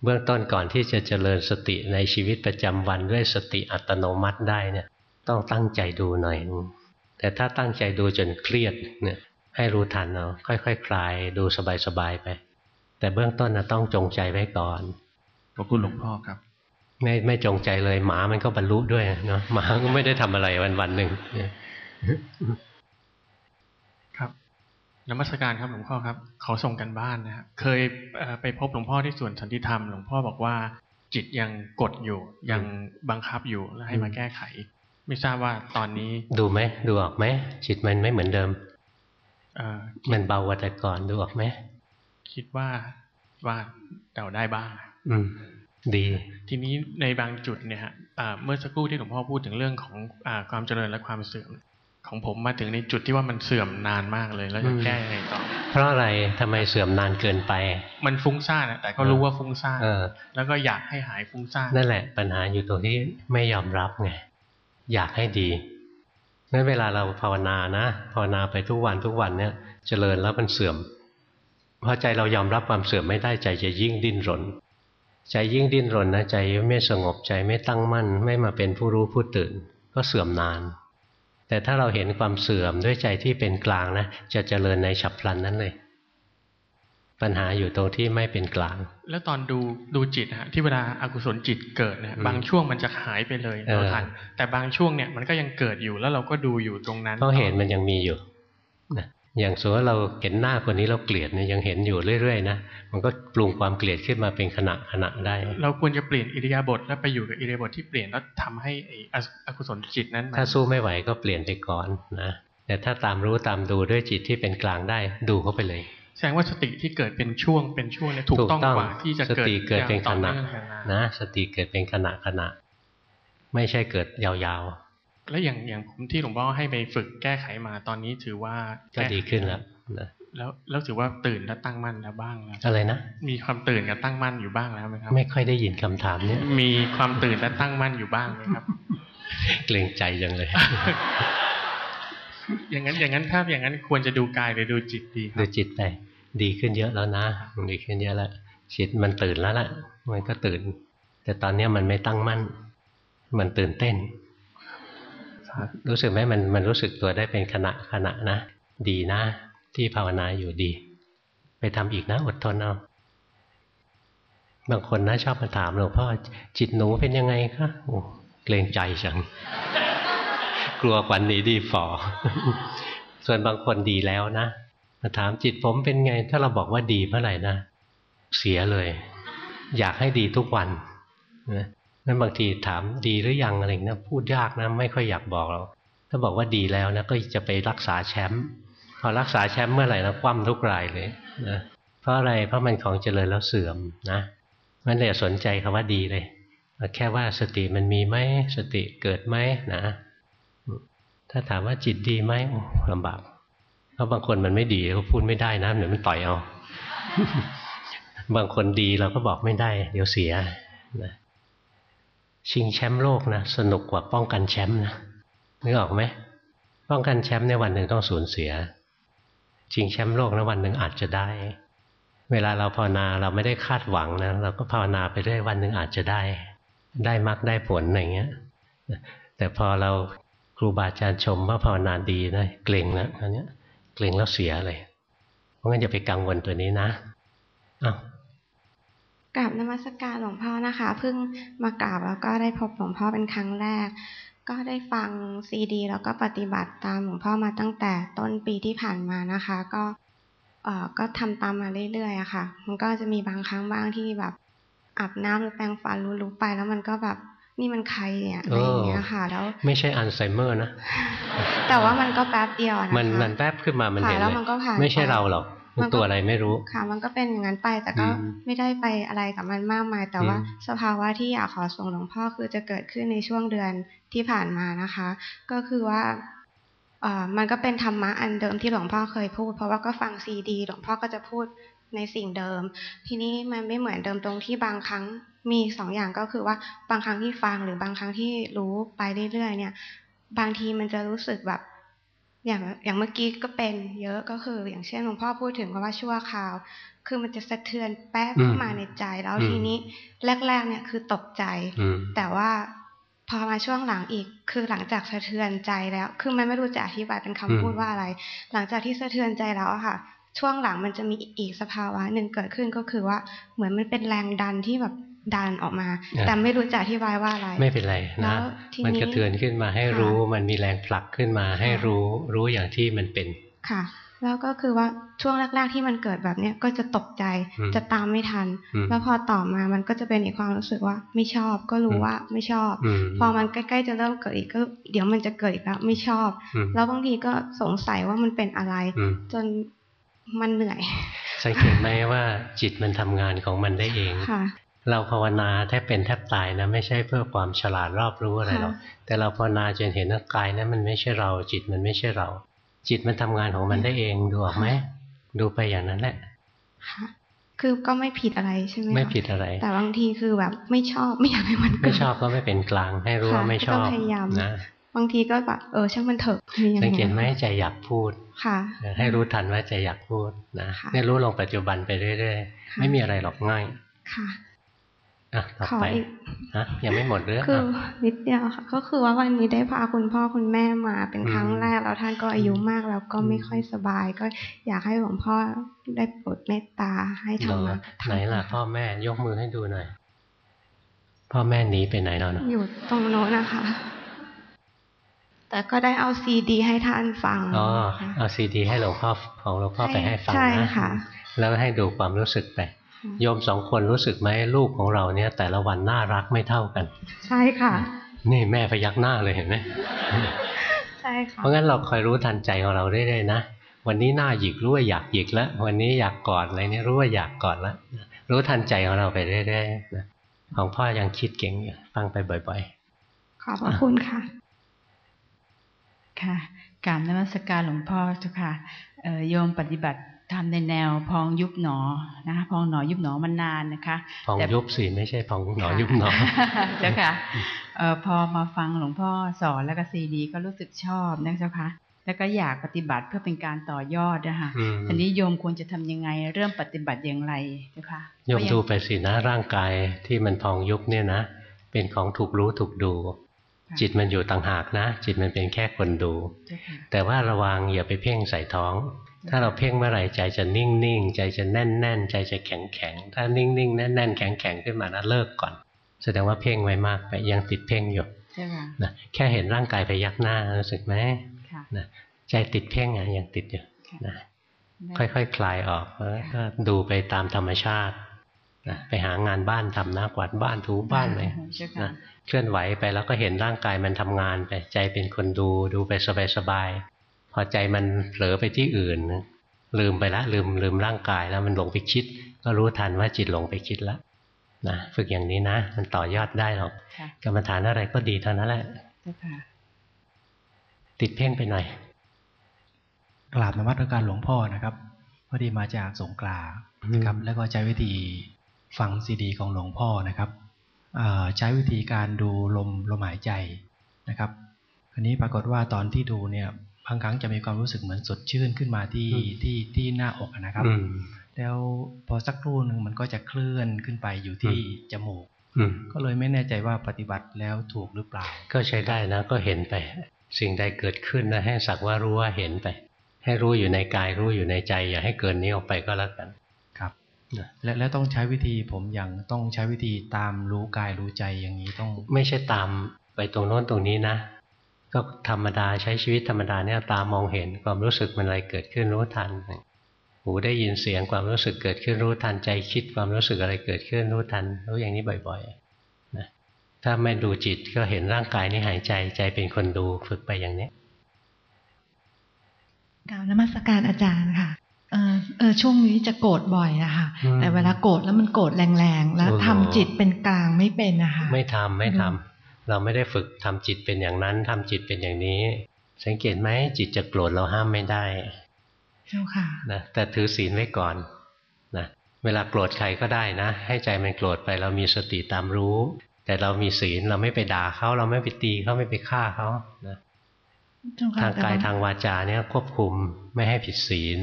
เบื้องต้นก่อนที่จะเจริญสติในชีวิตประจำวันด้วยสติอัตโนมัติได้เนี่ยต้องตั้งใจดูหน่อยนึงแต่ถ้าตั้งใจดูจนเครียดเนี่ยให้รู้ทันเอาค่อยๆคคลายดูสบายๆไป แต่เบื้องต้นนะต้องจงใจไว้ก่อนขอบคุณหลวงพ่อครับ ไม่ไม่จงใจเลยหมามันก็บรรลุด้วยเนาะหมาก็ไม่ได้ทำอะไรวันวันหนึ่งครับ นมัสการครับหลวงพ่อครับเขาส่งกันบ้านนะครับเคยไปพบหลวงพ่อที่สวนสันติธรรมหลวงพ่อบอกว่าจิตยังกดอยู่ยังบังคับอยู่แล้วให้มาแก้ไข ไม่ทราบว่าตอนนี้ ดูไหมดูออกไหมจิตมันไม่เหมือนเดิมมันเบากว่าแต่ก่อนดูออกไหมคิดว่าว่าเดาได้บ้าง อืม ดี ทีนี้ในบางจุดเนี่ยฮะเมื่อสักครู่ที่หลวงพ่อพูดถึงเรื่องของอความเจริญและความเสื่อม ของผมมาถึงในจุดที่ว่ามันเสื่อมนานมากเลยแล้วจะแก้ยังไงต่อ เพราะอะไรทำไมเสื่อมนานเกินไป มันฟุ้งซ่านแต่ก็รู้ว่าฟุ้งซ่านแล้วก็อยากให้หายฟุ้งซ่านนั่นแหละ ปัญหาอยู่ตรงที่ไม่ยอมรับไงอยากให้ดีนั้นเวลาเราภาวนานะ ภาวนาไปทุกวันทุกวันเนี่ยเจริญแล้วมันเสื่อมพอใจเรายอมรับความเสื่อมไม่ได้ใจจะยิ่งดิ้นรน ใจยิ่งดิ้นรนนะใจไม่สงบใจไม่ตั้งมั่น ไม่มาเป็นผู้รู้ผู้ตื่น ก็เสื่อมนาน แต่ถ้าเราเห็นความเสื่อมด้วยใจที่เป็นกลางนะจะเจริญในฉับพลันนั้นเลย ปัญหาอยู่ตรงที่ไม่เป็นกลาง แล้วตอนดูดูจิตฮะที่เวลาอากุศลจิตเกิดเนี่ยบางช่วงมันจะหายไปเลยเราทันแต่บางช่วงเนี่ยมันก็ยังเกิดอยู่แล้วเราก็ดูอยู่ตรงนั้นก็เห็นมันยังมีอยู่ อย่างสมมติเราเห็นหน้าคนนี้เราเกลียดเนี่ยยังเห็นอยู่เรื่อยๆนะมันก็ปรุงความเกลียดขึ้นมาเป็นขณะขณะได้ เราควรจะเปลี่ยนอิริยาบถแล้วไปอยู่กับอิริยาบถที่เปลี่ยนแล้วทำให้ไอ้อกุศลจิตนั้น ถ้าสู้ไม่ไหวก็เปลี่ยนไปก่อนนะแต่ถ้าตามรู้ตามดูด้วยจิตที่เป็นกลางได้ดูเข้าไปเลยแสดงว่าสติที่เกิดเป็นช่วงเป็นช่วงเนี่ยถูกต้องกว่าที่จะเกิดสติเกิดเป็นขณะนะ สติเกิดเป็นขณะขณะ ไม่ใช่เกิดยาวๆ แล้วอย่างอย่างผมที่หลวงพ่อให้ไปฝึกแก้ไขมาตอนนี้ถือว่าก็ดีขึ้นแล้วนะแล้วแล้วถือว่าตื่นและตั้งมั่นแล้วบ้างแล้วอะไรนะมีความตื่นกับตั้งมั่นอยู่บ้างแล้วไหมครับ ไม่ค่อยได้ยินคำถามเนี้ยมีความตื่นและตั้งมั่นอยู่บ้างไหมครับ เกรงใจจังเลย อย่างนั้นอย่างนั้นถ้าอย่างนั้นควรจะดูกายหรือดูจิตดีดูจิตไปดีขึ้นเยอะแล้วนะดีขึ้นเยอะแล้วจิตมันตื่นแล้วล่ะ มันก็ตื่น แต่ตอนนี้มันไม่ตั้งมั่น มันตื่นเต้น รู้สึกไหมมันมันรู้สึกตัวได้เป็นขณะขณะนะ ดีนะ ที่ภาวนาอยู่ดี ไปทำอีกนะอดทนเอาบางคนนะชอบมาถามหลวงพ่อจิตหนูเป็นยังไงคะโอ้เกรงใจจังกลัวกวันนี้ดีฝ่อส่วนบางคนดีแล้วนะมาถามจิตผมเป็นไง ถ้าเราบอกว่าดีเมื่อไหร่นะเสียเลย อยากให้ดีทุกวันนะ นั่นบางทีถามดีหรือยังอะไรเงี้ยพูดยากนะไม่ค่อยอยากบอกเราถ้าบอกว่าดีแล้วนะก็จะไปรักษาแชมป์พอรักษาแชมป์เมื่อไหร่นะคว่ำทุกรายเลยนะเพราะอะไรเพราะมันของเจริญแล้วเสื่อมนะมันเลยสนใจคำว่าดีเลย แค่ว่าสติมันมีไหมสติเกิดไหมนะ ถ้าถามว่าจิตดีไหมลำบากเพราะบางคนมันไม่ดีเขาพูดไม่ได้นะเดี๋ยวมันต่อยเอาบางคนดีเราก็บอกไม่ได้ เดี๋ยวเสียนะ ชิงแชมป์โลกนะสนุกกว่าป้องกันแชมป์นะนึกออกไหมป้องกันแชมป์ในวันหนึ่งต้องสูญเสียชิงแชมป์โลกนะวันหนึ่งอาจจะได้ เวลาเราภาวนาเราไม่ได้คาดหวังนะเราก็ภาวนาไปเรื่อยวันหนึ่งอาจจะได้ ได้มากได้ผลอะไรเงี้ยแต่พอเราครูบาอาจารย์ชมว่าภาวนาดีนะเกรงนะอันนี้ยเกรงแล้วเสียเลย เพราะงั้นอย่าไปกังวลตัวนี้นะอ้าว กราบนมัสการหลวงพ่อนะคะเพิ่งมากราบแล้วก็ได้พบหลวงพ่อเป็นครั้งแรก ก็ได้ฟังซีดี แล้วก็ปฏิบัติตามหลวงพ่อมาตั้งแต่ต้นปีที่ผ่านมานะคะ ก็เอ่อก็ทำตามมาเรื่อยๆอะค่ะ มันก็จะมีบางครั้งบ้างที่แบบอาบน้ำหรือแปรงฟันรู้ๆไป แล้วมันก็แบบนี่มันใครเนี่ยอะไรอย่างเงี้ยค่ะ แล้วไม่ใช่อัลไซเมอร์นะแต่ว่ามันก็แป๊บเดียวนะคะมันมันแป๊บขึ้นมามันเห็นเลยไม่ใช่เราหรอก มันตัวอะไรไม่รู้ค่ะ มันก็เป็นอย่างนั้นไป แต่ก็ไม่ได้ไปอะไรกับมันมากมาย แต่ว่าสภาวะที่อยากขอส่งหลวงพ่อคือจะเกิดขึ้นในช่วงเดือนที่ผ่านมานะคะ ก็คือว่าเอ่อมันก็เป็นธรรมะอันเดิมที่หลวงพ่อเคยพูด เพราะว่าก็ฟังซีดี หลวงพ่อก็จะพูดในสิ่งเดิม ทีนี้มันไม่เหมือนเดิมตรงที่บางครั้งมีสองอย่างก็คือว่าบางครั้งที่ฟังหรือบางครั้งที่รู้ไปเรื่อยๆเนี่ย บางทีมันจะรู้สึกแบบ อย่างอย่างเมื่อกี้ก็เป็นเยอะก็คือ อย่างเช่นหลวงพ่อพูดถึงว่าชั่วคราว คือมันจะสะเทือนแป๊บขึ้นมาในใจแล้วทีนี้แรก ๆ เนี่ยคือตกใจ แต่ว่าพอมาช่วงหลังอีก คือหลังจากสะเทือนใจแล้ว คือมันไม่รู้จะอธิบายเป็นคำพูดว่าอะไร หลังจากที่สะเทือนใจแล้วอะค่ะ ช่วงหลังมันจะมีอีกสภาวะหนึ่งเกิดขึ้นก็คือว่าเหมือนมันเป็นแรงดันที่แบบ ดันออกมา แต่ไม่รู้จะอธิบายว่าอะไร ไม่เป็นไรนะทีมันกระเทือนขึ้นมาให้รู้ค่ะมันมีแรงผลักขึ้นมาให้รู้รู้อย่างที่มันเป็นค่ะ แล้วก็คือว่าช่วงแรก ๆที่มันเกิดแบบเนี้ยก็จะตกใจอืมจะตามไม่ทันอืมแล้วพอต่อมามันก็จะเป็นอีกความรู้สึกว่าไม่ชอบก็รู้อืมว่าไม่ชอบอืมพอมันใกล้ๆจะเริ่มเกิดอีกก็เดี๋ยวมันจะเกิดอีกแล้วไม่ชอบอืมแล้วบางทีก็สงสัยว่ามันเป็นอะไรอืมจนมันเหนื่อย สังเกตไหมว่าจิตมันทำงานของมันได้เองค่ะ เราภาวนาแทบเป็นแทบตายนะไม่ใช่เพื่อความฉลาดรอบรู้อะไรหรอกค่ะแต่เราภาวนาจนเห็นว่ากายนั้นมันไม่ใช่เรา จิตมันไม่ใช่เรา จิตมันทำงานของมันได้เองดูออกไหมดูไปอย่างนั้นแหละค่ะคือก็ไม่ผิดอะไรใช่ไหมคะไม่ผิดอะไร แต่บางทีคือแบบไม่ชอบไม่อยากให้มันเกิไม่ดชอบก็ไม่เป็นกลางให้รู้ว่าค่ะไม่ชอบก็พยายามนะบางทีก็แบบเออช่างมันเถอะมีอย่างสังเกเงี้ตยไหมใจอยากพูดค่ะให้รู้ทันว่าใจอยากพูดนะค่ะเนี่ยรู้ลงปัจจุบันไปเรื่อยๆ ไม่มีอะไรหรอกง่ายค่ะ อะต่อขอไปอีกฮะยังไม่หมดเรื่องคืออะนิดเดียวค่ะ ก็คือว่าวันนี้ได้พาคุณพ่อคุณแม่มาเป็นอืมครั้งแรกแล้วท่านก็อายุมากแล้วก็ไม่ค่อยสบาย ก็อยากให้หลวงพ่อได้โปรดเมตตาให้เหรทำอมาไหนล่ะพ่อแม่ยกมือให้ดูหน่อยพ่อแม่หนีไปไหนแล้วเนาะอยู่ตรงโน้นนะคะ แต่ก็ได้เอาซีดี ให้ท่านฟังอ๋อค่ะเอาซีดี ให้หลวงพ่อของหลวงพ่อไปให้ฟังใช่นะค่ะ แล้วให้ดูความรู้สึกไป โยมสองคนรู้สึกไหมลูกของเราเนี่ย แต่ละวันน่ารักไม่เท่ากัน ใช่ค่ะ นี่แม่พยักหน้าเลยเห็นไหมใช่ค่ะเพราะงั้นเราคอยรู้ทันใจของเราเรื่อยๆนะวันนี้หน้าหยิกรู้ว่าอยากหยิกแล้ววันนี้อยากกอดอะไรเนี่ยรู้ว่าอยากกอดแล้วรู้ทันใจของเราไปเรื่อยๆนะของพ่อยังคิดเก่งอยู่ฟังไปบ่อยขอบพระคุณค่ะ ค่ะกรารนมัสการหลวงพ่อเจ้าค่ะเอ่อโยมปฏิบัติ ทำในแนวพองยุบหนอนะคะพองหนอยุบหนอมานานนะคะๆพองแต่ยุบสิไม่ใช่พองหนอยุบหนอเจ้าค่ะเอ่อพอมาฟังหลวงพ่อสอนแล้วก็ซีดี ก็รู้สึกชอบนะเจ้าค่ะแล้วก็อยากปฏิบัติเพื่อเป็นการต่อยอดนะคะอืมทีนี้โยมควรจะทำยังไง เริ่มปฏิบัติอย่างไรเจ้าค่ะโยมดูไปสินะร่างกายที่มันพองยุบเนี่ยนะ เป็นของถูกรู้ถูกดูจิตมันอยู่ต่างหากนะ จิตมันเป็นแค่คนดูเจ้าค่ะแต่ว่าระวังอย่าไปเพ่งใส่ท้อง ถ้าเราเพ่งเมื่อไหร่ใจจะนิ่งนิ่งใจจะแน่นแน่นใจจะแข็งแข็งถ้านิ่งนิ่งแน่นแน่นแข็งแข็งขึ้นมานะเลิกก่อน แสดงว่าเพ่งไว้มากไปยังติดเพ่งอยู่เจ้าค่ะนะแค่เห็นร่างกายไปยักหน้ารู้สึกไหมค่ะนะใจติดเพ่งอะยังติดอยู่นะค่อยๆคคลายออกแล้วก็ดูไปตามธรรมชาตินะไปหางานบ้านทำนะกวาดบ้านถูบ้านเลยเจ้าค่ะนะเคลื่อนไหวไปแล้วก็เห็นร่างกายมันทำงานไปใจเป็นคนดูดูไปสบายๆ พอใจมันเผลอไปที่อื่น ลืมไปละลืมลืมร่างกายแล้วมันหลงไปคิด ก็รู้ทันว่าจิตหลงไปคิดแล้วนะฝึกอย่างนี้นะ มันต่อยอดได้หรอกค่ะกรรมฐานอะไรก็ดีเท่านั้นแหละเจ้าค่ะติดเพ่งไปหน่อยกราบนมัสการหลวงพ่อนะครับพอดีมาจากสงขลานะครับแล้วก็ใช้วิธีฟังซีดี ของหลวงพ่อนะครับเอ่อใช้วิธีการดูลมลมหายใจนะครับอันนี้ปรากฏว่าตอนที่ดูเนี่ย บางครั้งจะมีความรู้สึกเหมือนสดชื่นขึ้นมาที่อืมที่ที่หน้าอกนะครับอืมแล้วพอสักครู่หนึ่งมันก็จะเคลื่อนขึ้นไปอยู่ที่จมูกอืมก็เลยไม่แน่ใจว่าปฏิบัติแล้วถูกหรือเปล่า ก็ใช้ได้นะก็เห็นไป สิ่งใดเกิดขึ้นนะให้สักว่ารู้ว่าเห็นไป ให้รู้อยู่ในกายรู้อยู่ในใจ อย่าให้เกินนี้ออกไปก็แล้วกันครับนะและและต้องใช้วิธีผมอย่างต้องใช้วิธีตามรู้กายรู้ใจอย่างนี้ต้อง ไม่ใช่ตามไปตรงโน้นตรงนี้นะ ก็ธรรมดาใช้ชีวิตธรรมดาเนี่ยตามองเห็นความรู้สึกมันอะไรเกิดขึ้นรู้ทันหูได้ยินเสียงความรู้สึกเกิดขึ้นรู้ทันใจคิดความรู้สึกอะไรเกิดขึ้นรู้ทัน รู้อย่างนี้บ่อยๆนะถ้าไม่ดูจิตก็เห็นร่างกายนี่หายใจใจเป็นคนดูฝึกไปอย่างนี้กล่าวนมัสการอาจารย์ค่ะเออเออช่วงนี้จะโกรธบ่อยอะค่ะอืมแต่เวลาโกรธแล้วมันโกรธแรงๆแล้วโอ้โหทำจิตเป็นกลางไม่เป็นอะค่ะไม่ทำไม่ทำอืม เราไม่ได้ฝึกทำจิตเป็นอย่างนั้นทำจิตเป็นอย่างนี้ สังเกตไหมจิตจะโกรธเราห้ามไม่ได้เจ้าค่ะนะแต่ถือศีลไว้ก่อนนะเวลาโกรธใครก็ได้นะ ให้ใจมันโกรธไปเรามีสติตามรู้ แต่เรามีศีลเราไม่ไปด่าเขาเราไม่ไปตีเขาไม่ไปฆ่าเขานะเจ้าค่ะทางกายแต่ว่ทางวาจาเนี่ยควบคุมไม่ให้ผิดศีล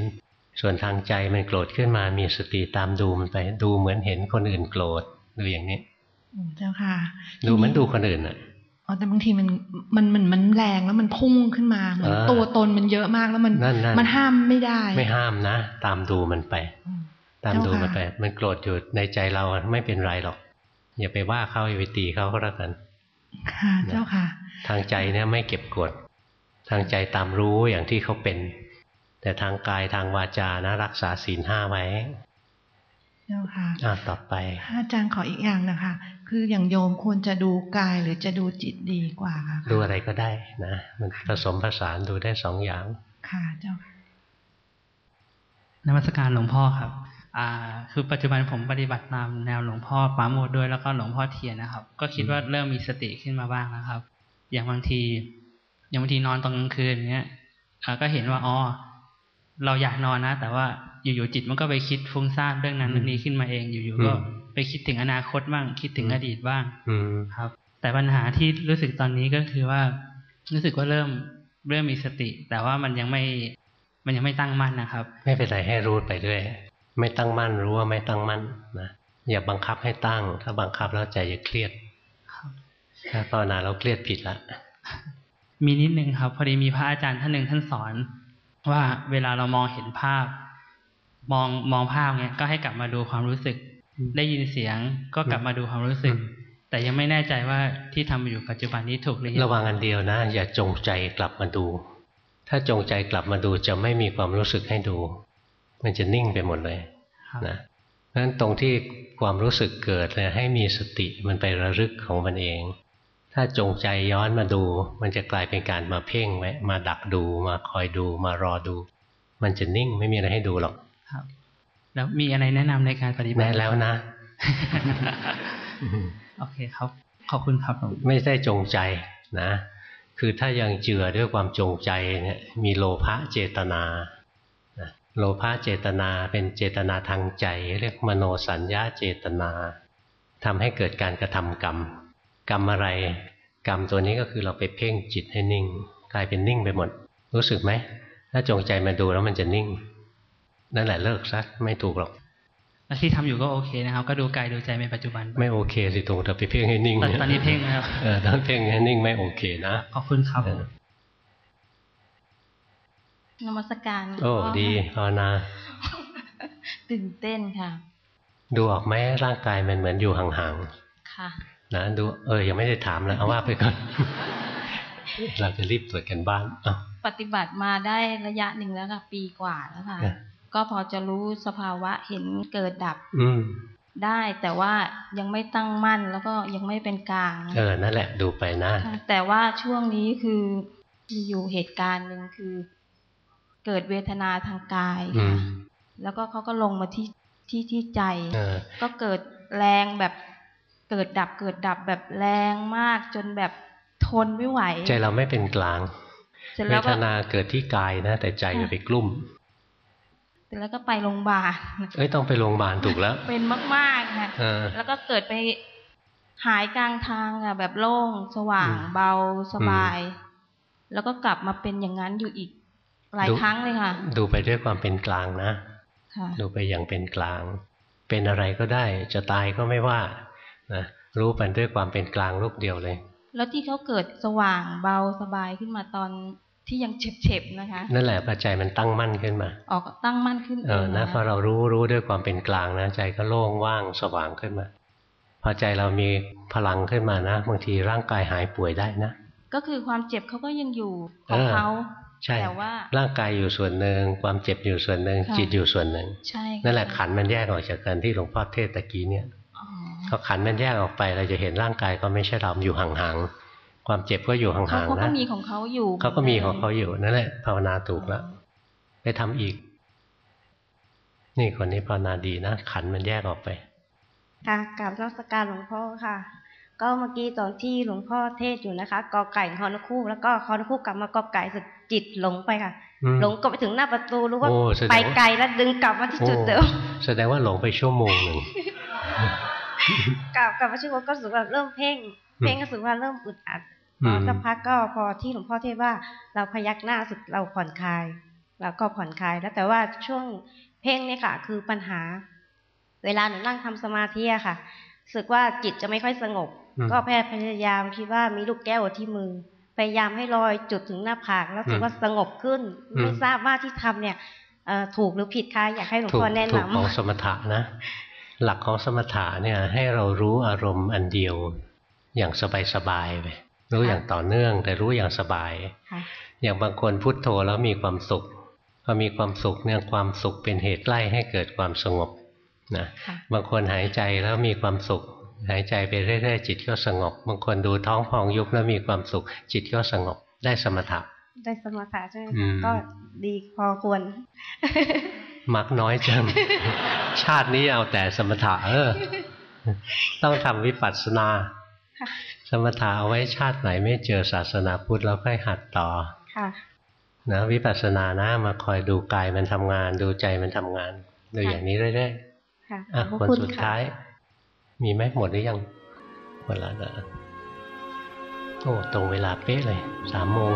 ส่วนทางใจมันโกรธขึ้นมามีสติตามดูมันไปดูเหมือนเห็นคนอื่นโกรธดูอย่างนี้อืม เจ้าค่ะ ดูเหมือนดูคนอื่นอะอ๋อแต่บางทีมันมันมันมันแรงแล้วมันพุ่งขึ้นมาเหมือนตัวตนมันเยอะมากแล้วมันมันห้ามไม่ได้ ไม่ห้ามนะ ตามดูมันไป ตามดูมันไป มันโกรธอยู่ในใจเราไม่เป็นไรหรอก อย่าไปว่าเขาอย่าไปตีเขาก็แล้วกัน ค่ะ เจ้าค่ะ ทางใจเนี่ยไม่เก็บกด ทางใจตามรู้อย่างที่เขาเป็น แต่ทางกายทางวาจานะรักษาศีลห้าไว้เจ้าค่ะอ่าต่อไปอาจารย์ขออีกอย่างนะคะ คืออย่างโยมควรจะดูกายหรือจะดูจิตดีกว่าค่ะดูอะไรก็ได้นะ มันผสมผสานดูได้สองอย่าง ค่ะเจ้าค่ะนมัสการหลวงพ่อครับ อ่า คือปัจจุบันผมปฏิบัติตามแนวหลวงพ่อปาโมดด้วยแล้วก็หลวงพ่อเทียนนะครับ ก็คิดว่าเริ่มมีสติขึ้นมาบ้างนะครับ อย่างบางที อย่างบางทีนอนตอนกลางคืนเนี้ยก็เห็นว่าอ๋อเราอยากนอนนะ แต่ว่าอยู่ๆจิตมันก็ไปคิดฟุ้งซ่านเรื่องนั้นเรื่องนี้ขึ้นมาเองอยู่ๆก็ ไปคิดถึงอนาคตบ้าง คิดถึงอดีตบ้างครับ แต่ปัญหาที่รู้สึกตอนนี้ก็คือว่า รู้สึกว่าเริ่มเริ่มมีสติ แต่ว่ามันยังไม่มันยังไม่ตั้งมั่นนะครับ ไม่เป็นไรให้รู้ไปเรื่อยไม่ตั้งมั่นรู้ว่าไม่ตั้งมั่นนะอย่าบังคับให้ตั้ง ถ้าบังคับแล้วใจจะเครียดถ้าภาวนาเราเครียดผิดละมีนิดนึงครับ พอดีมีพระอาจารย์ท่านหนึ่งท่านสอน ว่าเวลาเรามองเห็นภาพ มองมองภาพเนี้ยก็ให้กลับมาดูความรู้สึก ได้ยินเสียงก็กลับมาดูความรู้สึก แต่ยังไม่แน่ใจว่าที่ทำอยู่ปัจจุบันนี้ถูกหรือระวังอันเดียวนะ อย่าจงใจกลับมาดู ถ้าจงใจกลับมาดูจะไม่มีความรู้สึกให้ดู มันจะนิ่งไปหมดเลยนะเพราะฉะนั้นตรงที่ความรู้สึกเกิดเลยให้มีสติมันไประลึกของมันเอง ถ้าจงใจย้อนมาดู มันจะกลายเป็นการมาเพ่งไว้มาดักดูมาคอยดูมารอดู มันจะนิ่งไม่มีอะไรให้ดูหรอกครับ แล้วมีอะไรแนะนำในการปฏิบัติแน่แล้วนะโอเคครับ ขอบคุณครับไม่ได้จงใจนะ คือถ้ายังเจือด้วยความจงใจเนี่ยมีโลภะเจตนาโลภะเจตนาเป็นเจตนาทางใจ เรียกมโนสัญญาเจตนาทำให้เกิดการกระทำกรรม กรรมอะไร กรรมตัวนี้ก็คือเราไปเพ่งจิตให้นิ่ง กลายเป็นนิ่งไปหมด รู้สึกไหมถ้าจงใจมาดูแล้วมันจะนิ่ง นั่นแหละเลิกซะไม่ถูกหรอกที่ทำอยู่ก็โอเคนะครับ ก็ดูกายดูใจในปัจจุบัน ไม่โอเคสิตรงแต่ไปเพ่งให้นิ่งตอนนี้เพ่งแล้วเออตอนเพ่งให้นิ่งไม่โอเคนะขอบคุณครับนมัสการโอ้ดีภาวนาตื่นเต้นค่ะ ดูออกไหมร่างกายมันเหมือนอยู่ห่างๆค่ะนะดูเออยังไม่ได้ถามเลยเอาว่าไปก่อนเราจะรีบตรวจกันบ้านปฏิบัติมาได้ระยะหนึ่งแล้วค่ะ ปีกว่าแล้วค่ะ ก็พอจะรู้สภาวะเห็นเกิดดับ อืได้แต่ว่ายังไม่ตั้งมั่นแล้วก็ยังไม่เป็นกลางเออนั่นแหละดูไปนะ แต่ว่าช่วงนี้คือมีอยู่เหตุการณ์หนึ่งคือ เกิดเวทนาทางกายค่ะแล้วก็เขาก็ลงมาที่ที่ที่ใจก็เกิดแรงแบบเกิดดับเกิดดับแบบแรงมากจนแบบทนไม่ไหว ใจเราไม่เป็นกลางเวทนาเกิดที่กายนะ แต่ใจไปกลุ่มเส ร็จแล้วก็ไปโรงพยาบาลเอ้ยต้องไปโรงพยาบาลถูกแล้ว เป็นมากๆค่ะแล้วก็เกิดไปหายกลางทางอะ แบบโล่งสว่างเบาสบาย แล้วก็กลับมาเป็นอย่างนั้นอยู่อีกหลายครั้งเลยค่ะ ดูไปด้วยความเป็นกลางนะดูไปอย่างเป็นกลาง เป็นอะไรก็ได้ จะตายก็ไม่ว่านะรู้ไปด้วยความเป็นกลางลูกเดียวเลย แล้วที่เขาเกิดสว่างเบาสบายขึ้นมาตอน ที่ยังเฉบๆนะคะ นั่นแหละปัจจัยมันตั้งมั่นขึ้นมาออกตั้งมั่นขึ้นเออนะพอเรารู้รู้ด้วยความเป็นกลางนะใจก็โล่งว่างสว่างขึ้นมา พอใจเรามีพลังขึ้นมานะบางทีร่างกายหายป่วยได้นะ ก็คือความเจ็บเขาก็ยังอยู่ของเขาใช่แต่ว่าร่างกายอยู่ส่วนหนึ่งความเจ็บอยู่ส่วนหนึ่งจิตอยู่ส่วนหนึ่งใช่นั่นแหละขันมันแยกออกจากกันที่หลวงพ่อเทศตะกี้เนี่ยพอขันมันแยกออกไปเราจะเห็นร่างกายก็ไม่ใช่เราอยู่ห่างๆ ความเจ็บก็อยู่ห่างๆนะเขาก็มีของเขาอยู่เขาก็มีของเขาอยู่นั่นแหละภาวนาถูกแล้วไปทำอีก นี่คนนี้ภาวนาดีนะขันมันแยกออกไป ค่ะกราบรัชการหลวงพ่อค่ะ ก็เมื่อกี้ตอนที่หลวงพ่อเทศอยู่นะคะกอไก่คอนคู่ แล้วก็คอนคู่กลับมากอไก่สุดจิตหลงไปค่ะ หลงก็ไปถึงหน้าประตูรู้ว่าไปไกลแล้วดึงกลับมาที่จุดเดิมแสดงว่าหลงไปชั่วโมงหนึ่งกลับกลับมาชื่อว่าก็รู้สึกว่าเริ่มเพ่งเพ่งก็รู้สึกว่าเริ่มอึดอัดพอ สักพักก็พอที่หลวงพ่อเทศว่าเราพยักหน้าสุดเราผ่อนคลายเราก็ผ่อนคลายแล้วแต่ว่าช่วงเพ่งเนี่ยค่ะ คือปัญหา เวลาหนูนั่งทำสมาธิอะค่ะรู้สึกว่าจิตจะไม่ค่อยสงบ ก็แพทย์พยายามคิดว่ามีลูกแก้วที่มือ พยายามให้รอยจุดถึงหน้าผากแล้วถือว่าสงบขึ้น ไม่ทราบว่าที่ทำเนี่ยถูกหรือผิดคะอยากให้หลวงพ่อแนะนำถูกของสมถะนะ หลักของสมถะเนี่ยให้เรารู้อารมณ์อันเดียวอย่างสบายๆไป รู้อย่างต่อเนื่อง แต่รู้อย่างสบาย อย่างบางคนพุทโธแล้วมีความสุขพอมีความสุขเนี่ยความสุขเป็นเหตุไล่ให้เกิดความสงบนะบางคนหายใจแล้วมีความสุข หายใจไปเรื่อยๆจิตก็สงบ บางคนดูท้องพองยุบแล้วมีความสุข จิตก็สงบได้สมถะได้สมถะใช่ไหมก็ดีพอควร มักน้อยจัง ชาตินี้เอาแต่สมถะเออ ต้องทำวิปัสสนาส มถะเอาไว้ชาติไหนไม่เจอศาสนาพุทธแล้วค่อยหัดต่อค่ะนะวิปัสสนานะมาคอยดูกายมันทำงาน ดูใจมันทำงานดูอย่างนี้เรื่อยๆอะคนสุดท้าย มีไหมหมดหรือยังหมดแล้วนะโอ้ตรงเวลาเป๊ะเลยสามโมง